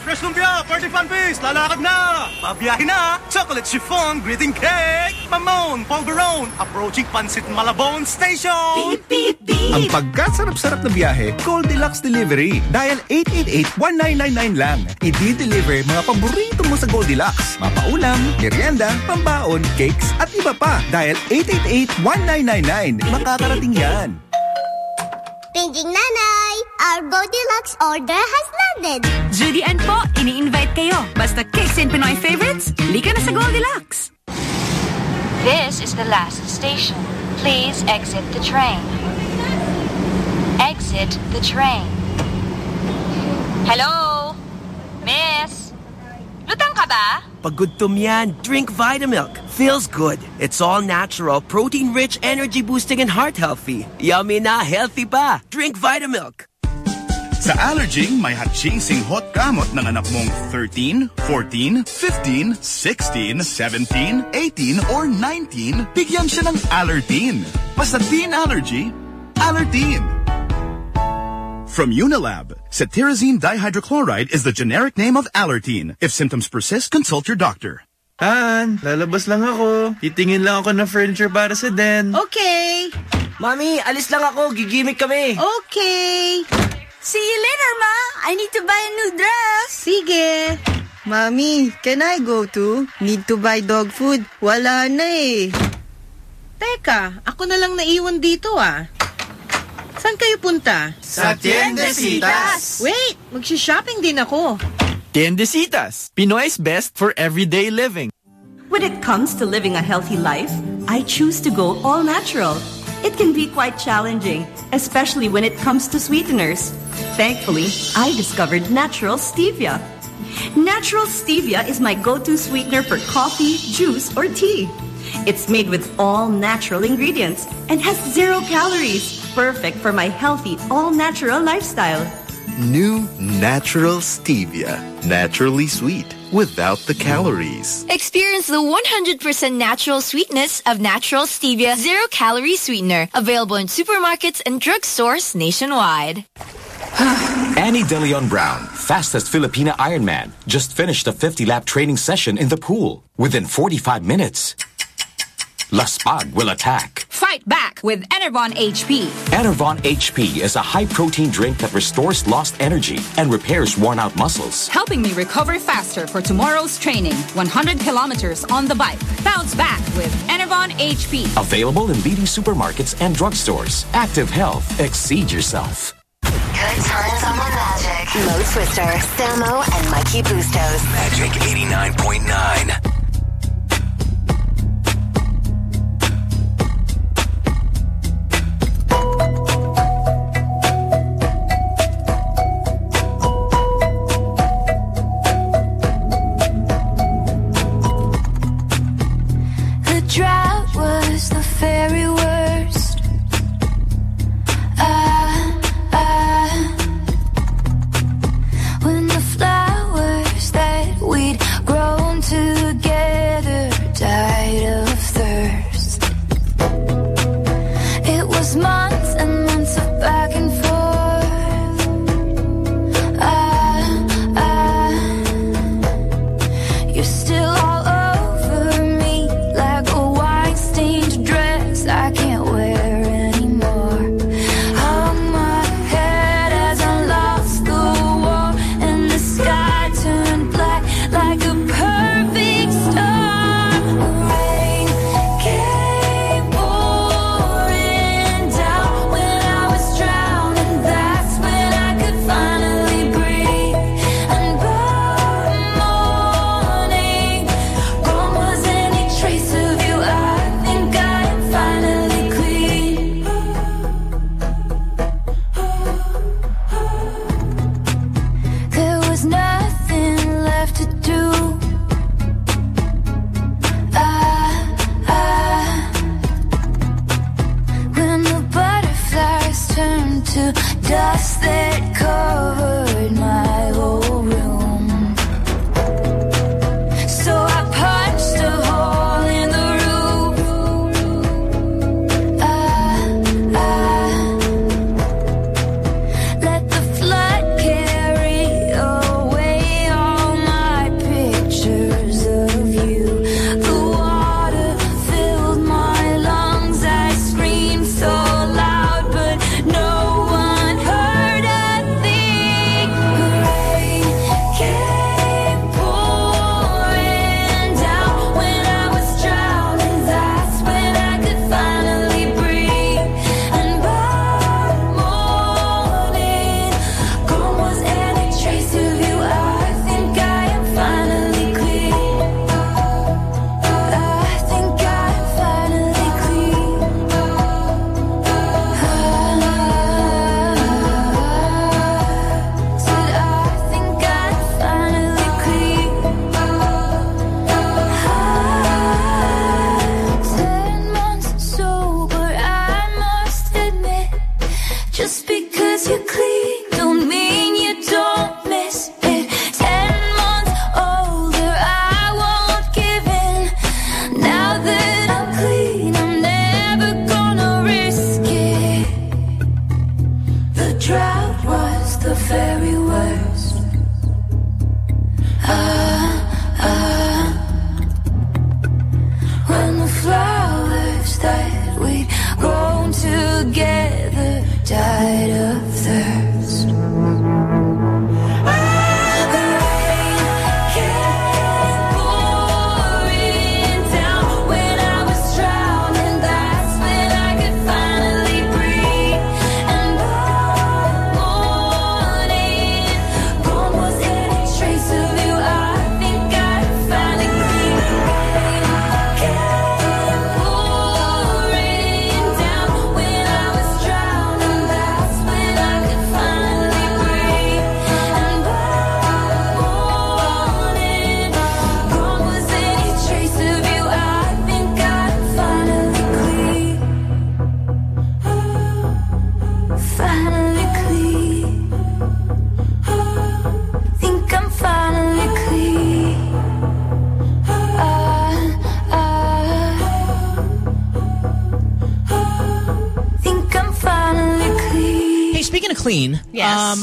Hey, fresh lumpia, party fan feast, lalakad na! Pabiyahe na! Chocolate chiffon, greeting cake! Mamon, polvoron, approaching Pansit Malabon Station! Beep, beep, beep!
Ang pagkasarap-sarap na biyahe, Goldilocks Delivery. Dial 888-1999 lang. I-deliver mga paborito mo sa Goldilocks. Mapaulam, merienda, pambaon, cakes, at iba pa. Dial 888-1999. Makakarating yan.
Pinging Nanay! Our Goldilocks order has landed!
Judy and po, ini-invite kayo. Basta cakes and Pinoy favorites, lika na sa Goldilocks.
This is the last station. Please exit the train. Exit the train. Hello? Miss? Lutang ka ba?
Pag gutom yan, drink Vitamilk. Feels good. It's all natural, protein-rich, energy-boosting, and heart-healthy. Yummy na, healthy pa. Drink Vitamilk.
Sa Allerging, may hot-chasing hot gamot ng anak mong 13, 14, 15, 16, 17, 18, or 19, bigyan siya ng Allerteen. Basta teen allergy, Allerteen. From Unilab, cetirizine dihydrochloride is the generic name of Allerteen. If symptoms persist, consult your doctor.
Han, lalabas lang ako. Titingin lang ako ng furniture para sa den.
Okay.
Mami, alis lang ako. Gigimik kami.
Okay. See you later, Ma. I need to buy a new dress. Sige.
Mommy, can I go too? Need to buy dog food. Wala na eh.
Teka, ako na lang naiwan dito ah. Saan kayo punta?
Sa Tiendesitas.
Wait, magsha-shopping din ako.
Tiendesitas, Pinoy's best for everyday living.
When it comes to living a healthy life, I choose to go all natural. It can be quite challenging, especially when it comes to sweeteners. Thankfully, I discovered natural stevia. Natural stevia is my go-to sweetener for coffee, juice, or tea. It's made with all natural ingredients and has zero calories, perfect for my healthy, all-natural lifestyle.
New Natural Stevia. Naturally sweet without the calories.
Experience the 100% natural sweetness of Natural Stevia Zero Calorie Sweetener. Available in supermarkets and drugstores nationwide.
Ani De Leon Brown, fastest Filipina Ironman, just finished a 50-lap training session in the pool. Within 45 minutes, Laspag will attack.
Fight back with Enervon HP.
Enervon HP is a high-protein drink that restores lost energy and repairs worn-out muscles.
Helping me recover faster for tomorrow's training. 100 kilometers on the bike. Bounce back with Enervon HP.
Available in leading supermarkets and drugstores. Active health. Exceed yourself.
Good times on the Magic. Mo Twister, Samo, and Mikey Bustos.
Magic 89.9.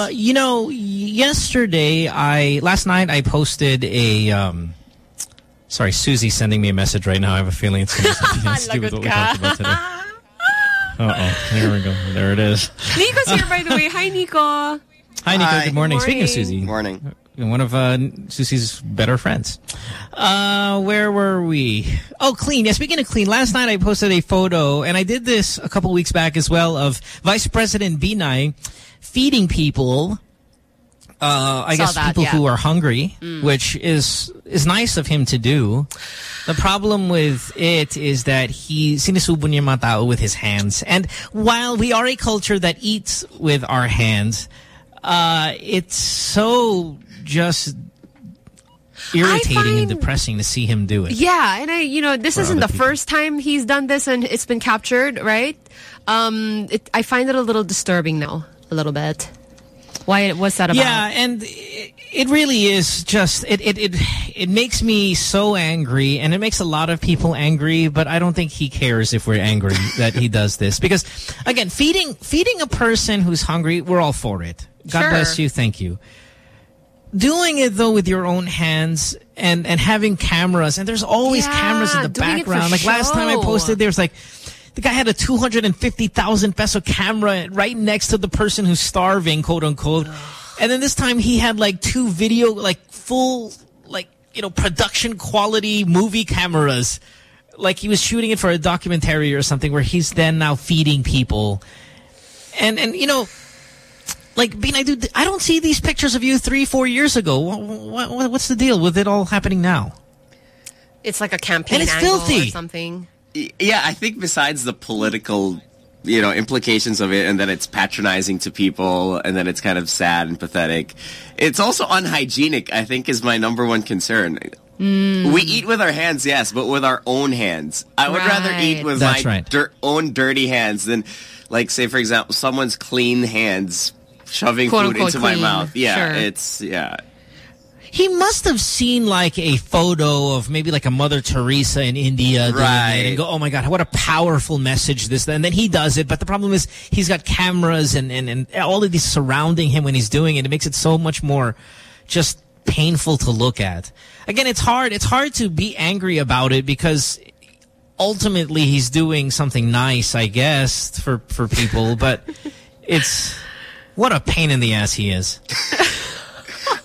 Um, you know, yesterday I last night I posted a um sorry, Susie's sending me a message right now. I have a feeling it's going to do with what we talked about today. Uh-oh. Here we go. There it is.
Nico's here, by the way. Hi, Nico.
Hi, Nico.
Hi.
Good morning.
Good
Speaking of
morning.
Susie.
Morning.
One of uh, Susie's better friends. Uh, where were we? Oh, clean. Yeah, speaking of clean, last night I posted a photo, and I did this a couple weeks back as well, of Vice President Binay feeding people, uh, I
Saw
guess
that,
people
yeah.
who are hungry,
Mm.
which is is nice of him to do. The problem with it is that he sinusubo niya mga tao with his hands. And while we are a culture that eats with our hands, uh, it's so just irritating and depressing to see him do it.
Yeah, and I, you know, this isn't the first time he's done this and it's been captured, right? Um, it, I find it a little disturbing now, a little bit. Why? What's that about?
Yeah, and it, it really is just it, it it it makes me so angry, and it makes a lot of people angry. But I don't think he cares if we're angry that he does this because, again, feeding feeding a person who's hungry, we're all for it. God
Sure.
bless you, thank you. Doing it though with your own hands and and having cameras, and there's always
Yeah,
cameras in the
doing it for
background. Like last time I
show.
posted, there's like. The guy had a 250,000 peso camera right next to the person who's starving, quote unquote. And then this time he had like two video, like full, like, you know, production quality movie cameras. Like he was shooting it for a documentary or something where he's then now feeding people. And, and you know, like, Bean, I, do, I don't see these pictures of you three, four years ago. What, what, what's the deal with it all happening now?
It's like a campaign
And it's filthy.
something.
Y- Yeah, I think besides the political, you know, implications of it and that it's patronizing to people and that it's kind of sad and pathetic, it's also unhygienic, I think is my number one concern.
Mm.
We eat with our hands, yes, but with our own hands. I would rather eat with
That's
my
right.
dir- own dirty hands than, like, say, for example, someone's clean hands shoving
Quote,
food
unquote,
into my mouth. Yeah,
Sure.
it's, yeah.
He must have seen like a photo of maybe like a Mother Teresa in India
Right.
and go, oh my God, what a powerful message this. And then he does it. But the problem is he's got cameras and, and, and all of these surrounding him when he's doing it. It makes it so much more just painful to look at. Again, it's hard. It's hard to be angry about it because ultimately he's doing something nice, I guess, for, for people. But it's what a pain in the ass he is.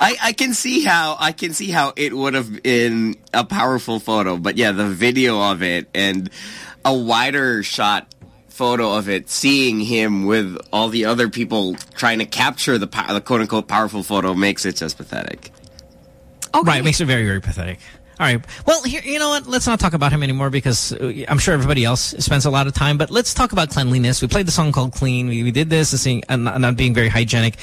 I, I can see how I can see how it would have been a powerful photo, but yeah, the video of it and a wider shot photo of it, seeing him with all the other people trying to capture the, the quote unquote powerful photo makes it just pathetic.
Right, makes it very, very pathetic. All right. Well, here, you know what? Let's not talk about him anymore because uh, I'm sure everybody else spends a lot of time. But let's talk about cleanliness. We played the song called "Clean." We, we did this, and, thing, and not, not being very hygienic.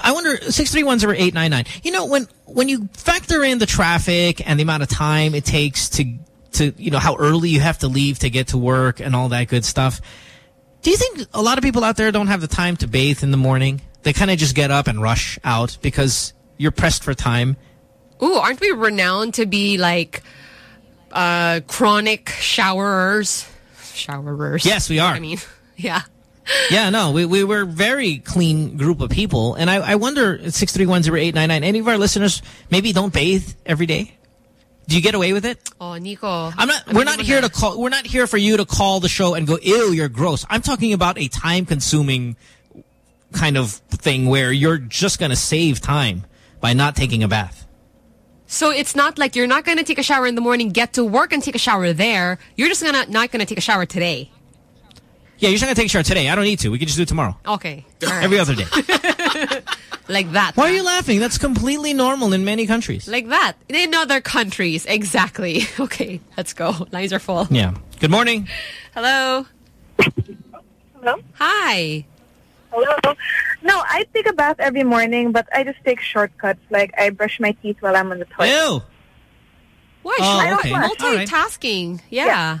I wonder six three one zero eight nine nine. You know, when when you factor in the traffic and the amount of time it takes to to you know how early you have to leave to get to work and all that good stuff. Do you think a lot of people out there don't have the time to bathe in the morning? They kind of just get up and rush out because you're pressed for time.
Ooh, aren't we renowned to be like uh chronic showerers? Showerers.
Yes, we are.
I mean, yeah.
Yeah, no, we, we were very clean group of people. And I, I wonder, 6310899, any of our listeners maybe don't bathe every day? Do you get away with it?
Oh, Nico.
I'm not, we're not here to call, we're not here for you to call the show and go, ew, you're gross. I'm talking about a time consuming kind of thing where you're just going to save time by not taking a bath.
So it's not like you're not going to take a shower in the morning, get to work and take a shower there. You're just gonna not going to take a shower today.
Yeah, you're just going to take a shower today. I don't need to. We can just do it tomorrow.
Okay. All right.
Every other day.
like that.
Why are you laughing? That's completely normal in many countries.
Like that. In other countries. Exactly. Okay, let's go. Lines are full.
Yeah. Good morning.
Hello.
Hello?
Hi.
Hello. No, I take a bath every morning, but I just take shortcuts. Like I brush my teeth while I'm on the toilet.
Ew.
Why?
Oh, okay.
want
All right.
multitasking. Yeah.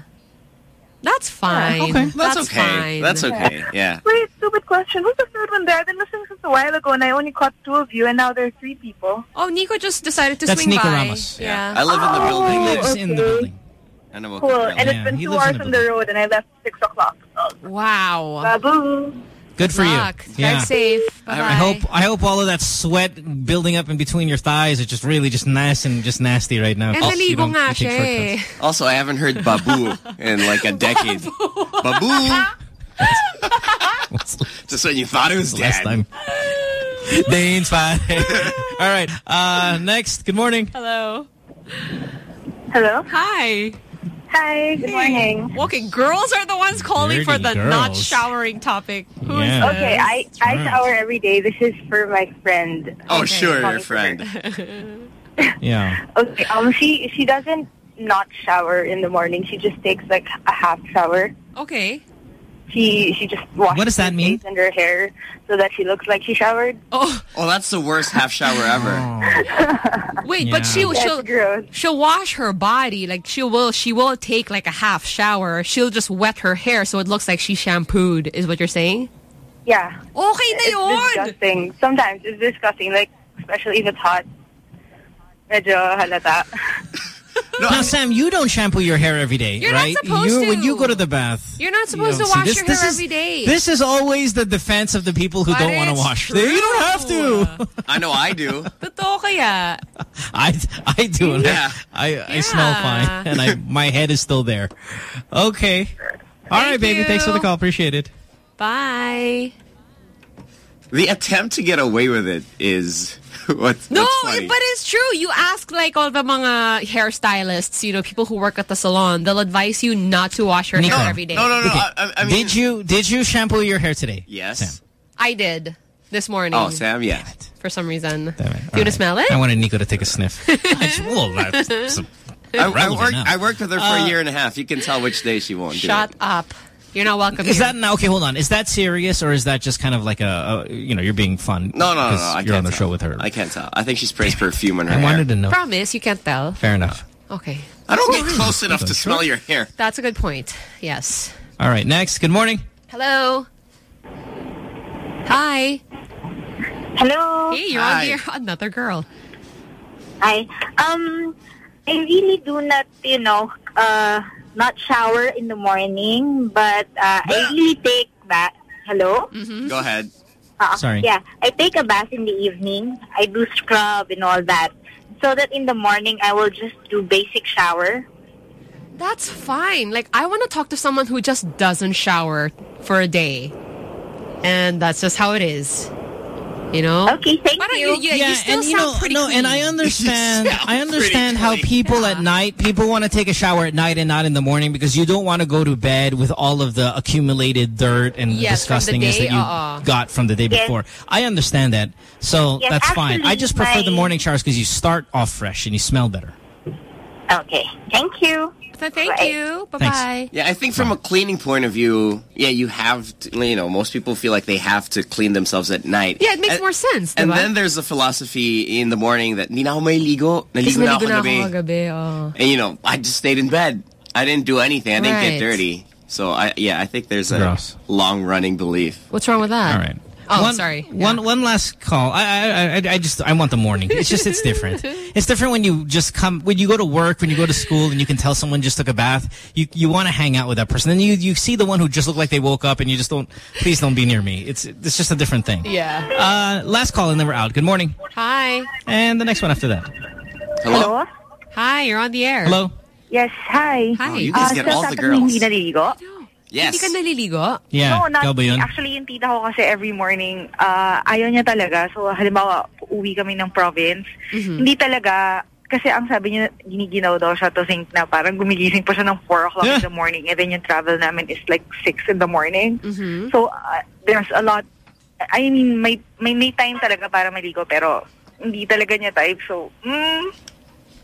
That's fine.
okay.
That's,
That's
okay.
fine.
That's okay. Yeah.
Wait, stupid question. Who's the third one there? I've been listening since a while ago, and I only caught two of you, and now there are three people.
Oh, Nico just decided to
That's
swing
Nico
by.
Ramos.
Yeah.
I live in the oh, building.
He lives in the building.
I know what
Cool. And
building.
it's been two hours on the road, and I left six o'clock.
Wow.
Babu.
Good for
luck.
you.
Drive
Yeah.
safe. Bye-bye.
I hope I hope all of that sweat building up in between your thighs is just really just nice and just nasty right now.
Eh,
Oh, you don't- you take
siya
shortcuts.
eh.
Also, I haven't heard babu in like a decade. babu. Just when you thought it was
Last time. Dane's fine. all right. Uh, next. Good morning.
Hello.
Hello.
Hi.
Hi. Good morning.
Okay, girls are the ones calling for
Dirty
the not showering topic. Who is
Yeah.
Okay, I I shower every day. This is for my friend.
Oh,
Okay.
sure, your friend.
Yeah.
Okay. Um, she she doesn't not shower in the morning. She just takes like a half shower.
Okay.
She she just washes
What does that
her
mean?
face and her hair so that she looks like she showered.
Oh,
Oh, that's the worst half shower ever. Oh.
Wait, but she
That's
she'll
gross.
she'll wash her body like she will she will take like a half shower. She'll just wet her hair so it looks like she shampooed. Is what you're saying?
Yeah.
Okay na
It's disgusting. Sometimes it's disgusting. Like especially if it's hot. Medyo halata.
now, Sam, you don't shampoo your hair every day,
You're not
right?
supposed
you, When
to.
you go to the bath.
You're not supposed
you
to
know, see,
wash
this-
your
this
hair
is-
every day.
This is always the defense of the people who
But
don't want to wash. They- You don't have to.
I know I do.
Totoo kaya.
I I do. and I-
Yeah.
I, I, smell fine, and I my head is still there. Okay. All right, baby.
you.
Thanks for the call. Appreciate it.
Bye.
The attempt to get away with it is what's
No,
what's funny.
but it's true. You ask like all the mga hairstylists, you know, people who work at the salon, they'll advise you not to wash your
Nico.
hair every day.
no, no, no.
Okay.
I, I- I mean,
did you did you shampoo your hair today?
yes.
Sam.
I did this morning.
Oh, Sam, yeah.
For some reason.
Damn it.
Do you
All
want to smell it?
I wanted Nico to take a sniff. I just- well, that's some-
I, I worked.
now.
I worked with her for
Uh,
a year and a half. You can tell which day she won't
Shut
do it.
up. You're not welcome
Is
here.
that now? Okay, hold on. Is that serious or is that just kind of like a, a you know you're being fun?
No, no, no, no.
because
I
You're on
can't
the
tell.
show with her.
I can't tell. I think she sprays perfume in her
I
hair.
wanted to know.
Promise, you can't tell.
Fair enough.
Okay.
I don't get close enough to smell your hair.
That's a good point. Yes.
All right, next. Good morning.
Hello. Hi.
Hello.
Hey, you're
Hi.
on here. Another girl.
Hi. Um, I really do not, you know, uh, not shower in the morning, but uh, I really take bath. Hello.
Go ahead.
Uh,
Sorry.
Yeah, I take a bath in the evening. I do scrub and all that, so that in the morning I will just do basic shower.
That's fine. Like, I want to talk to someone who just doesn't shower for a day. And that's just how it is. You know?
Okay, thank
Why don't
you.
you, yeah, you still
and
sound
you know,
pretty
no,
clean.
and I understand. I understand how
clean.
people at night, people want to take a shower at night and not in the morning because you don't want to go to bed with all of the accumulated dirt and
Yes,
disgustingness
day,
that you
uh-uh.
got from the day
Yes.
before. I understand that, so
Yes,
that's fine. I just prefer the morning showers because you start off fresh and you smell better.
Okay, thank you.
So thank
Bye.
you. Bye-bye.
Yeah, I think from a cleaning point of view, yeah, you have to, you know, most people feel like they have to clean themselves at night.
Yeah, it makes
and,
more sense,
And
diba?
then there's the philosophy in the morning that, hindi na ako may ligo.
Kasi
Naligo na ako
naligo na ako
kagabi.
kagabi, oh.
And, you know, I just stayed in bed. I didn't do anything. I didn't
Right.
get dirty. So, I yeah, I think there's a long-running belief.
What's wrong with that?
All right.
Oh,
one,
sorry.
One one last call. I, I I I just I want the morning. It's just it's different. it's different when you just come when you go to work, when you go to school, and you can tell someone just took a bath. You you want to hang out with that person. Then you you see the one who just looked like they woke up, and you just don't. Please don't be near me. It's it's just a different thing.
Yeah.
Uh, last call and then we're out. Good morning.
Hi.
And the next one after that.
Hello?
Hi, you're on the air.
Hello.
Yes, hi.
Hi.
Oh, you guys
Ah,
get
so
all the girls.
Naliligo?
Yes.
Hindi ka naliligo?
Yeah.
no, not
ikaw ba
me.
yun?
Actually, yung tita ko kasi every morning, ah, ayaw niya talaga. So, halimbawa, uwi kami ng province. Hindi talaga, kasi ang sabi niya, giniginaw daw siya to think na parang gumigising pa siya ng 4 o'clock
Yeah.
in the morning and then yung travel namin is like 6 in the morning.
Mhm.
So, ah, there's a lot, I mean, may, may, may time talaga para maligo pero hindi talaga niya type. So, mm,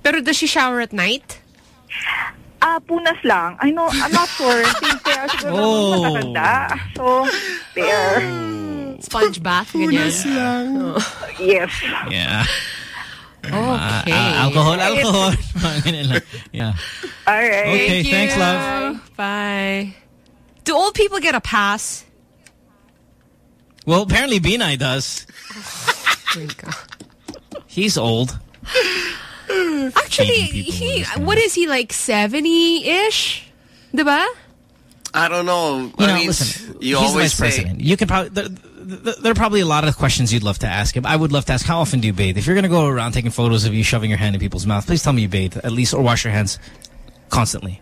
Pero does she shower at night?
Ah, punas lang. I know, I'm not sure. Think kaya siguro
Oh.
matatanda. So, there.
Sponge bath, ganyan.
Yes.
Yeah.
Okay.
Uh, alcohol, alcohol. Mga ganun lang. yeah.
All right.
Okay,
Thank
thanks,
you.
love.
Bye. Do old people get a pass?
Well, apparently Binay does. He's old.
Actually, he what is he like 70-ish? Diba?
I don't know.
You
I
know,
mean,
listen.
You
he's the
always
vice
say-
president. You could probably there, there, there are probably a lot of questions you'd love to ask him. I would love to ask how often do you bathe? If you're going to go around taking photos of you shoving your hand in people's mouth, please tell me you bathe at least or wash your hands constantly.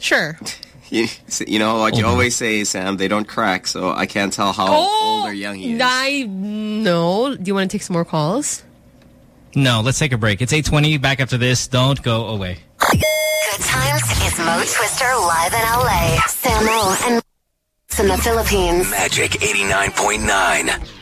Sure.
You, you know what you
Older.
always say, Sam? They don't crack, so I can't tell how
oh,
old or young he is.
I no. Do you want to take some more calls?
No, let's take a break. It's 8:20. Back after this. Don't go away.
Good times is Mo Twister live in LA. Samo and in the Philippines.
Magic 89.9.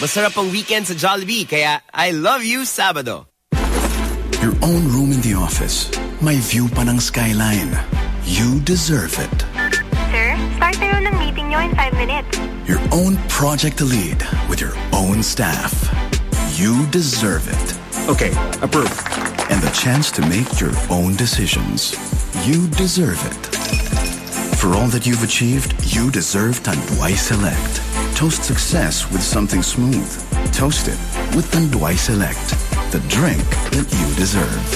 Masarap ang weekend sa Jollibee, kaya I love you, Sabado.
Your own room in the office. May view pa ng skyline. You deserve it.
Sir, start tayo ng meeting nyo in 5 minutes.
Your own project to lead with your own staff. You deserve it. Okay, approved. And the chance to make your own decisions. You deserve it. For all that you've achieved, you deserve Tanduay Select. Toast success with something smooth. Toast it with Tanduay Select, the drink that you deserve.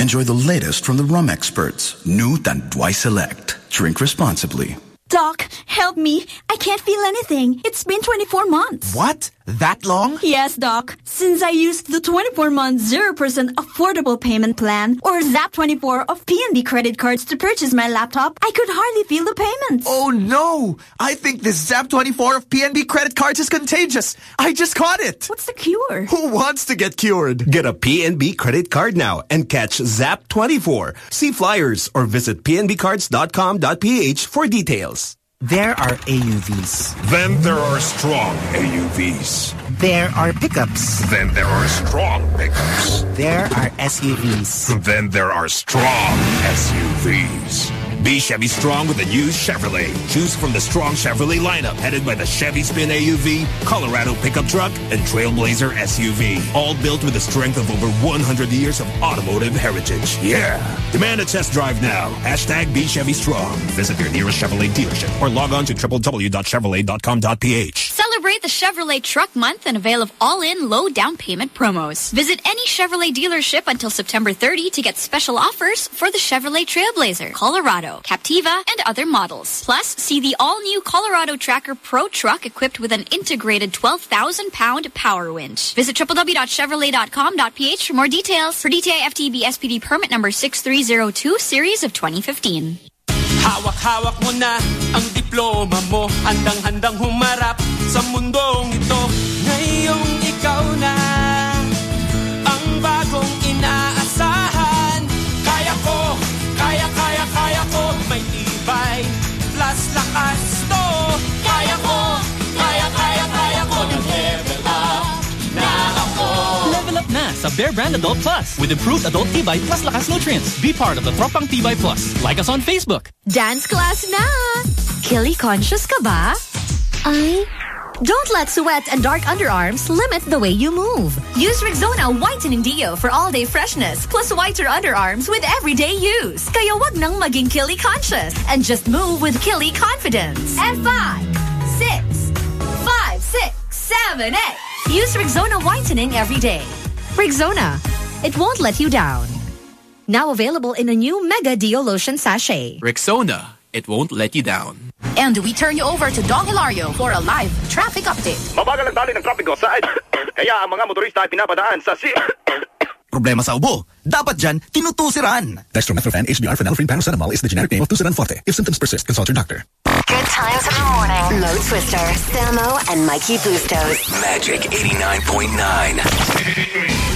Enjoy the latest from the rum experts. New Tanduay Select. Drink responsibly.
Doc, help me. I can't feel anything. It's been 24 months.
What? That long?
Yes, Doc. Since I used the 24-month 0% affordable payment plan or ZAP24 of PNB credit cards to purchase my laptop, I could hardly feel the payments.
Oh no! I think this Zap24 of PNB credit cards is contagious. I just caught it.
What's the cure?
Who wants to get cured?
Get a PNB credit card now and catch Zap24. See flyers or visit pnbcards.com.ph for details.
There are AUVs.
Then there are strong AUVs.
There are pickups.
Then there are strong pickups.
There are SUVs.
Then there are strong SUVs. Be Chevy strong with the new Chevrolet. Choose from the strong Chevrolet lineup headed by the Chevy Spin AUV, Colorado pickup truck, and Trailblazer SUV. All built with the strength of over 100 years of automotive heritage. Yeah. Demand a test drive now. Hashtag Be Chevy strong. Visit your nearest Chevrolet dealership or log on to www.chevrolet.com.ph.
Celebrate the Chevrolet Truck Month and avail of all-in low down payment promos. Visit any Chevrolet dealership until September 30 to get special offers for the Chevrolet Trailblazer, Colorado, Captiva, and other models. Plus, see the all-new Colorado Tracker Pro truck equipped with an integrated 12,000-pound power winch. Visit www.chevrolet.com.ph for more details. For DTI FTB SPD permit number 6302 series of 2015.
Hawak-hawak mo na ang diploma mo Handang-handang humarap sa mundong ito Ngayong ikaw na
sa Bear Brand Adult Plus with improved adult Tibay plus lakas nutrients. Be part of the Tropang Tibay Plus. Like us on Facebook.
Dance class na! Kili conscious ka ba? Don't let sweat and dark underarms limit the way you move. Use Rexona Whitening Deo for all-day freshness plus whiter underarms with everyday use. Kaya wag nang maging Kili conscious and just move with Kili confidence. And five, six, five, six, seven, eight. Use Rexona Whitening every day. Rexona. It won't let you down. Now available in a new Mega Deo Lotion Sachet.
Rexona. It won't let you down.
And we turn you over to Dong Hilario for a live traffic update.
Mabagal ang dali ng trapiko sa Kaya ang mga motorista ay pinapadaan sa si...
Problema sa ubo. Dapat dyan, tinutusiran.
Dextromethorphan HBr phenylephrine paracetamol is the generic name of Tusiran Forte. If symptoms persist, consult your doctor.
Good times in the morning. Mo Twister, Samo, and Mikey Bustos.
Magic 89.9.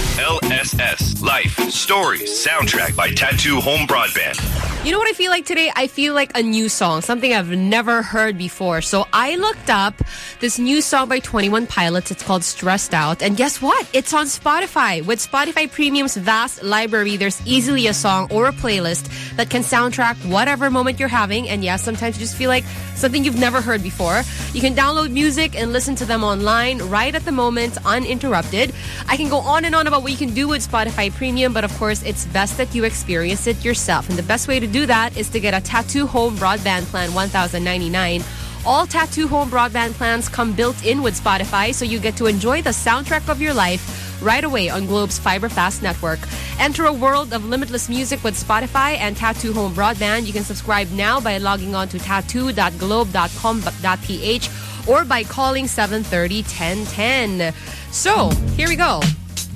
LSS. Life, stories, soundtrack by Tattoo Home Broadband.
You know what I feel like today? I feel like a new song, something I've never heard before. So I looked up this new song by 21 Pilots. It's called Stressed Out. And guess what? It's on Spotify. With Spotify Premium's vast library, there's easily a song or a playlist that can soundtrack whatever moment you're having. And yes, sometimes you just feel like something you've never heard before. You can download music and listen to them online right at the moment, uninterrupted. I can go on and on about what you can do with Spotify Premium, but of course, it's best that you experience it yourself. And the best way to do that is to get a Tattoo Home Broadband Plan 1099. All Tattoo Home Broadband plans come built in with Spotify, so you get to enjoy the soundtrack of your life right away on Globe's Fiber Fast network. Enter a world of limitless music with Spotify and Tattoo Home Broadband. You can subscribe now by logging on to tattoo.globe.com.ph or by calling 730-1010. So, here we go.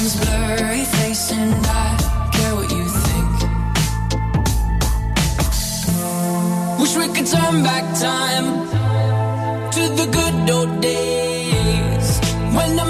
Blurry Face and I care what you think. Wish we could turn back time to the good old days when the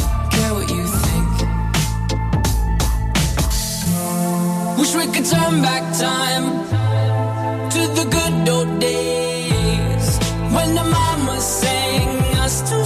Wish we could turn back time to the good old days when the mama sang us to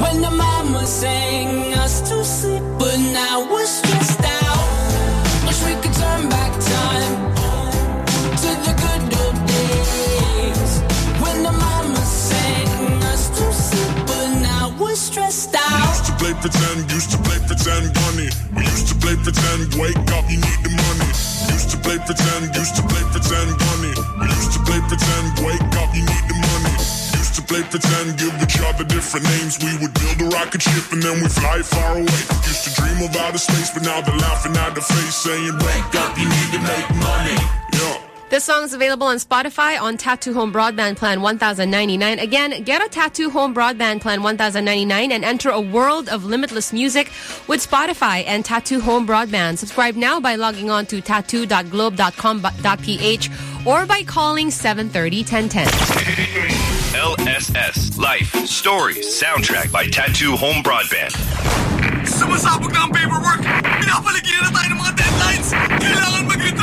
when the mama sang us to sleep, but now we're stressed out. Wish we could turn back time to the good old days when the mama sang us to sleep, but now we're stressed out. Used to play pretend, used to play pretend. We used to play pretend, wake up, you need the money. Used to play pretend, used to play pretend. We used to play pretend, wake up, you need the money. Play pretend, give each other different names. We would build a rocket ship and then we'd fly far away. Used to dream of outer space, but now they're laughing at the face, saying, wake up, you need to make money. Yeah.
This song is available on Spotify on Tattoo Home Broadband Plan 1099. Again, get a Tattoo Home Broadband Plan 1099 and enter a world of limitless music with Spotify and Tattoo Home Broadband. Subscribe now by logging on to tattoo.globe.com.ph or by calling 730-1010.
LSS. Life, stories, soundtrack by Tattoo Home Broadband.
Sumasabog na ang paperwork! Pinapaligiran na tayo ng mga deadlines! Kailangan mag-retreat!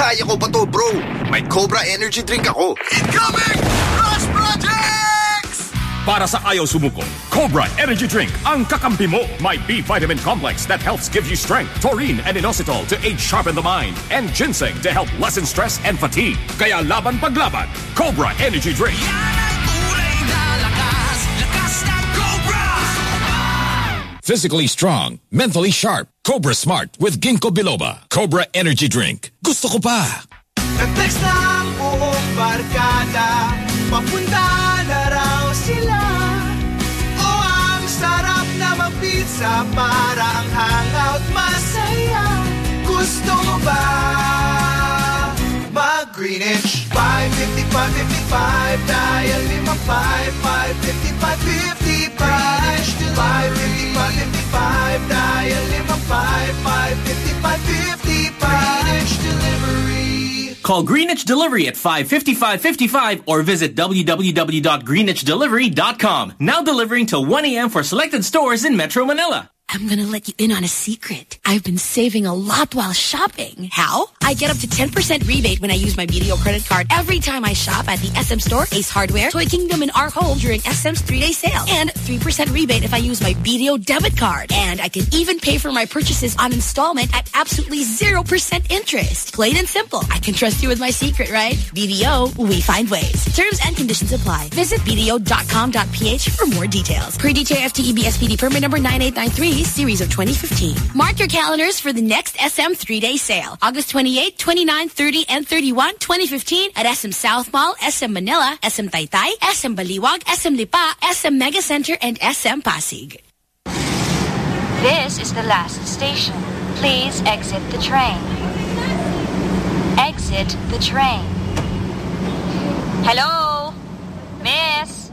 Kaya ko pa to, bro. May Cobra Energy Drink ako.
Incoming! Rush Projects!
Para sa ayaw sumuko, Cobra Energy Drink ang kakampi mo. May B vitamin complex that helps give you strength, taurine and inositol to aid sharpen the mind, and ginseng to help lessen stress and fatigue. Kaya laban paglaban, Cobra Energy Drink.
Physically strong, mentally sharp. Cobra Smart with Ginkgo biloba. Cobra Energy Drink. Gusto ko pa.
Magpizza Para ang hangout masaya Gusto mo ba mag-Greenwich? 555 55 Dial 55 555 55 555 Dial 55 555 55 Greenwich Delivery
Call Greenwich Delivery at 555-55 or visit www.greenwichdelivery.com. Now delivering till 1 a.m. for selected stores in Metro Manila.
I'm gonna let you in on a secret. I've been saving a lot while shopping. How? I get up to 10% rebate when I use my BDO credit card every time I shop at the SM Store, Ace Hardware, Toy Kingdom, and Our Home during SM's three-day sale. And 3% rebate if I use my BDO debit card. And I can even pay for my purchases on installment at absolutely 0% interest. Plain and simple. I can trust you with my secret, right? BDO, we find ways. Terms and conditions apply. Visit bdo.com.ph for more details. DTI FTEB SPD permit number 9893 series of 2015. Mark your calendars for the next SM three-day sale. August 28, 29, 30, and 31, 2015 at SM South Mall, SM Manila, SM Taytay, SM Baliwag, SM Lipa, SM Mega Center, and SM Pasig.
This is the last station. Please exit the train. Exit the train. Hello? Miss?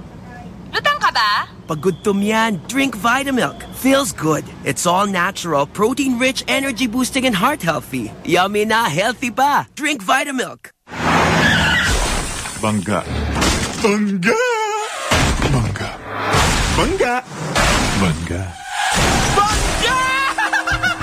Lutang ka ba?
Pag gutom yan, drink Vitamilk. Feels good. It's all natural, protein-rich, energy-boosting, and heart-healthy. Yummy na, healthy pa. Drink Vitamilk.
Bangga. Bangga! Bangga. Bangga! Bangga.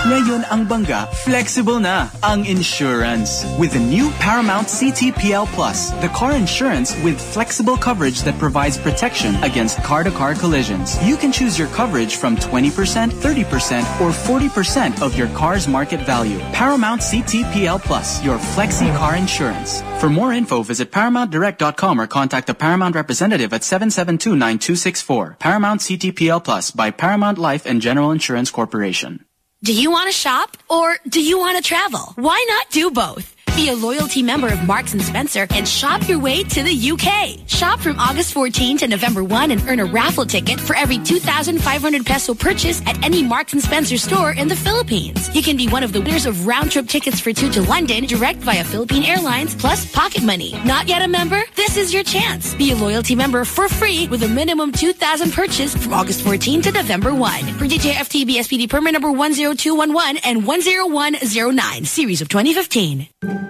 Ngayon ang Bangga, flexible na ang insurance. With the new Paramount CTPL Plus, the car insurance with flexible coverage that provides protection against car-to-car collisions. You can choose your coverage from 20%, 30%, or 40% of your car's market value. Paramount CTPL Plus, your flexi car insurance. For more info, visit ParamountDirect.com or contact a Paramount representative at 772-9264. Paramount CTPL Plus by Paramount Life and General Insurance Corporation.
Do you want to shop or do you want to travel? Why not do both? Be a loyalty member of Marks & Spencer and shop your way to the UK. Shop from August 14 to November 1 and earn a raffle ticket for every 2,500 peso purchase at any Marks & Spencer store in the Philippines. You can be one of the winners of round-trip tickets for two to London direct via Philippine Airlines plus pocket money. Not yet a member? This is your chance. Be a loyalty member for free with a minimum 2,000 purchase from August 14 to November 1. For DTI FTB SPD permit number 10211 and 10109 series of 2015.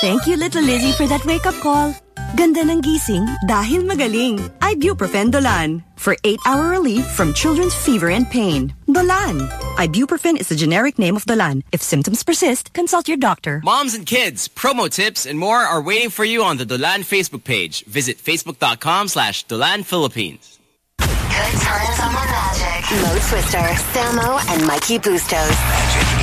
Thank you, little Lizzie, for that wake-up call. Ganda ng gising dahil magaling. Ibuprofen Dolan for 8-hour relief from children's fever and pain. Dolan. Ibuprofen is the generic name of Dolan. If symptoms persist, consult your doctor.
Moms and kids, promo tips and more are waiting for you on the Dolan Facebook page. Visit facebook.com slash Dolan Philippines.
Good times on the magic. Mo Twister, Samo, and Mikey Bustos.
Magic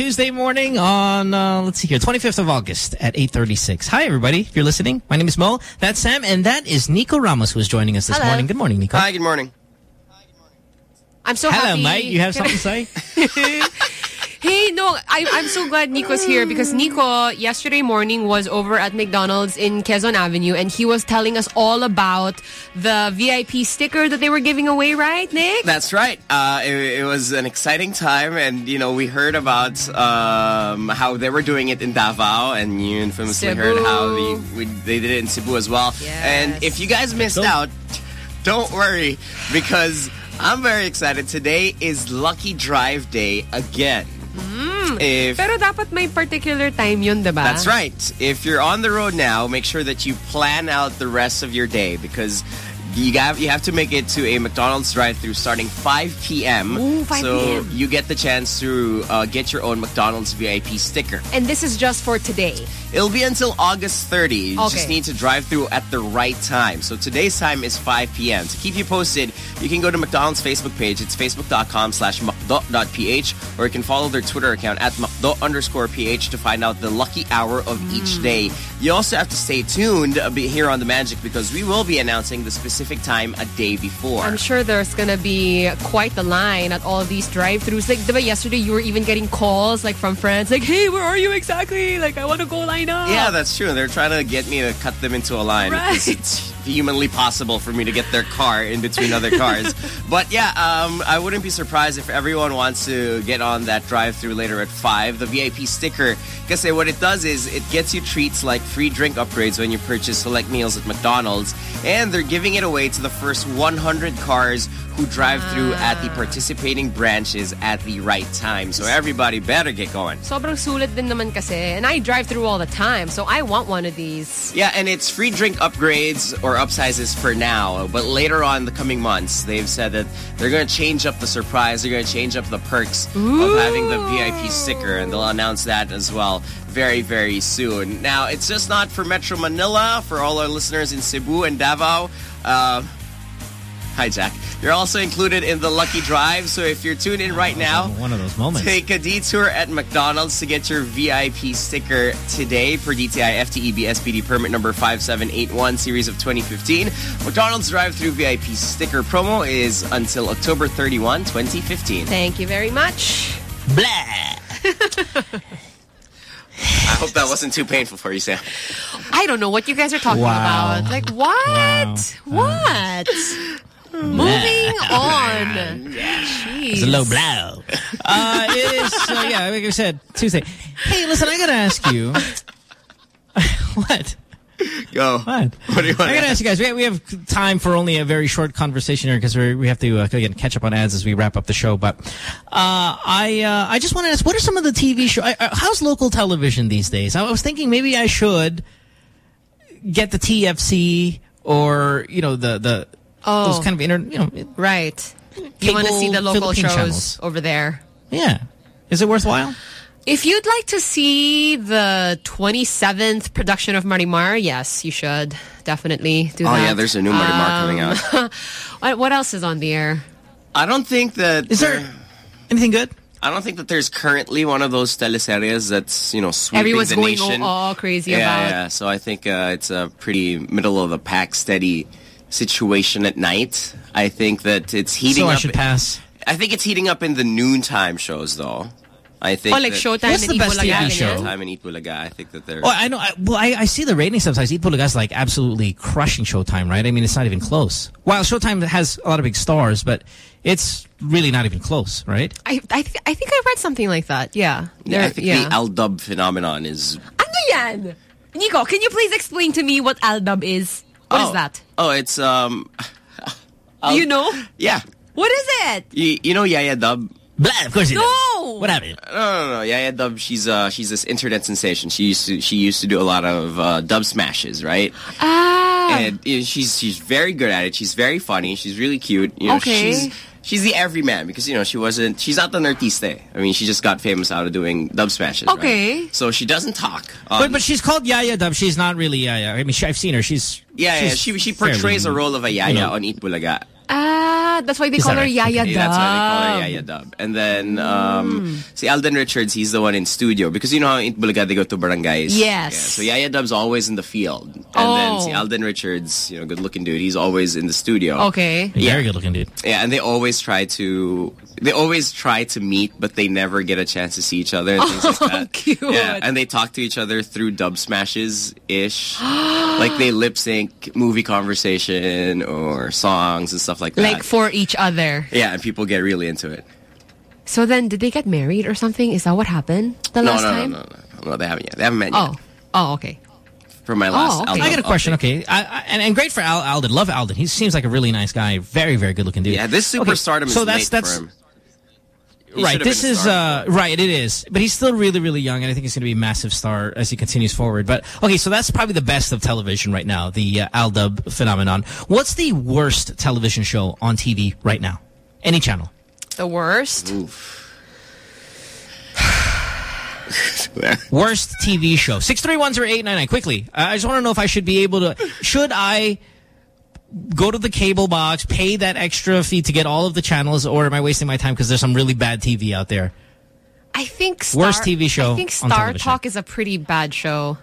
Tuesday morning on, uh, let's see here, 25th of August at 8.36. Hi, everybody. If you're listening, my name is Mo. That's Sam, and that is Nico Ramos who is joining us this
Hello.
morning. Good morning, Nico.
Hi, good morning.
I'm so
Hello,
happy.
mate. You have
Can
something
I-
to say?
Hey, no, I, I'm so glad Nico's here because Nico yesterday morning was over at McDonald's in Quezon Avenue and he was telling us all about the VIP sticker that they were giving away, right, Nick?
That's right. Uh, it, it was an exciting time, and you know we heard about um, how they were doing it in Davao, and you infamously
Cebu.
heard how the, we, they did it in Cebu as well. And if you guys missed out, don't worry because I'm very excited. Today is Lucky Drive Day again. If-
Pero dapat may particular time yun, diba?
That's right. If you're on the road now, make sure that you plan out the rest of your day because you have you have to make it to a McDonald's drive-through starting 5 p.m.
Ooh, 5
so
p.m..
you get the chance to uh, get your own McDonald's VIP sticker.
And this is just for today.
It'll be until August 30. You just need to drive through at the right time. So today's time is 5 p.m. To keep you posted, you can go to McDonald's Facebook page. It's facebook.com slash mcdo.ph or you can follow their Twitter account at mcdo underscore ph to find out the lucky hour of each day. You also have to stay tuned uh, be here on The Magic because we will be announcing the specific time a day before.
I'm sure there's gonna be quite the line at all these drive-throughs. Like, diba, yesterday you were even getting calls like from friends, like, "Hey, where are you exactly? Like, I want to go line up."
Yeah, that's true. They're trying to get me to cut them into a line
Right.
it's humanly possible for me to get their car in between other cars. but yeah, um, I wouldn't be surprised if everyone wants to get on that drive-through later at 5. The VIP sticker, because what it does is it gets you treats like free drink upgrades when you purchase select meals at McDonald's. And they're giving it away to the first 100 cars who drive through at the ah. participating branches at the right time. So everybody better get going.
Sobrang sulit din naman kasi. And I drive through all the time, so I want one of these.
Yeah, and it's free drink upgrades or upsizes for now. But later on in the coming months, they've said that they're going to change up the surprise. They're going to change up the perks of having the VIP sticker. And they'll announce that as well very, very soon. Now, it's just not for Metro Manila, for all our listeners in Cebu and Davao. Uh, Hi, Jack. You're also included in the Lucky Drive. So if you're tuned in right now,
One of those moments.
Take a detour at McDonald's to get your VIP sticker today for DTI FTEB SPD permit number 5781 series of 2015. McDonald's drive-through VIP sticker promo is until October 31, 2015.
Thank you very much.
Blah. I hope that wasn't too painful for you, Sam.
I don't know what you guys are talking
Wow.
about. Like, what? What? Moving on. Jeez.
It's a low blow. Uh, it is, uh, yeah, like I said, Tuesday. Hey, listen, I got to ask you. what?
Go.
What?
What do you want
I got to ask you guys. We have, we have time for only a very short conversation here because we have to uh, again catch up on ads as we wrap up the show. But uh, I uh, I just want to ask, what are some of the TV shows? Uh, how's local television these days? I was thinking maybe I should get the TFC or you know the the
Oh.
those kind of inter you know
Right. You want to see the local
Philippine
shows
channels.
over there.
yeah. Is it worthwhile?
If you'd like to see the 27th production of Marimar, yes, you should definitely do
Oh,
that.
Oh, yeah, there's a new Marimar coming out.
out. what, what else is on the air?
I don't think that...
Is there
anything good? I don't think that there's currently one of those teleseries that's, you know, sweeping
Everyone's
the
going
nation.
all, all crazy
yeah,
about.
Yeah, so I think uh, it's a pretty middle of the pack, steady situation at night. I think that it's heating
So
up.
I should pass.
I think it's heating up in the noontime shows, though. I think.
Oh, like
that-
Showtime What's and the best Bulaga, TV ganyan? show?
Showtime and Eat Bulaga. I think that they're.
Oh, I know. I, well, I, I see the ratings sometimes. Eat Bulaga is like absolutely crushing Showtime, right? I mean, it's not even close. While Showtime has a lot of big stars, but it's really not even close, right?
I I, th I think I read something like that. Yeah.
yeah, I think
yeah.
the Aldub phenomenon is.
Ano yan? Nico, can you please explain to me what Aldub is? What is
Oh.
that?
Oh, it's um.
Do you know?
Yeah.
What is it?
You, you know Yaya Dub?
Blah, of course
you do. No!
What happened?
No, no, no. Yaya Dub, she's uh she's this internet sensation. She used to she used to do a lot of uh, dub smashes, right?
Ah.
And you know, she's she's very good at it. She's very funny. She's really cute. You know,
Okay.
she's she's the everyman because you know she wasn't she's not an artiste. I mean, she just got famous out of doing dub smashes. right?
Okay.
So she doesn't talk. Um,
but but she's called Yaya Dub. She's not really Yaya. I mean, she, I've seen her. She's
yeah, yeah.
she's
She she
fairly,
portrays a role of a yaya
you know.
on Eat Bulaga.
Ah, that's why they
Is
call her
right?
Yaya
Okay,
Dub.
That's why they call her Yaya Dub. And then, um, see, Alden Richards, he's the one in studio. Because you know how in Bulaga they go to barangays?
Yes.
Yeah, so Yaya Dub's always in the field. And then,
Oh.
see, Alden Richards, you know, good looking dude, he's always in the studio.
Okay.
Very good looking dude.
Yeah, and they always try to, they always try to meet, but they never get a chance to see each other and things like oh, that.
cute.
Yeah, and they talk to each other through dub smashes-ish. like they lip sync movie conversation or songs and stuff like that.
Like for each other.
Yeah, and people get really into it.
So then, did they get married or something? Is that what happened the
no,
last
no,
time?
no, no, no, no. They haven't yet. They haven't met yet.
Oh. Oh, okay.
From my last oh,
okay.
album.
I got a question. Okay, I, I, and, and great for Al, Alden. Love Alden. He seems like a really nice guy. Very, very good looking dude.
Yeah, this
Okay,
superstardom is
so that's,
late
that's,
for him. He
Right. This is uh right. It is, but he's still really, really young, and I think he's going to be a massive star as he continues forward. But okay, so that's probably the best of television right now, the uh, Al Dub phenomenon. What's the worst television show on TV right now? Any channel?
The worst?
Worst TV show. Six three one zero eight nine nine. Quickly, Uh, I just want to know if I should be able to. Should I go to the cable box, pay that extra fee to get all of the channels, or am I wasting my time because there's some really bad TV out there?
I think Star,
Worst TV show
I think Star. Talk is a pretty bad show.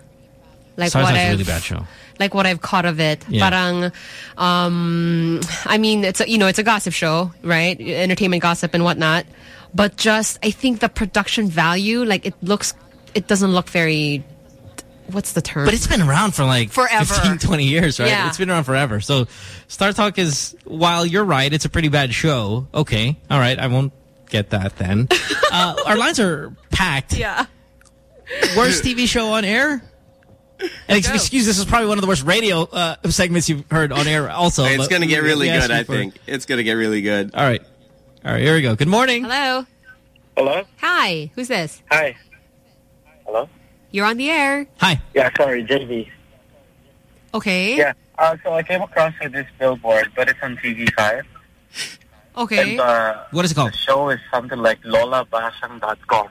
Like
Star
what
Talk's a
I've
really bad show.
like what I've caught of it.
Yeah.
Parang, um, I mean, it's a, you know, it's a gossip show, right? Entertainment gossip and whatnot. But just, I think the production value, like it looks, it doesn't look very. What's the term?
But it's been around for like
Forever.
15, 20 years, right?
Yeah.
It's been around forever. So Star Talk is, while you're right, it's a pretty bad show. Okay. All right. I won't get that then. uh, our lines are packed.
Yeah.
Worst TV show on air? And ex- excuse, this is probably one of the worst radio uh, segments you've heard on air also.
It's going to get really good,
you
I
for-
think. It's going to get really good.
All right. All right, here we go. Good morning.
Hello.
Hello?
Hi. Who's this?
Hi. Hello?
You're on the air.
Hi.
Yeah, sorry, JV.
Okay.
Yeah. Uh, so I came across with this billboard, but it's on TV5.
Okay.
And, uh,
what is it called?
The show is something like lolabasyang.com.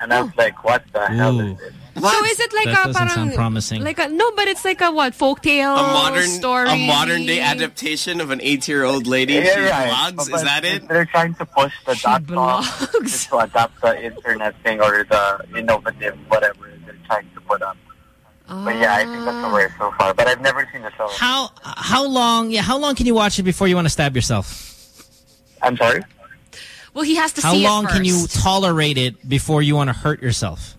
And I was like, what the hell is this?
So is it like
That
a
doesn't
parang,
sound promising.
Like a no, but it's like a what folktale
A modern,
story.
a modern day adaptation of an eight-year-old lady.
Yeah,
she
right.
blogs.
But
Is that it?
They're trying to push the dot com just to adapt the internet thing or the innovative whatever they're trying to put up. But yeah, I think that's the worst so far. But I've never seen the show.
How how long? Yeah, how long can you watch it before you want to stab yourself?
I'm sorry.
Well, he has to
How
see
long
it
can you tolerate it before you want to hurt yourself?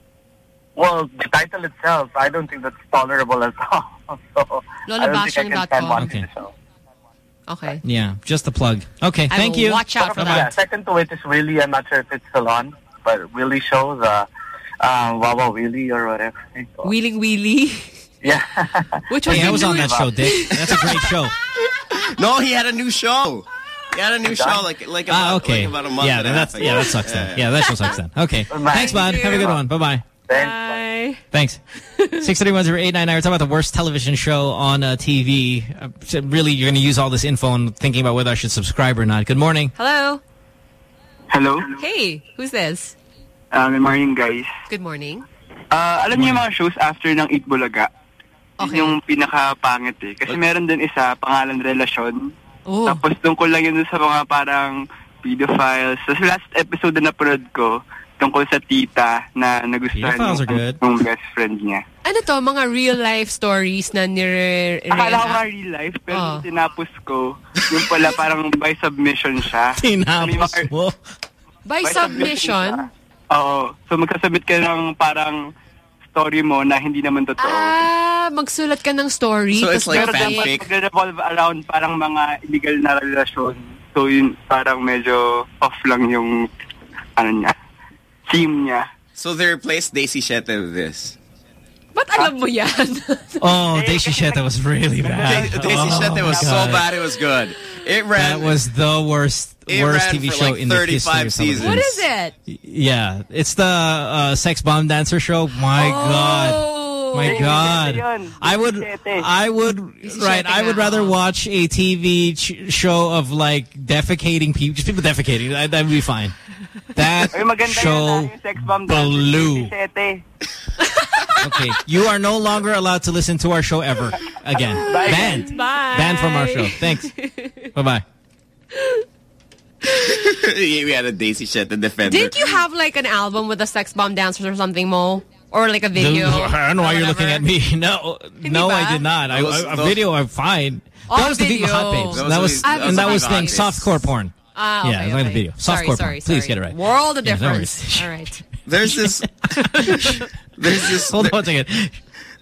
Well, the title itself, I don't think that's tolerable at all. so I don't think I can stand watching
Okay.
the show.
Okay.
Yeah, just the plug. Okay,
I
thank you.
watch out for
Yeah,
that.
second to it is Willie. I'm not sure if it's still on, but Willie shows, uh, uh, Wawa Willie or whatever.
Wheeling Wheelie.
Yeah.
Which
Hey, I was on
new-
that show, Dick. That's a great show.
No, he had a new show. He had a new show like like about,
Ah, okay.
like about a month
yeah,
and half
that's yeah, that sucks then. Yeah, that show sucks then. Okay. Thanks, bud. Have a good one. Bye bye.
Bye.
Thanks. Six thirty one zero eight nine nine. We're talking about the worst television show on uh, TV. Uh, really, you're going to use all this info and thinking about whether I should subscribe or not. Good morning.
Hello.
Hello.
Hey, who's this?
Uh, good morning, guys.
Good morning.
Uh, alam niyo yung mga shows after ng Eat Bulaga?
Okay.
Yung pinaka-pangit eh. Kasi meron din isa, pangalan Relasyon.
Oh.
Tapos tungkol lang yun sa mga parang pedophiles. Sa last episode na napanood ko, tungkol sa tita na nagustuhan
Pedophiles are
yung best friend niya.
Ano to, mga real life stories na nire
Akala ko nga real life, pero
Oh.
tinapos ko, yung pala parang by submission siya.
Tinapos mo?
By submission?
Oo. So magsasubmit ka ng parang story mo na hindi naman totoo.
Ah, magsulat ka ng story. tas
Pero
dapat-
dapat magre-revolve around parang mga illegal na relasyon. So yun, parang medyo off lang yung, ano niya, theme niya.
So they replaced Daisy Siete with this.
Ba't alam mo yan?
Oh, Daisy Siete was really bad.
Da- Daisy
oh,
Siete was
my
so bad it was good. It ran.
That was the worst
It
worst TV show
like
in the history
35
of
seasons.
What is it?
Yeah, it's the uh, sex bomb dancer show. My
Oh.
God, my God. I would, I would, right? I would rather watch a TV ch show of like defecating people, just people defecating. That that would be fine. That
Ay, maganda yun, ah,
show
yung sex bomb dance.
blew. Okay, you are no longer allowed to listen to our show ever again.
Bye,
Banned.
Bye.
Banned from our show. Thanks. Bye bye.
we had a Daisy Siete defender.
Didn't you have like an album with the sex bomb dancers or something, Mo? Or like a video?
I don't know why
or
you're looking at me. No, no,
ba?
I did not. I,
Those-
I, a
those-
video, I'm fine. That was the Viva
video.
Hot Babes.
That
That
was
was,
that was
and that was
Viva
thing softcore porn.
Ah,
yeah,
okay,
it's not the
okay.
video.
Sorry,
Softcore
sorry,
porn. Please
sorry.
get it right.
World of
Yeah, no
difference. All right.
There's this. there's this.
Hold on one second.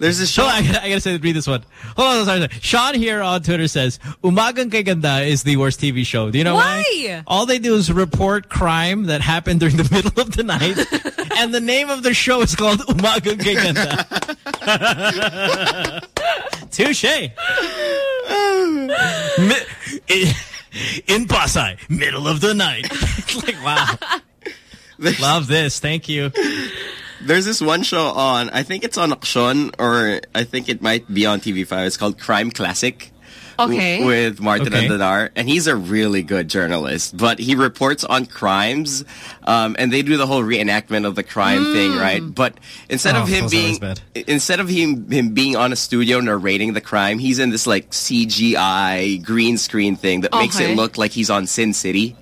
There's this show.
Hold on, I gotta, I gotta say, read this one. Hold on, sorry, sorry. Sean here on Twitter says, Umagang Kay Ganda is the worst TV show. Do you know why?
Why?
All they do is report crime that happened during the middle of the night. and the name of the show is called Umagang Kay Ganda. Touche. In, in Pasay, middle of the night. Like, wow. Love this. Thank you.
There's this one show on, I think it's on Aksyon, or I think it might be on TV5. It's called Crime Classic.
Okay.
with Martin
Okay.
Andanar, and he's a really good journalist. But he reports on crimes, um, and they do the whole reenactment of the crime thing, right? But instead
Oh,
of him
those are always
being instead of him him being on a studio narrating the crime, he's in this like CGI green screen thing that makes it look like he's on Sin City.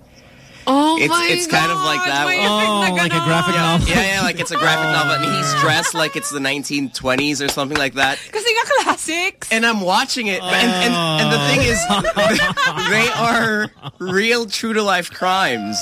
Oh
It's
my
it's kind of like
God,
that.
Oh, like a graphic novel.
Yeah, yeah, like it's a graphic oh. novel, and he's dressed like it's the 1920s or something like that.
Kasi nga classics.
And I'm watching it, and, and, and the thing is, oh. they are real true to life crimes.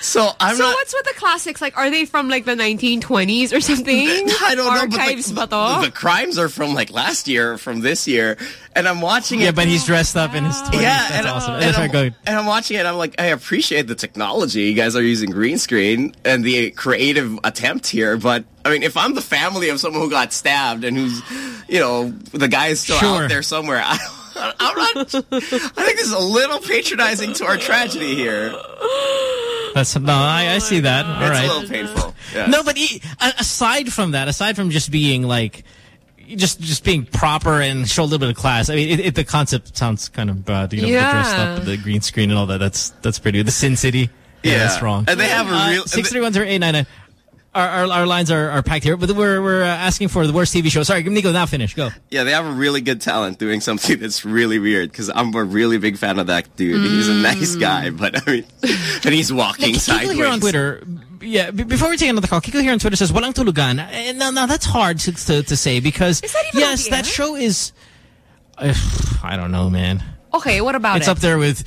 So I'm
so
not.
what's with the classics? Like, are they from like the 1920s or something?
I don't know. but,
Archives
like,
ba to?
The crimes are from like last year, from this year, and I'm watching
Yeah,
it.
Yeah, but he's dressed up in his 20s.
Yeah,
That's
and,
awesome.
and,
And
I'm,
going,
and I'm watching it. I'm like, I appreciate the technology. You guys are using green screen and the creative attempt here. But I mean, if I'm the family of someone who got stabbed and who's, you know, the guy is still
Sure.
out there somewhere, I don't, I'm not. I think this is a little patronizing to our tragedy here.
That's no, I, I see that. All
it's
right.
a little painful. Yeah.
No, but e- a- aside from that, aside from just being like, just just being proper and show a little bit of class. I mean, it, it, the concept sounds kind of bad. You know,
Yeah.
the dressed up, the green screen, and all that. That's that's pretty. The Sin City. Yeah,
Yeah.
that's wrong.
And they have a uh, real-
six three one zero eight nine nine. Our, our, our lines are, are packed here, but we're we're uh, asking for the worst TV show. Sorry, Nico, now finish. Go.
Yeah, they have a really good talent doing something that's really weird because I'm a really big fan of that dude. He's a nice guy, but I mean, and he's walking
Kiko
sideways.
here on Twitter. Yeah, b- before we take another call, Kiko here on Twitter says, walang tulugan. Eh, Now, now that's hard to, to, to say because, yes, that show is, uh, I don't know, man.
Okay, what about
it's
it?
up there with,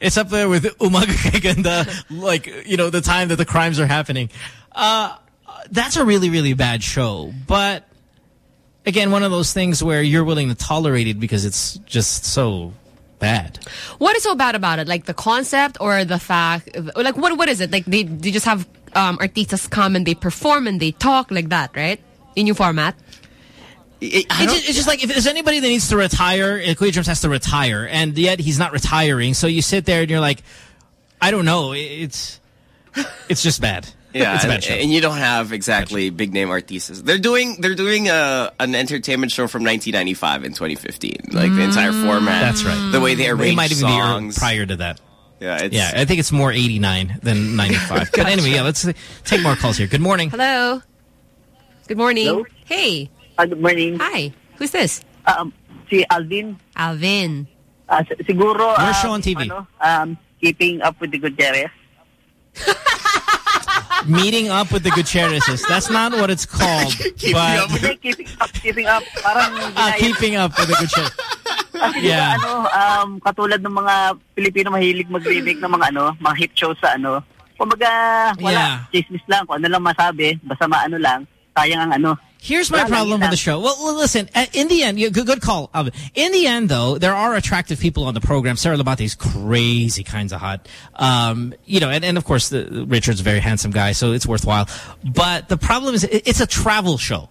it's up there with Umaga Kay Ganda, like, you know, the time that the crimes are happening. Uh, that's a really, really bad show. But again, one of those things where you're willing to tolerate it because it's just so bad.
What is so bad about it? Like the concept or the fact? Like what? What is it? Like they, they just have um, artistas come and they perform and they talk like that, right? In new format.
It, it's, just, it's, just, like if there's anybody that needs to retire, Germs has to retire, and yet he's not retiring. So you sit there and you're like, I don't know. It's it's just bad.
Yeah,
and,
and, you don't have exactly big name artistas. They're doing they're doing a an entertainment show from 1995 and 2015, like mm, the entire mm. format.
That's right.
The way they arrange
it might even
songs
be prior to that.
Yeah,
yeah. I think it's more 89 than 95. but anyway, yeah. Let's take more calls here. Good morning.
Hello. Good morning.
Hello?
Hey.
Uh, good morning.
Hi. Who's this?
Um, si Alvin.
Alvin.
Uh, siguro.
We're
um,
show on TV.
Ano, um, keeping up with the good Gutierrez.
Meeting up with the Gutierrezes. That's not what it's called.
keeping,
but
up. keeping up. Keeping up. Parang
ah, keeping up with the Gutierrezes.
Kasi
yeah.
Diba, ano, um, katulad ng mga Pilipino mahilig mag-remake ng mga ano, mga hit shows sa ano. Kumbaga, wala.
Yeah.
Chismis lang. Kung ano lang masabi. Basta maano lang. Sayang ang ano.
Here's my problem with the show. Well, listen, in the end, good, good call. In the end, though, there are attractive people on the program. Sarah Lahbati is crazy kinds of hot. Um, you know, and, and of course, the, Richard's a very handsome guy, so it's worthwhile. But the problem is it's a travel show.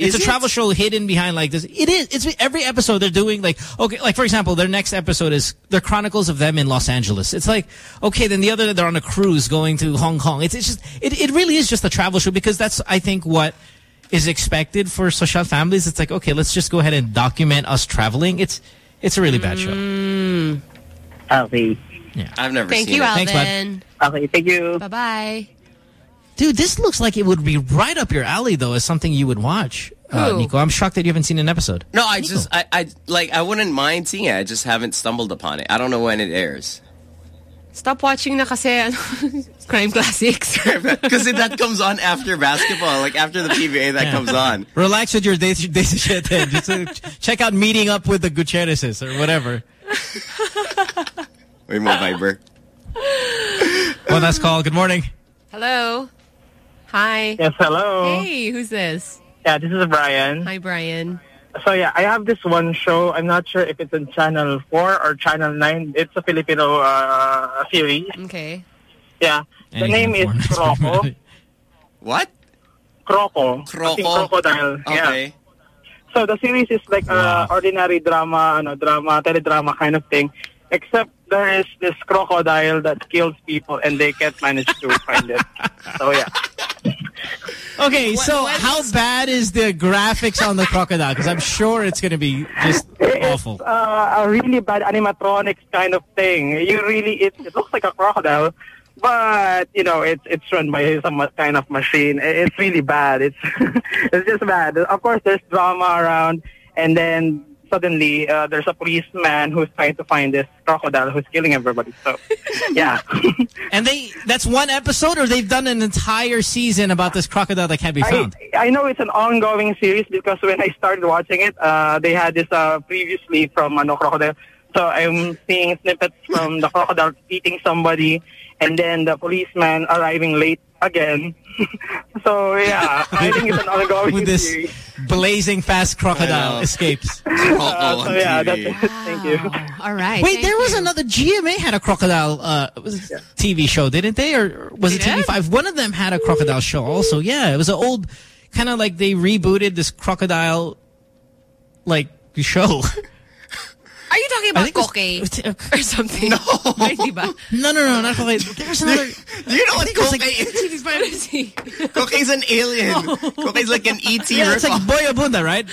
It's
Is
a travel
it?
show hidden behind like this. It is. It's every episode they're doing like okay, like for example, their next episode is their chronicles of them in Los Angeles. It's like okay, then the other they're on a cruise going to Hong Kong. It's, it's just it it really is just a travel show because that's I think what is expected for social families. It's like okay, let's just go ahead and document us traveling. It's it's a really bad show.
Mm. Okay.
Yeah,
I've never
Thank
seen
you,
it.
Alvin.
Thanks, bud.
Okay, thank you.
Bye bye.
Dude, this looks like it would be right up your alley, though, as something you would watch, uh, Nico. I'm shocked that you haven't seen an episode.
No, I just I, I like I wouldn't mind seeing it. I just haven't stumbled upon it. I don't know when it airs.
Stop watching na kasi ano, crime classics.
Because that comes on after basketball, like after the PBA that
Yeah.
comes on.
Relax with your day, day shit then. Just uh, check out Meeting Up with the Gutierrezes or whatever.
Wait, mo Viber.
Well, that's called. Good morning.
Hello. Hi.
Yes, hello.
Hey, who's this?
Yeah, this is Brian.
Hi, Brian.
So yeah, I have this one show. I'm not sure if it's on Channel 4 or Channel 9. It's a Filipino uh, series.
Okay.
Yeah. The
Anything
name is. Croco.
What?
Croco.
Croco?
As in crocodile. Yeah.
Okay.
So the series is like a ordinary drama, ano, drama, teledrama kind of thing. Except there is this crocodile that kills people and they can't manage to find it. So yeah.
Okay, so how bad is the graphics on the crocodile? Because I'm sure it's going to be just awful.
uh, a really bad animatronics kind of thing. You really, it, it looks like a crocodile, but you know, it's it's run by some kind of machine. It- It's really bad. It's it's just bad. Of course, there's drama around, and then suddenly uh, there's a policeman who's trying to find this crocodile who's killing everybody. So, yeah.
And they that's one episode, or they've done an entire season about this crocodile that can't be
I,
found?
I know it's an ongoing series because when I started watching it, uh, they had this uh, previously from ano, Crocodile. So I'm seeing snippets from the crocodile eating somebody and then the policeman arriving late again. so yeah, I think it's an ongoing
With this
series.
blazing fast crocodile escapes.
Uh, so yeah, that's it. Thank you.
All right.
Wait,
thank
there was another GMA had a crocodile uh, was it TV show, didn't they? Or or was
They
it
did?
TV5? One of them had a crocodile show also. Yeah, it was an old kind of like they rebooted this crocodile like show.
Are you talking about
it
or something? No. Diba?
No, no, no, not was another.
Do you know what
think it was
Coke
like-
is? An alien. Coke's like an ET
Yeah, it's like
ripoff.
Boy right?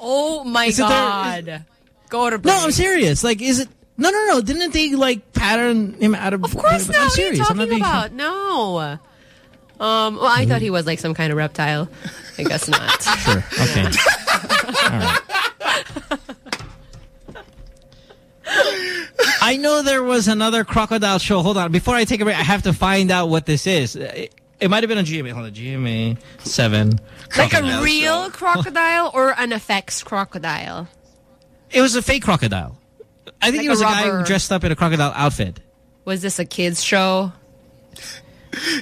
Oh my
Is there-
God. Go to
No, I'm serious. Like, is it? No, no, no. Didn't they like pattern him out of?
Of course
I'm
not. What are you
I'm
talking
being-
about? No. Um, well, I thought he was like some kind of reptile. I guess not.
Sure. Okay. All right. I know there was another crocodile show. Hold on. Before I take a break, I have to find out what this is. It, it might have been a GMA. Hold on. GMA 7.
like a real
show.
crocodile or an effects crocodile?
It was a fake crocodile. I think
Like
it was
a
a, guy dressed up in a crocodile outfit.
Was this a kids show?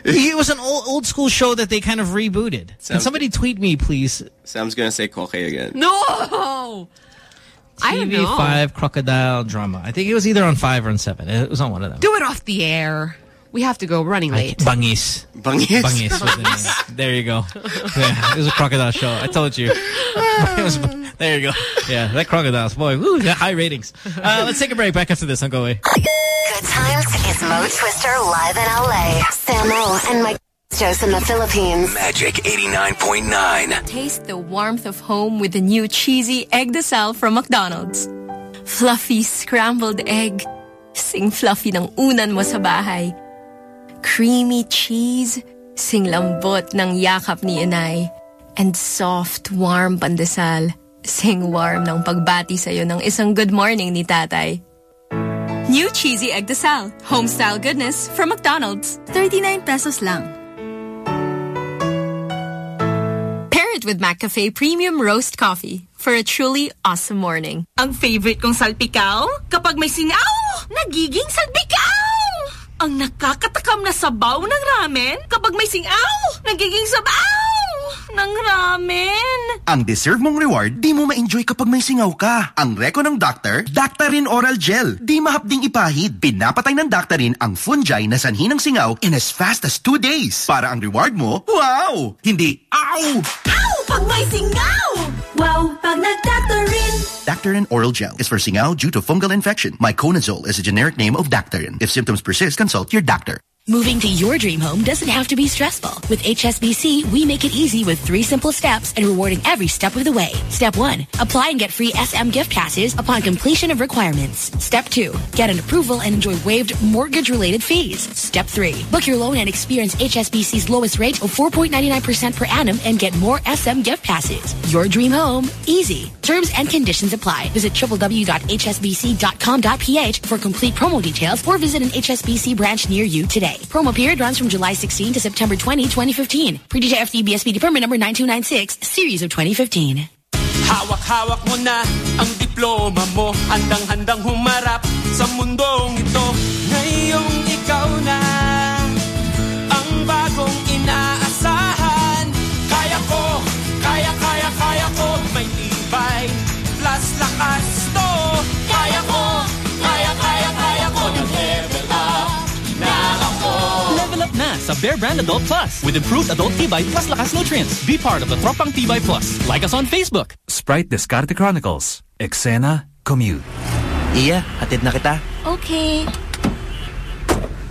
it was an old, old school show that they kind of rebooted. Can somebody tweet me, please?
Sam's gonna say Koke again.
No! I.
TV5 Crocodile Drama. I think it was either on 5 or on 7. It was on one of them.
Do it off the air. We have to go. Running late.
Bangis.
Bangis?
Bangis. was the name. There you go. Yeah, it was a crocodile show. I told you. It was- there you go. Yeah, that crocodiles. Boy, woo, got high ratings. Uh, let's take a break. Back after this. Don't go away.
Good times is Mo Twister live in LA. Samo and Mike Bustos in the Philippines.
Magic 89.9.
Taste the warmth of home with the new cheesy egg desal from McDonald's. Fluffy scrambled egg. Sing fluffy ng unan mo sa bahay. Creamy cheese. Sing lambot ng yakap ni inay. And soft, warm pandesal. Sing warm ng pagbati sa'yo ng isang good morning ni tatay. New cheesy egg desal. Home-style goodness from McDonald's. 39 pesos lang. It with McCafe Premium Roast Coffee for a truly awesome morning.
Ang favorite kong salpikaw? Kapag may singaw, nagiging salpikaw! Ang nakakatakam na sabaw ng ramen? Kapag may singaw, nagiging sabaw ng ramen.
Ang deserve mong reward, di mo ma-enjoy kapag may singaw ka. Ang reko ng doctor, Daktarin Oral Gel. Di mahapding ipahid. Pinapatay ng Daktarin ang fungi na sanhi ng singaw in as fast as two days. Para ang reward mo, wow! Hindi, ow!
Ow! Pag may singaw! Wow! Pag nagdaktarin!
Daktarin Oral Gel is for singaw due to fungal infection. Miconazole is a generic name of Daktarin. If symptoms persist, consult your doctor.
Moving to your dream home doesn't have to be stressful. With HSBC, we make it easy with three simple steps and rewarding every step of the way. Step one, apply and get free SM gift passes upon completion of requirements. Step two, get an approval and enjoy waived mortgage-related fees. Step three, book your loan and experience HSBC's lowest rate of 4.99% per annum and get more SM gift passes. Your dream home, easy. Terms and conditions apply. Visit www.hsbc.com.ph for complete promo details or visit an HSBC branch near you today. Promo period runs from July 16 to September 20, 2015. Pre-DTI FTB SPD permit number 9296, series of 2015.
Hawak-hawak mo na ang diploma mo Handang-handang humarap sa mundong ito Ngayong ikaw na ang bagong inaasahan Kaya ko, kaya, kaya, kaya ko May plus lakas
Level up sa Bear Brand Adult Plus with improved adult Tibay plus lakas nutrients. Be part of the Tropang Tibay Plus. Like us on Facebook.
Sprite Diskarte Chronicles. Exena Commute.
Iya, hatid na kita.
Okay.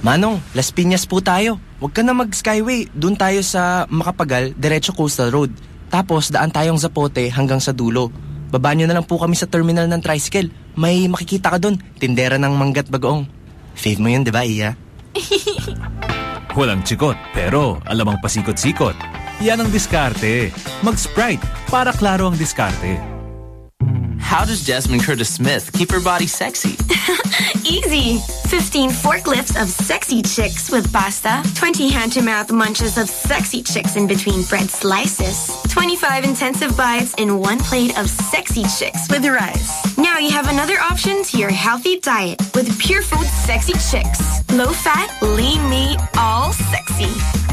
Manong, Las Piñas po tayo. Huwag ka na mag-skyway. Doon tayo sa Macapagal, Diretso Coastal Road. Tapos daan tayong Zapote hanggang sa dulo. Baba nyo na lang po kami sa terminal ng tricycle. May makikita ka doon. Tindera ng manggat bagoong. Fave mo yun, di ba, Iya?
Walang chikot, pero alam ang pasikot-sikot. Yan ang diskarte. Mag-Sprite para klaro ang diskarte.
How does Jasmine Curtis Smith keep her body sexy?
Easy. 15 forklifts of sexy chicks with pasta, 20 hand-to-mouth munches of sexy chicks in between bread slices, 25 intensive bites in one plate of sexy chicks with rice. Now you have another option to your healthy diet with Pure Food Sexy Chicks. Low fat, lean meat, all sexy.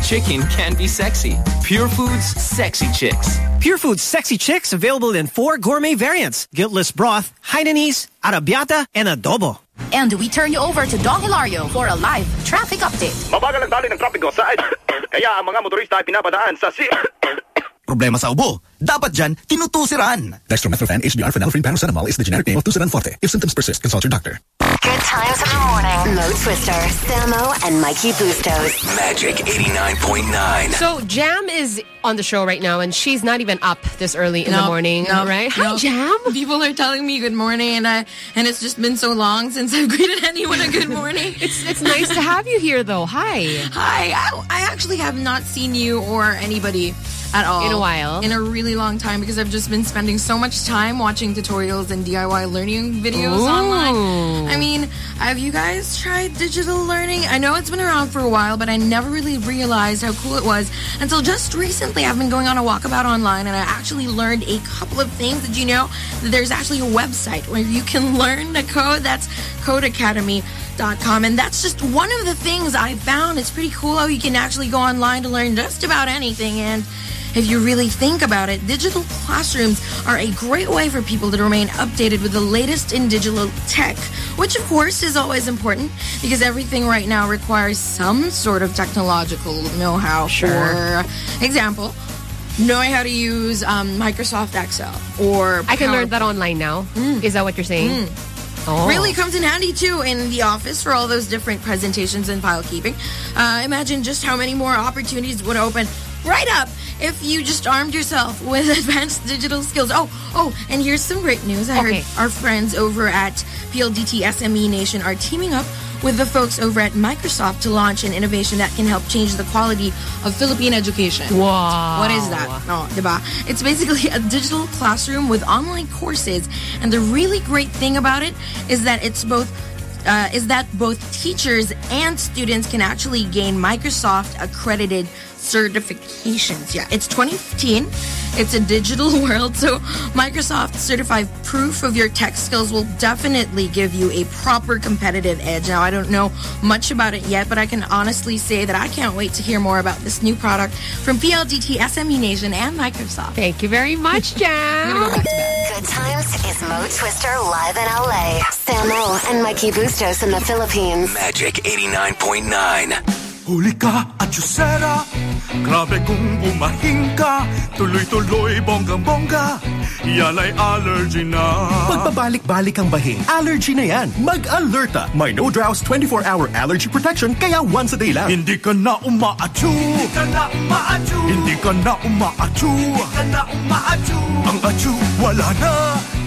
Chicken can be sexy. Pure Foods Sexy Chicks.
Pure Foods Sexy Chicks available in four gourmet variants. Guiltless broth, Hainanese, arrabbiata, and adobo.
And we turn you over to Don Hilario for a live traffic update.
Mabagal ang dali ng trapiko sa Kaya ang mga motorista ay pinapadaan sa si...
Problema sa ubo. Dapat dyan, tinutusiran.
Dextromethorphan HBr phenylephrine paracetamol is the generic name of Tusiran Forte. If symptoms persist, consult your doctor.
Good times in the morning. Mo Twister, Samo, and Mikey Bustos.
Magic 89.9.
So Jam is on the show right now, and she's not even up this early in the morning,
no,
right? Hi,
no.
Jam.
People are telling me good morning, and I and it's just been so long since I've greeted anyone a good morning.
it's it's nice to have you here, though. Hi.
Hi. I, I actually have not seen you or anybody at all
In a while.
In a really long time because I've just been spending so much time watching tutorials and DIY learning videos
Ooh.
online. I mean, have you guys tried digital learning? I know it's been around for a while, but I never really realized how cool it was until just recently. I've been going on a walkabout online and I actually learned a couple of things. Did you know that there's actually a website where you can learn the code? That's codecademy.com. And that's just one of the things I found. It's pretty cool how you can actually go online to learn just about anything. And if you really think about it, digital classrooms are a great way for people to remain updated with the latest in digital tech, which of course is always important because everything right now requires some sort of technological know-how.
Sure.
For example, knowing how to use um, Microsoft Excel or
I can learn that online now. Is that what you're saying? Oh.
Really comes in handy too in the office for all those different presentations and file keeping. Uh, imagine just how many more opportunities would open right up if you just armed yourself with advanced digital skills. Oh, oh, and here's some great news. I
Okay.
heard our friends over at PLDT SME Nation are teaming up with the folks over at Microsoft to launch an innovation that can help change the quality of Philippine education.
Wow.
What is that? No, diba? It's basically a digital classroom with online courses. And the really great thing about it is that it's both uh, is that both teachers and students can actually gain Microsoft accredited certifications. Yeah, it's 2015. It's a digital world, so Microsoft certified proof of your tech skills will definitely give you a proper competitive edge. Now, I don't know much about it yet, but I can honestly say that I can't wait to hear more about this new product from PLDT, SME Nation, and Microsoft.
Thank you very much, Jam.
Good times is Mo Twister live in LA. Samo and Mikey Bustos in the Philippines.
Magic 89.9.
Huli ka at Yusera Grabe kung bumahing ka Tuloy-tuloy bonggang-bongga Yan ay allergy na.
Pagbabalik-balik ang bahing, allergy na yan. Mag-alerta. May no drows 24-hour allergy protection kaya once a day lang.
Hindi ka na umaatsu Hindi ka na umaatsu Hindi ka na umaatsu Hindi ka na umaatsu Ang atsu wala na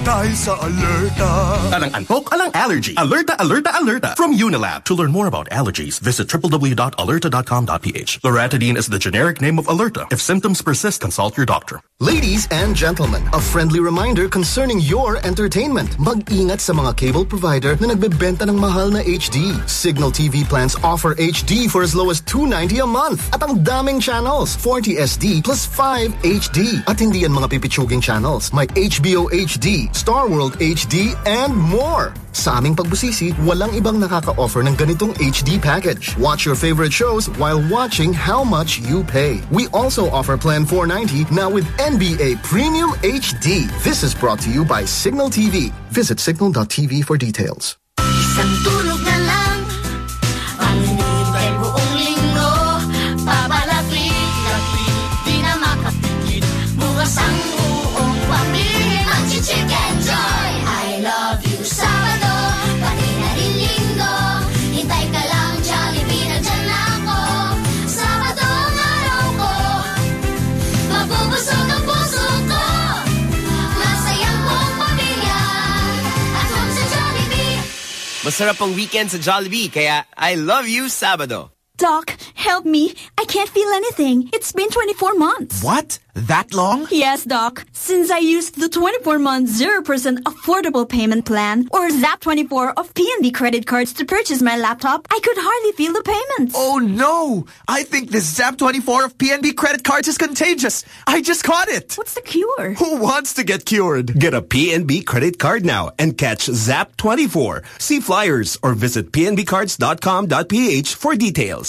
dahil sa alerta
Alang antok, alang allergy. Alerta, alerta, alerta. From Unilab. To learn more about allergies, visit www.allerta.com.ph. Loratadine is the generic name of Allerta. If symptoms persist, consult your doctor.
Ladies and gentlemen, a friendly reminder concerning your entertainment. Mag-ingat sa mga cable provider na nagbebenta ng mahal na HD. Cignal TV plans offer HD for as low as $2.90 a month. At ang daming channels, 40 SD plus 5 HD. At hindi yan mga pipitsuging channels. May HBO HD, Star World HD, and more. Sa aming pagbusisi, walang ibang nakaka-offer ng ganitong HD package. Watch your favorite shows while watching how much you pay. We also offer Plan 490 now with NBA Premium HD. This is brought to you by Cignal TV. Visit cignal.tv for details.
Masarap ang weekend sa Jollibee, kaya I love you Sabado.
Doc, help me. I can't feel anything. It's been 24 months.
What? That long?
Yes, Doc. Since I used the 24-month 0% affordable payment plan or ZAP24 of PNB credit cards to purchase my laptop, I could hardly feel the payments.
Oh no! I think this Zap24 of PNB credit cards is contagious. I just caught it.
What's the cure?
Who wants to get cured?
Get a PNB credit card now and catch Zap24. See flyers or visit pnbcards.com.ph for details.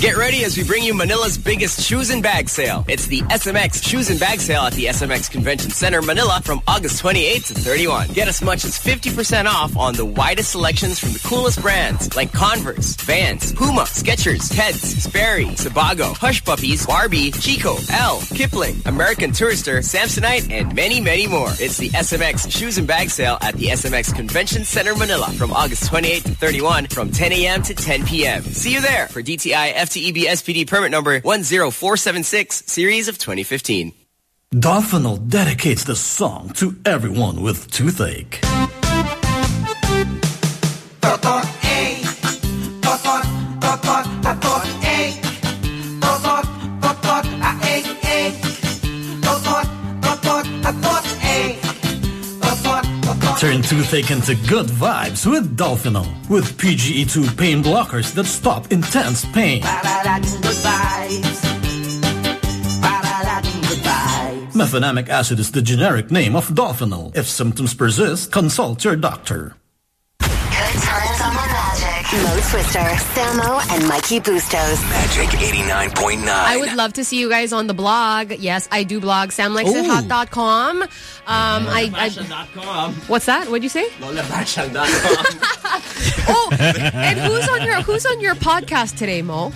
Get ready as we bring you Manila's biggest shoes and bag sale. It's the SMX Shoes and Bag Sale at the SMX Convention Center, Manila from August 28 to 31. Get as much as 50% off on the widest selections from the coolest brands like Converse, Vans, Puma, Skechers, Keds, Sperry, Sebago, Hush Puppies, Barbie, Chico, L, Kipling, American Tourister, Samsonite, and many, many more. It's the SMX Shoes and Bag Sale at the SMX Convention Center, Manila from August 28 to 31 from 10 a.m. to 10 p.m. See you there for DTI FTEB SPD permit number 10476 series of 2015.
Dolfenal dedicates the song to everyone with toothache. Turn toothache into good vibes with Dolfenal. With PGE2 pain blockers that stop intense pain. Mefenamic acid is the generic name of Dolfenal. If symptoms persist, consult your doctor.
Mo Twister, Samo, and Mikey Bustos.
Magic 89.9.
I would love to see you guys on the blog. Yes, I do blog. SamLikesItHot.com. Um, I, I, what's that? What'd you say?
LolaBasyang.com.
Oh, and who's on your who's on your podcast today, Mo?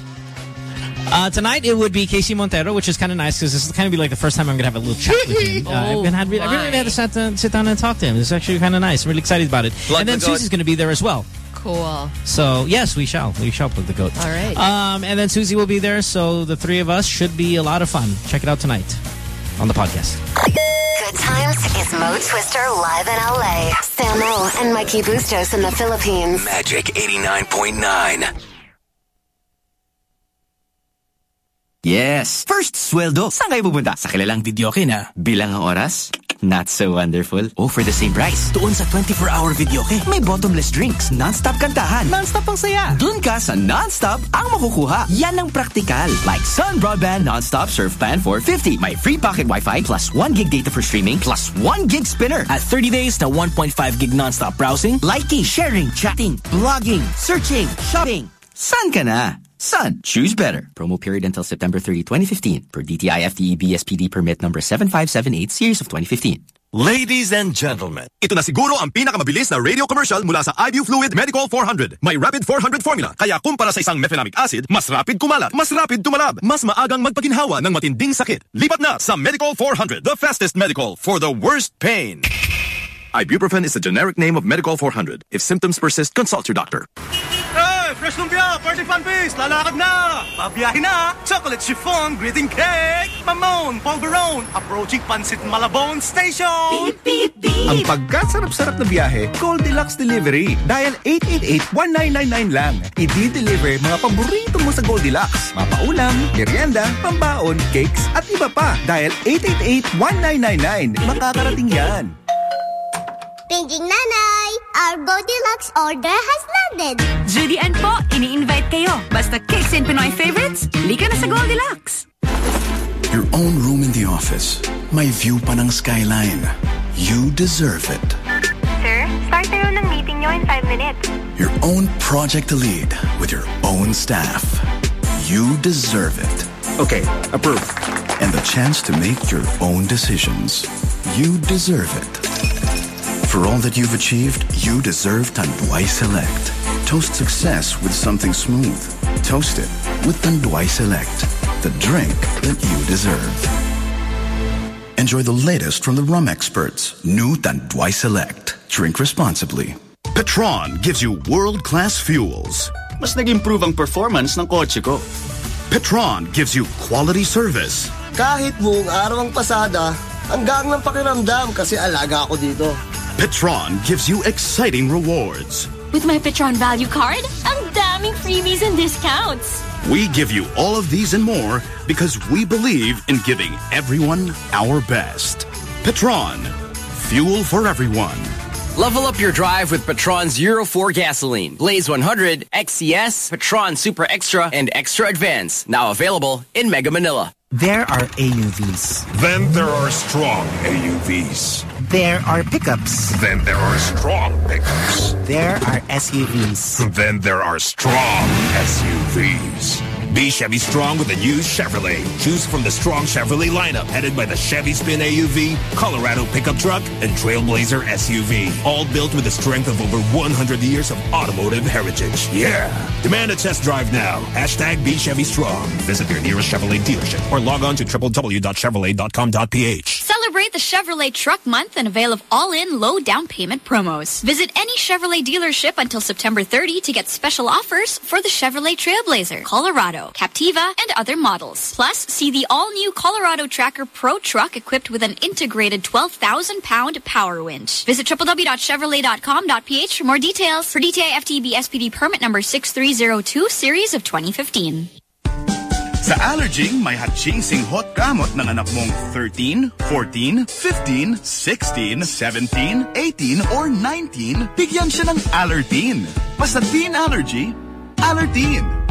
Uh, tonight it would be KC Montero, which is kind of nice because this is kind of be like the first time I'm gonna have a little chat with him. Uh, I've been had, I've really had to sit down, and talk to him. It's actually kind of nice. I'm really excited about it.
Plug
and then
the.
Susie's gonna be there as well.
Cool.
So yes, we shall. We shall plug the goat.
All right.
Um, and then Susie will be there. So the three of us should be a lot of fun. Check it out tonight on the podcast.
Good times is Mo Twister live in LA. Samo and Mikey Bustos in the Philippines.
Magic 89.9.
Yes. First sweldo. Saan kayo pupunta? Sa kilalang videoke na bilang ang oras? Not so wonderful. Oh, for the same price. Doon sa 24-hour videoke, may bottomless drinks, non-stop kantahan, non-stop ang saya. Doon ka sa non-stop ang makukuha. Yan ang praktikal. Like Sun Broadband Non-Stop Surf Plan 450. My free pocket Wi-Fi plus 1 gig data for streaming plus 1 gig spinner. At 30 days na 1.5 gig non-stop browsing, liking, sharing, chatting, blogging, searching, shopping. Sun ka na. Son, choose better. Promo period until September 30, 2015 per DTI FDE BSPD permit number 7578 series of 2015.
Ladies and gentlemen, ito na siguro ang pinakamabilis na radio commercial mula sa IBU Fluid Medicol 400. May Rapid 400 formula, kaya kumpara sa isang mefenamic acid, mas rapid kumalat, mas rapid tumalab, mas maagang magpaginhawa ng matinding sakit. Lipat na sa Medicol 400, the fastest medical for the worst pain. Ibuprofen is the generic name of Medicol 400. If symptoms persist, consult your doctor.
Fresh 41 piece, lalakad na! Babiyahe na! Chocolate chiffon, greeting cake, mamon, polvoron, approaching Pancit Malabon Station! Beep, beep, beep!
Ang pagkasarap-sarap na biyahe, call Deluxe Delivery. Dial 888-1999 lang. I-deliver mga paborito mo sa Goldilocks. Mapaulam, merienda, pambaon, cakes, at iba pa. Dial 888-1999. Makakarating yan.
Paging nanay, our Goldilocks order has landed.
Judy and po, ini-invite kayo. Basta cakes and Pinoy favorites, lika na sa Goldilocks.
Your own room in the office. May view pa ng skyline. You deserve it.
Sir, start tayo ng meeting nyo in 5 minutes.
Your own project to lead with your own staff. You deserve it.
Okay, approved.
And the chance to make your own decisions. You deserve it. For all that you've achieved, you deserve Tanduay Select. Toast success with something smooth. Toast it with Tanduay Select, the drink that you deserve. Enjoy the latest from the rum experts. New Tanduay Select. Drink responsibly.
Petron gives you world-class fuels.
Mas nag-improve ang performance ng kotse ko.
Petron gives you quality service.
Kahit buong araw ang pasada, hanggang ng pakiramdam kasi alaga ako dito.
Petron gives you exciting rewards.
With my Petron Value Card, ang daming freebies and discounts.
We give you all of these and more because we believe in giving everyone our best. Petron, fuel for everyone.
Level up your drive with Petron's Euro 4 gasoline. Blaze 100, XCS, Petron Super Extra, and Extra Advance. Now available in Mega Manila.
There are AUVs.
Then there are strong AUVs.
There are pickups.
Then there are strong pickups.
There are SUVs.
Then there are strong SUVs.
Be Chevy strong with the new Chevrolet. Choose from the strong Chevrolet lineup headed by the Chevy Spin AUV, Colorado pickup truck, and Trailblazer SUV. All built with the strength of over 100 years of automotive heritage. Yeah. Demand a test drive now. Hashtag Be Chevy strong. Visit your nearest Chevrolet dealership or log on to www.chevrolet.com.ph.
Celebrate the Chevrolet Truck Month and avail of all-in low down payment promos. Visit any Chevrolet dealership until September 30 to get special offers for the Chevrolet Trailblazer, Colorado, Captiva, and other models. Plus, see the all-new Colorado Tracker Pro truck equipped with an integrated 12,000-pound power winch. Visit www.chevrolet.com.ph for more details. For DTI FTB SPD permit number 6302 series of 2015.
Sa Allerging, may hachingsing hot gamot ng anak mong 13, 14, 15, 16, 17, 18, or 19, bigyan siya ng Allerteen. Basta teen allergy, Allerteen.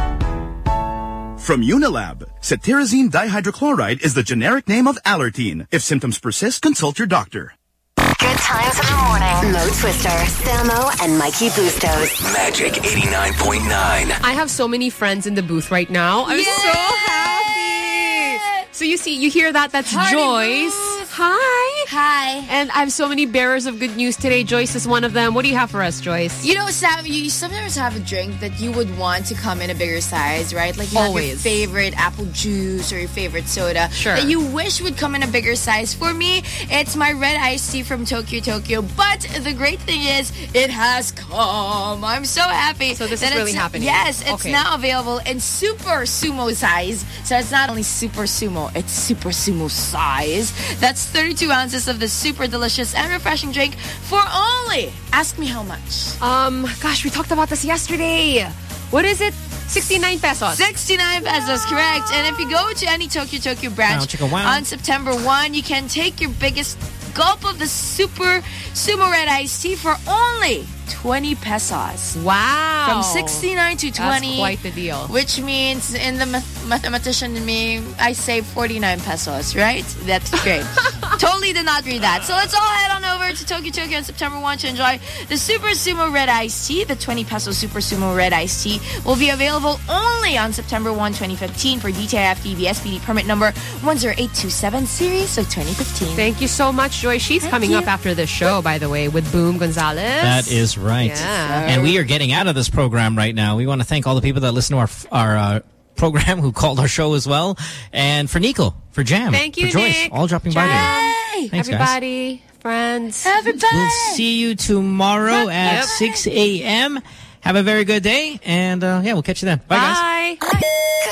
From Unilab, cetirizine dihydrochloride is the generic name of Allerteen. If symptoms persist, consult your doctor.
Good times in the morning. Mo Twister, Samo, and Mikey Bustos.
Magic 89.9.
I have so many friends in the booth right now. I'm so happy. So you see, you hear that? That's
Party
Joyce. Hi.
Hi.
And I have so many bearers of good news today. Joyce is one of them. What do you have for us, Joyce?
You know, Sam, you sometimes have a drink that you would want to come in a bigger size, right? Like you have your favorite apple juice or your favorite soda
Sure.
that you wish would come in a bigger size. For me, it's my red iced tea from Tokyo Tokyo. But the great thing is, it has come. I'm so happy.
So this is really happening.
Yes, it's
Okay.
now available in super sumo size. So it's not only super sumo, it's super sumo size. That's 32 ounces of this super delicious and refreshing drink for only, ask me how much.
Um, gosh, we talked about this yesterday. What is it? 69 pesos.
69 pesos, correct. And if you go to any Tokyo Tokyo branch
Wow, wow.
on September 1, you can take your biggest gulp of the super sumo red iced tea for only 20 pesos.
Wow.
From 69 to 20.
That's quite the deal.
Which means in the math- mathematician in me, I save 49 pesos, right? That's great. totally did not read that. So let's all head on over to Tokyo Tokyo on September 1 to enjoy the Super Sumo Red Iced Tea. The 20 peso Super Sumo Red Iced Tea will be available only on September 1, 2015 for DTIF TV SPD permit number 10827 series of 2015.
Thank you so much, Joy. She's coming
you.
up after this show, by the way, with Boom Gonzalez.
That is right.
Yeah.
And we are getting out of this program right now. We want to thank all the people that listen to our our uh, program who called our show as well. And for Nico, for Jam,
Thank you,
for Joyce,
Nick.
all dropping by today.
Hey,
Thanks, guys.
Everybody, friends.
Everybody.
We'll see you tomorrow at
Yep.
6 a.m. Have a very good day. And uh, yeah, we'll catch you then. Bye, guys.
Bye.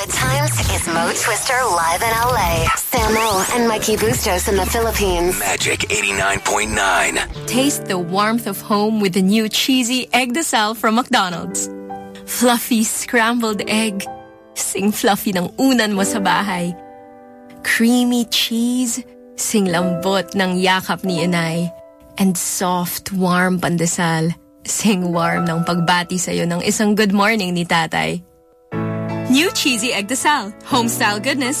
Good times is Mo Twister live in LA. Samo and Mikey Bustos in the Philippines.
Magic 89.9.
Taste the warmth of home with the new cheesy egg desal from McDonald's. Fluffy scrambled egg. Sing fluffy ng unan mo sa bahay. Creamy cheese. Sing lambot ng yakap ni inay. And soft, warm pandesal. Sing warm ng pagbati sa'yo ng isang good morning ni tatay. New cheesy egg desal. Home style goodness